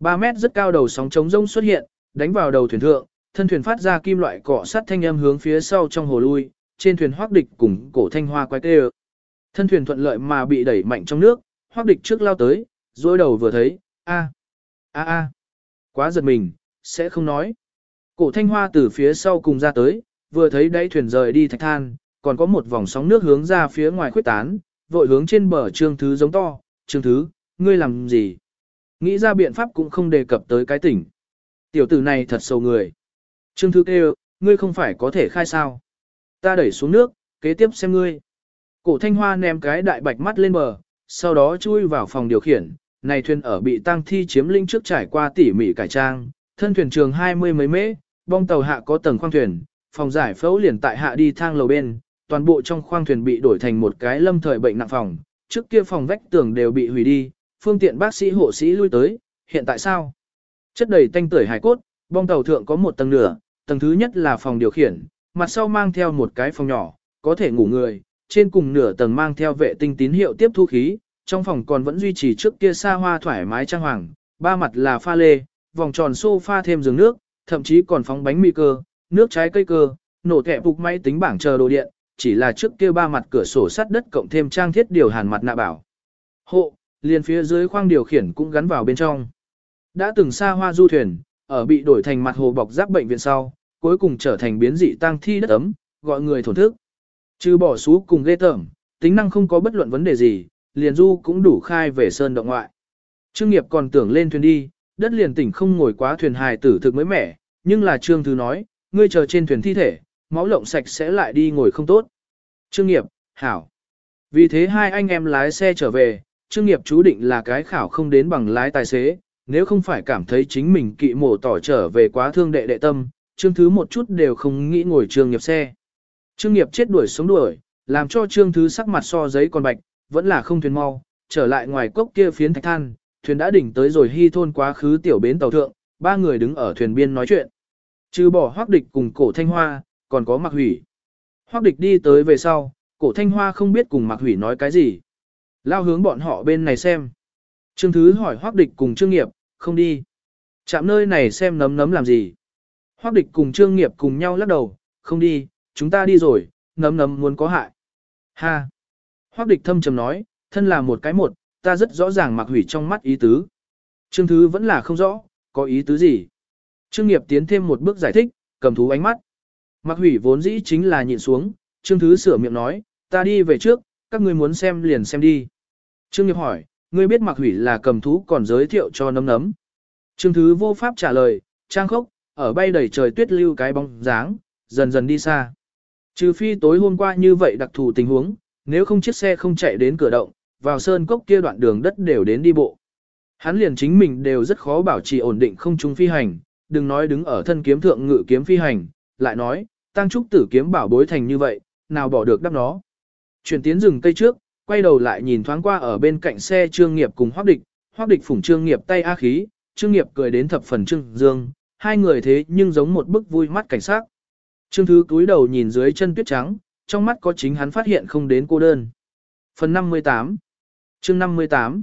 3 mét rất cao đầu sóng trống rông xuất hiện, đánh vào đầu thuyền thượng, thân thuyền phát ra kim loại cọ sắt thanh âm hướng phía sau trong hồ lui, trên thuyền hoác địch cùng cổ thanh hoa quay tê Thân thuyền thuận lợi mà bị đẩy mạnh trong nước, hoác địch trước lao tới, dối đầu vừa thấy, a a a quá giật mình, sẽ không nói. Cổ thanh hoa từ phía sau cùng ra tới, vừa thấy đáy thuyền rời đi thạch than, còn có một vòng sóng nước hướng ra phía ngoài khuyết tán, vội hướng trên bờ trương thứ giống to, trương thứ, ngươi làm gì? Nghĩ ra biện pháp cũng không đề cập tới cái tỉnh. Tiểu tử này thật sâu người. Trương thư kêu, ngươi không phải có thể khai sao? Ta đẩy xuống nước, kế tiếp xem ngươi. Cổ thanh hoa ném cái đại bạch mắt lên bờ, sau đó chui vào phòng điều khiển. Này thuyền ở bị tăng thi chiếm linh trước trải qua tỉ mỉ cải trang, thân thuyền trường hai mươi mấy mễ, bong tàu hạ có tầng khoang thuyền, phòng giải phẫu liền tại hạ đi thang lầu bên, toàn bộ trong khoang thuyền bị đổi thành một cái lâm thời bệnh nặng phòng, trước kia phòng vách tường đều bị hủy đi, phương tiện bác sĩ hộ sĩ lui tới, hiện tại sao? Chất đầy tanh tưởi hải cốt, bong tàu thượng có một tầng nửa, tầng thứ nhất là phòng điều khiển, mặt sau mang theo một cái phòng nhỏ, có thể ngủ người, trên cùng nửa tầng mang theo vệ tinh tín hiệu tiếp thu khí, trong phòng còn vẫn duy trì trước kia xa hoa thoải mái trang hoàng, ba mặt là pha lê, vòng tròn sofa thêm giường nước, thậm chí còn phóng bánh mì cơ, nước trái cây cơ, nổ kẹp phục máy tính bảng chờ đồ điện, chỉ là trước kia ba mặt cửa sổ sắt đất cộng thêm trang thiết điều hàn mặt nạ bảo. Hộ, liền phía dưới khoang điều khiển cũng gắn vào bên trong. Đã từng xa hoa du thuyền, ở bị đổi thành mặt hồ bọc giáp bệnh viện sau, cuối cùng trở thành biến dị tang thi đất ấm, gọi người thổn thức. Trừ bỏ xú cùng ghê tởm, tính năng không có bất luận vấn đề gì, liền du cũng đủ khai về sơn động ngoại. Trương nghiệp còn tưởng lên thuyền đi, đất liền tỉnh không ngồi quá thuyền hài tử thực mới mẻ, nhưng là trương thứ nói, ngươi chờ trên thuyền thi thể, máu lộng sạch sẽ lại đi ngồi không tốt. Trương nghiệp, hảo. Vì thế hai anh em lái xe trở về, Trương nghiệp chú định là cái khảo không đến bằng lái tài xế, nếu không phải cảm thấy chính mình kỵ mổ tỏ trở về quá thương đệ đệ tâm, Trương Thứ một chút đều không nghĩ ngồi Trương nghiệp xe. Trương nghiệp chết đuổi sống đuổi, làm cho Trương Thứ sắc mặt so giấy còn bạch, vẫn là không thuyền mau, trở lại ngoài cốc kia phiến thạch than, thuyền đã đỉnh tới rồi hy thôn quá khứ tiểu bến tàu thượng, ba người đứng ở thuyền biên nói chuyện. Trừ bỏ hoác địch cùng cổ thanh hoa, còn có mặc hủy. Hoác địch đi tới về sau, cổ thanh hoa không biết cùng mặc hủy nói cái gì. Lao hướng bọn họ bên này xem. Trương Thứ hỏi Hoắc Địch cùng Trương Nghiệp, không đi. Chạm nơi này xem nấm nấm làm gì. Hoắc Địch cùng Trương Nghiệp cùng nhau lắc đầu, không đi, chúng ta đi rồi, nấm nấm muốn có hại. Ha! Hoắc Địch thâm trầm nói, thân là một cái một, ta rất rõ ràng mặc hủy trong mắt ý tứ. Trương Thứ vẫn là không rõ, có ý tứ gì. Trương nghiệp tiến thêm một bước giải thích, cầm thú ánh mắt. Mặc hủy vốn dĩ chính là nhịn xuống, Trương Thứ sửa miệng nói, ta đi về trước, các ngươi muốn xem liền xem đi. Trương nghiệp hỏi, ngươi biết mặc hủy là cầm thú còn giới thiệu cho nấm nấm. Trương Thứ vô pháp trả lời, trang khốc, ở bay đầy trời tuyết lưu cái bóng dáng, dần dần đi xa. Trừ phi tối hôm qua như vậy đặc thù tình huống, nếu không chiếc xe không chạy đến cửa động, vào sơn cốc kia đoạn đường đất đều đến đi bộ. Hắn liền chính mình đều rất khó bảo trì ổn định không trung phi hành, đừng nói đứng ở thân kiếm thượng ngự kiếm phi hành, lại nói, tăng trúc tử kiếm bảo bối thành như vậy, nào bỏ được đắp nó. Chuyển tiến rừng cây trước, quay đầu lại nhìn thoáng qua ở bên cạnh xe trương nghiệp cùng hoác địch, hoác địch phủng trương nghiệp tay a khí, trương nghiệp cười đến thập phần trương dương, hai người thế nhưng giống một bức vui mắt cảnh sát. Trương thứ cúi đầu nhìn dưới chân tuyết trắng, trong mắt có chính hắn phát hiện không đến cô đơn. Phần 58 chương 58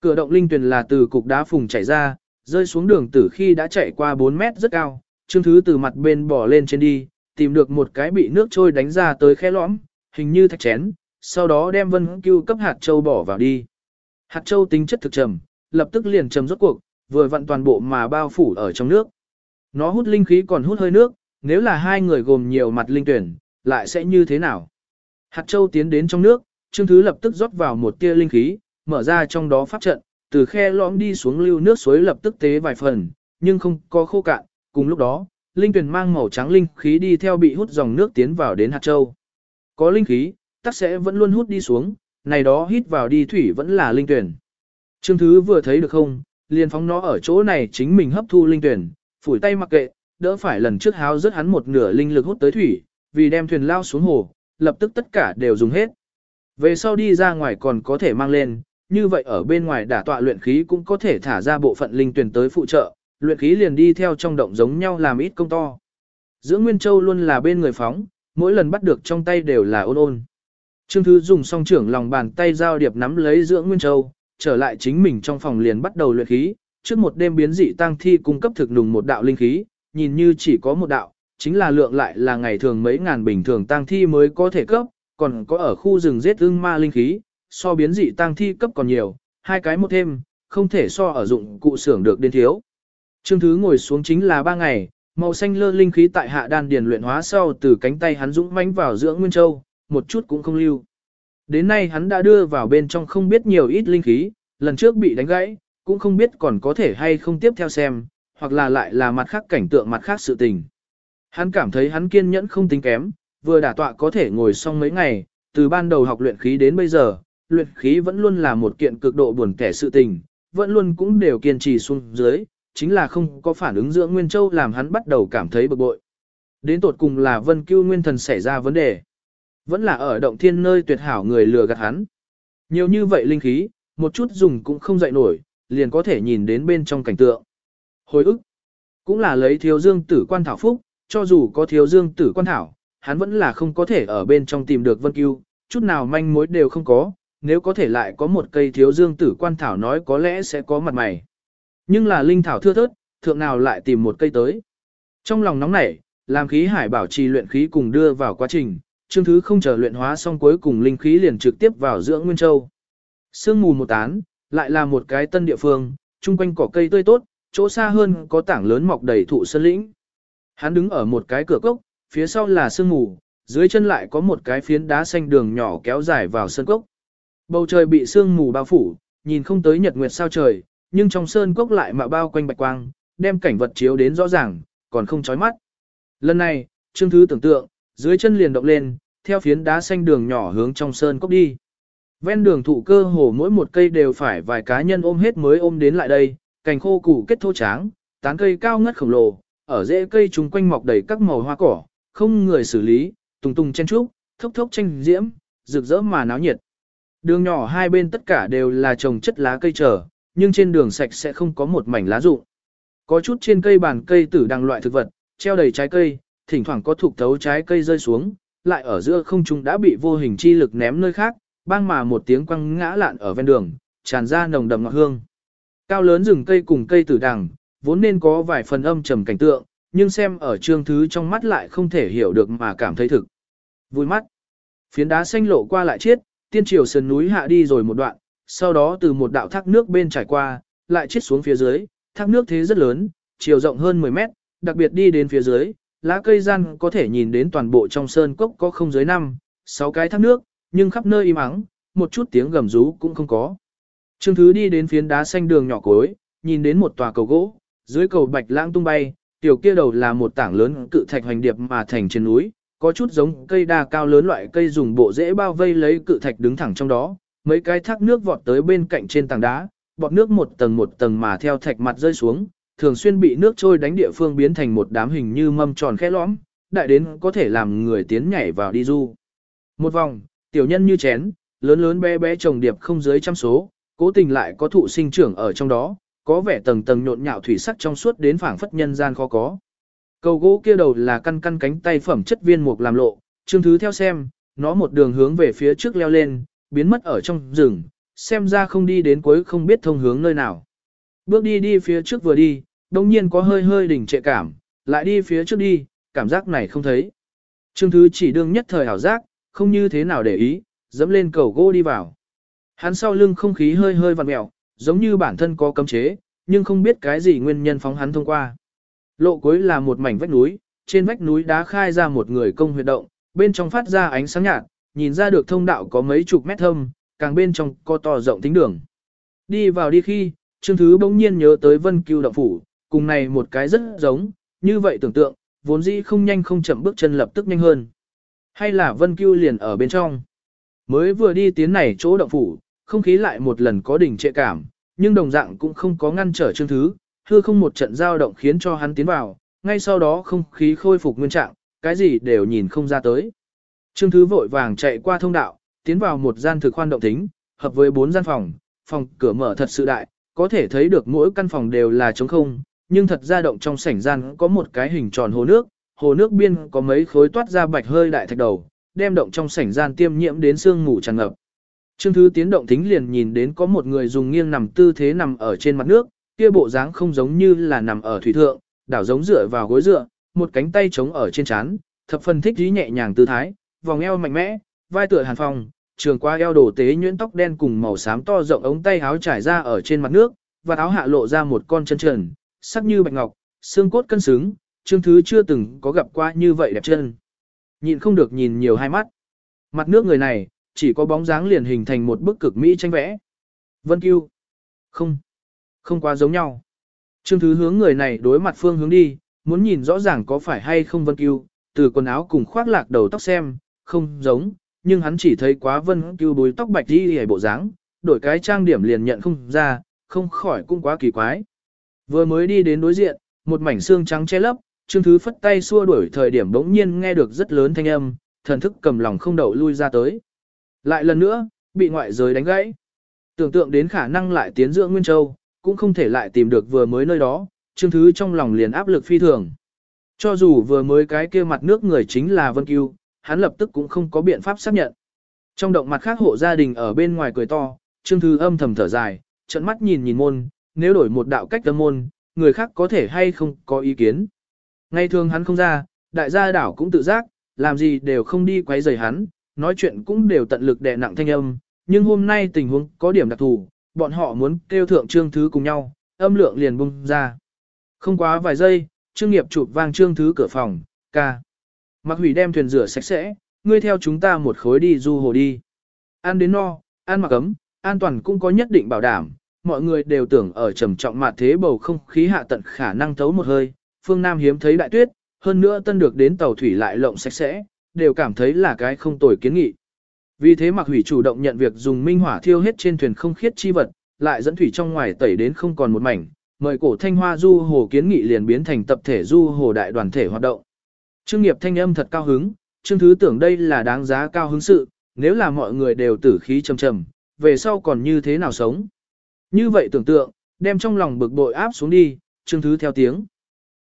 Cửa động linh tuyền là từ cục đá phùng chảy ra, rơi xuống đường tử khi đã chạy qua 4 mét rất cao, Trương Thứ từ mặt bên bỏ lên trên đi, tìm được một cái bị nước trôi đánh ra tới khe lõm, hình như thạch chén, sau đó đem vân cưu cấp hạt châu bỏ vào đi. Hạt châu tính chất thực trầm, lập tức liền trầm rốt cuộc, vừa vặn toàn bộ mà bao phủ ở trong nước. Nó hút linh khí còn hút hơi nước, nếu là hai người gồm nhiều mặt linh tuyển, lại sẽ như thế nào? Hạt châu tiến đến trong nước, Trương Thứ lập tức rót vào một tia linh khí, mở ra trong đó pháp trận, từ khe lõm đi xuống lưu nước suối lập tức tế vài phần, nhưng không có khô cạn, cùng lúc đó, linh tuyển mang màu trắng linh khí đi theo bị hút dòng nước tiến vào đến hạt châu. Có linh khí, tắc sẽ vẫn luôn hút đi xuống, này đó hít vào đi thủy vẫn là linh tuyển. Trương Thứ vừa thấy được không, liền phóng nó ở chỗ này chính mình hấp thu linh tuyển, phủi tay mặc kệ, đỡ phải lần trước háo rất hắn một nửa linh lực hút tới thủy, vì đem thuyền lao xuống hồ, lập tức tất cả đều dùng hết. Về sau đi ra ngoài còn có thể mang lên, như vậy ở bên ngoài đả tọa luyện khí cũng có thể thả ra bộ phận linh tuyển tới phụ trợ, luyện khí liền đi theo trong động giống nhau làm ít công to. Dưỡng Nguyên Châu luôn là bên người phóng, mỗi lần bắt được trong tay đều là ôn ôn. Trương Thứ dùng song trưởng lòng bàn tay giao điệp nắm lấy Dưỡng Nguyên Châu, trở lại chính mình trong phòng liền bắt đầu luyện khí, trước một đêm biến dị tăng thi cung cấp thực nùng một đạo linh khí, nhìn như chỉ có một đạo, chính là lượng lại là ngày thường mấy ngàn bình thường tăng thi mới có thể cấp, còn có ở khu rừng giết ưng ma linh khí, so biến dị tăng thi cấp còn nhiều, hai cái một thêm, không thể so ở dụng cụ xưởng được đến thiếu. Trương Thứ ngồi xuống chính là ba ngày, màu xanh lơ linh khí tại hạ đan điền luyện hóa sau từ cánh tay hắn dũng mãnh vào giữa Nguyên Châu, một chút cũng không lưu. Đến nay hắn đã đưa vào bên trong không biết nhiều ít linh khí, lần trước bị đánh gãy, cũng không biết còn có thể hay không tiếp theo xem, hoặc là lại là mặt khác cảnh tượng mặt khác sự tình. Hắn cảm thấy hắn kiên nhẫn không tính kém, vừa đả tọa có thể ngồi xong mấy ngày, từ ban đầu học luyện khí đến bây giờ, luyện khí vẫn luôn là một kiện cực độ buồn kẻ sự tình, vẫn luôn cũng đều kiên trì xuống dưới, chính là không có phản ứng giữa Nguyên Châu làm hắn bắt đầu cảm thấy bực bội. Đến tột cùng là Vân Cưu Nguyên Thần xảy ra vấn đề. Vẫn là ở động thiên nơi tuyệt hảo người lừa gạt hắn. Nhiều như vậy linh khí, một chút dùng cũng không dậy nổi, liền có thể nhìn đến bên trong cảnh tượng. Hồi ức, cũng là lấy thiếu dương tử quan thảo phúc, cho dù có thiếu dương tử quan thảo, hắn vẫn là không có thể ở bên trong tìm được Vân Cưu, chút nào manh mối đều không có, nếu có thể lại có một cây thiếu dương tử quan thảo nói có lẽ sẽ có mặt mày. Nhưng là linh thảo thưa thớt, thượng nào lại tìm một cây tới. Trong lòng nóng nảy, làm khí hải bảo trì luyện khí cùng đưa vào quá trình, Trương thứ không chờ luyện hóa xong cuối cùng linh khí liền trực tiếp vào dưỡng Nguyên Châu. Sương mù một tán, lại là một cái tân địa phương, chung quanh cỏ cây tươi tốt, chỗ xa hơn có tảng lớn mọc đầy thụ sơn lĩnh. Hắn đứng ở một cái cửa cốc, phía sau là sương mù, dưới chân lại có một cái phiến đá xanh đường nhỏ kéo dài vào sân cốc. Bầu trời bị sương mù bao phủ, nhìn không tới nhật nguyệt sao trời, nhưng trong sơn cốc lại mạ bao quanh bạch quang, đem cảnh vật chiếu đến rõ ràng, còn không chói mắt. Lần này, Trương Thứ tưởng tượng, dưới chân liền động lên, theo phiến đá xanh đường nhỏ hướng trong sơn cốc đi. Ven đường thụ cơ hồ mỗi một cây đều phải vài cá nhân ôm hết mới ôm đến lại đây, cành khô củ kết thô tráng, tán cây cao ngất khổng lồ, ở rễ cây chúng quanh mọc đầy các màu hoa cỏ, không người xử lý, tùng tùng chen trúc, thốc thốc tranh diễm, rực rỡ mà náo nhiệt. Đường nhỏ hai bên tất cả đều là trồng chất lá cây trở, nhưng trên đường sạch sẽ không có một mảnh lá rụng. Có chút trên cây bàn cây tử đằng loại thực vật, treo đầy trái cây, thỉnh thoảng có thục thấu trái cây rơi xuống, lại ở giữa không trung đã bị vô hình chi lực ném nơi khác, bang mà một tiếng quăng ngã lạn ở ven đường, tràn ra nồng đậm ngọt hương. Cao lớn rừng cây cùng cây tử đằng, vốn nên có vài phần âm trầm cảnh tượng, nhưng xem ở trương thứ trong mắt lại không thể hiểu được mà cảm thấy thực. Vui mắt. Phiến đá xanh lộ qua lại chiết, tiên triều sườn núi hạ đi rồi một đoạn, sau đó từ một đạo thác nước bên trải qua, lại chiết xuống phía dưới, thác nước thế rất lớn, chiều rộng hơn 10 mét, đặc biệt đi đến phía dưới, lá cây gian có thể nhìn đến toàn bộ trong sơn cốc có không dưới năm, sáu cái thác nước, nhưng khắp nơi im ắng, một chút tiếng gầm rú cũng không có. Trương Thứ đi đến phiến đá xanh đường nhỏ cối, nhìn đến một tòa cầu gỗ, dưới cầu bạch lãng tung bay, tiểu kia đầu là một tảng lớn cự thạch hoành điệp mà thành trên núi, có chút giống cây đa cao lớn loại cây dùng bộ rễ bao vây lấy cự thạch đứng thẳng trong đó, mấy cái thác nước vọt tới bên cạnh trên tảng đá, bọt nước một tầng một tầng mà theo thạch mặt rơi xuống, thường xuyên bị nước trôi đánh địa phương biến thành một đám hình như mâm tròn khẽ lõm, đại đến có thể làm người tiến nhảy vào đi du. Một vòng, tiểu nhân như chén, lớn lớn bé bé trồng điệp không dưới trăm số, cố tình lại có thụ sinh trưởng ở trong đó, có vẻ tầng tầng nhộn nhạo thủy sắc trong suốt đến phảng phất nhân gian khó có. Cầu gỗ kia đầu là căn căn cánh tay phẩm chất viên mục làm lộ, chương thứ theo xem, nó một đường hướng về phía trước leo lên, biến mất ở trong rừng, xem ra không đi đến cuối không biết thông hướng nơi nào. Bước đi đi phía trước vừa đi, đông nhiên có hơi hơi đỉnh trệ cảm, lại đi phía trước đi, cảm giác này không thấy. Trương Thứ chỉ đương nhất thời hảo giác, không như thế nào để ý, dẫm lên cầu gỗ đi vào. Hắn sau lưng không khí hơi hơi vặn mẹo, giống như bản thân có cấm chế, nhưng không biết cái gì nguyên nhân phóng hắn thông qua. Lộ cuối là một mảnh vách núi, trên vách núi đá khai ra một người công huyệt động, bên trong phát ra ánh sáng nhạt, nhìn ra được thông đạo có mấy chục mét thâm, càng bên trong có to rộng tính đường. Đi vào đi khi, Trương Thứ bỗng nhiên nhớ tới Vân Cưu động phủ, cùng này một cái rất giống, như vậy tưởng tượng, vốn dĩ không nhanh không chậm bước chân lập tức nhanh hơn. Hay là Vân Cưu liền ở bên trong. Mới vừa đi tiến này chỗ động phủ, không khí lại một lần có đỉnh trệ cảm, nhưng đồng dạng cũng không có ngăn trở Trương Thứ, hư không một trận giao động khiến cho hắn tiến vào, ngay sau đó không khí khôi phục nguyên trạng, cái gì đều nhìn không ra tới. Trương Thứ vội vàng chạy qua thông đạo, tiến vào một gian thực khoan động tính, hợp với bốn gian phòng, phòng cửa mở thật sự đại, có thể thấy được mỗi căn phòng đều là trống không, nhưng thật ra động trong sảnh gian có một cái hình tròn hồ nước, hồ nước biên có mấy khối toát ra bạch hơi đại thạch đầu, đem động trong sảnh gian tiêm nhiễm đến xương ngủ tràn ngập. Trương Thứ tiến động thính liền nhìn đến có một người dùng nghiêng nằm tư thế nằm ở trên mặt nước, kia bộ dáng không giống như là nằm ở thủy thượng, đảo giống dựa vào gối dựa, một cánh tay chống ở trên chán, thập phần thích trí nhẹ nhàng tư thái, vòng eo mạnh mẽ, vai tựa hàn phong, trường qua eo đổ tế nhuyễn tóc đen cùng màu xám to rộng ống tay áo trải ra ở trên mặt nước, và áo hạ lộ ra một con chân trần, sắc như bạch ngọc, xương cốt cân xứng, Trương Thứ chưa từng có gặp qua như vậy đẹp chân. Nhịn không được nhìn nhiều hai mắt. Mặt nước người này, chỉ có bóng dáng liền hình thành một bức cực mỹ tranh vẽ. Vân Cưu. Không. Không quá giống nhau. Trương Thứ hướng người này đối mặt phương hướng đi, muốn nhìn rõ ràng có phải hay không Vân Cưu, từ quần áo cùng khoác lạc đầu tóc xem, không giống, nhưng hắn chỉ thấy quá Vân Cưu bùi tóc bạch đi hề bộ dáng, đổi cái trang điểm liền nhận không ra, không khỏi cũng quá kỳ quái. Vừa mới đi đến đối diện, một mảnh xương trắng che lấp, Trương Thứ phất tay xua đuổi thời điểm bỗng nhiên nghe được rất lớn thanh âm, thần thức cầm lòng không đậu lui ra tới. Lại lần nữa, bị ngoại giới đánh gãy. Tưởng tượng đến khả năng lại tiến dưỡng Nguyên Châu, cũng không thể lại tìm được vừa mới nơi đó, Trương Thứ trong lòng liền áp lực phi thường. Cho dù vừa mới cái kia mặt nước người chính là Vân Cưu, hắn lập tức cũng không có biện pháp xác nhận. Trong động mặt khác hộ gia đình ở bên ngoài cười to, Trương Thứ âm thầm thở dài, trận mắt nhìn nhìn môn, nếu đổi một đạo cách tâm môn, người khác có thể hay không có ý kiến. Ngày thường hắn không ra, đại gia đảo cũng tự giác, làm gì đều không đi quấy rầy hắn, nói chuyện cũng đều tận lực đè nặng thanh âm, nhưng hôm nay tình huống có điểm đặc thù, bọn họ muốn kêu thượng trương thứ cùng nhau, âm lượng liền bung ra. Không quá vài giây, trương nghiệp chụp vang trương thứ cửa phòng, ca. Mặc hủy đem thuyền rửa sạch sẽ, ngươi theo chúng ta một khối đi du hồ đi. Ăn đến no, ăn mặc ấm, an toàn cũng có nhất định bảo đảm, mọi người đều tưởng ở trầm trọng mà thế bầu không khí hạ tận khả năng thấu một hơi, phương Nam hiếm thấy đại tuyết, hơn nữa tân được đến tàu thủy lại lộng sạch sẽ, đều cảm thấy là cái không tồi kiến nghị. Vì thế Mạc Hủy chủ động nhận việc dùng minh hỏa thiêu hết trên thuyền không khiết chi vật, lại dẫn thủy trong ngoài tẩy đến không còn một mảnh, mời cổ thanh hoa du hồ kiến nghị liền biến thành tập thể du hồ đại đoàn thể hoạt động. Trương nghiệp thanh âm thật cao hứng, Trương Thứ tưởng đây là đáng giá cao hứng sự, nếu là mọi người đều tử khí trầm trầm, về sau còn như thế nào sống. Như vậy tưởng tượng, đem trong lòng bực bội áp xuống đi, Trương Thứ theo tiếng.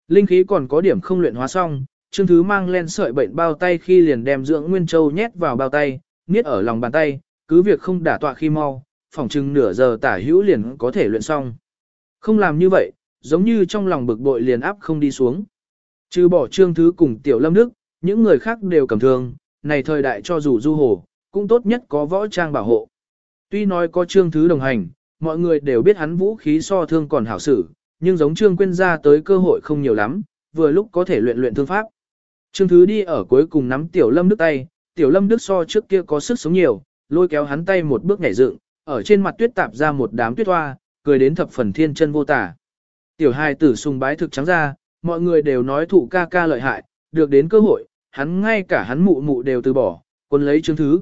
Linh khí còn có điểm không luyện hóa xong, Trương Thứ mang len sợi bệnh bao tay khi liền đem dưỡng Nguyên Châu nhét vào bao tay, niết ở lòng bàn tay, cứ việc không đả tọa khi mau, phòng chừng nửa giờ tả hữu liền có thể luyện xong. Không làm như vậy, giống như trong lòng bực bội liền áp không đi xuống. Trừ bỏ Trương Thứ cùng Tiểu Lâm Đức, những người khác đều cầm thương, này thời đại cho dù du hồ, cũng tốt nhất có võ trang bảo hộ. Tuy nói có Trương Thứ đồng hành, mọi người đều biết hắn vũ khí so thương còn hảo sử, nhưng giống Trương Quyên ra tới cơ hội không nhiều lắm, vừa lúc có thể luyện luyện thương pháp. Trương Thứ đi ở cuối cùng nắm Tiểu Lâm Đức tay, Tiểu Lâm Đức so trước kia có sức sống nhiều, lôi kéo hắn tay một bước nhảy dựng, ở trên mặt tuyết tạp ra một đám tuyết hoa, cười đến thập phần thiên chân vô tả. Tiểu hai tử sùng bái thực trắng ra, mọi người đều nói thụ ca ca lợi hại, được đến cơ hội, hắn ngay cả hắn mụ mụ đều từ bỏ, quân lấy Trương Thứ,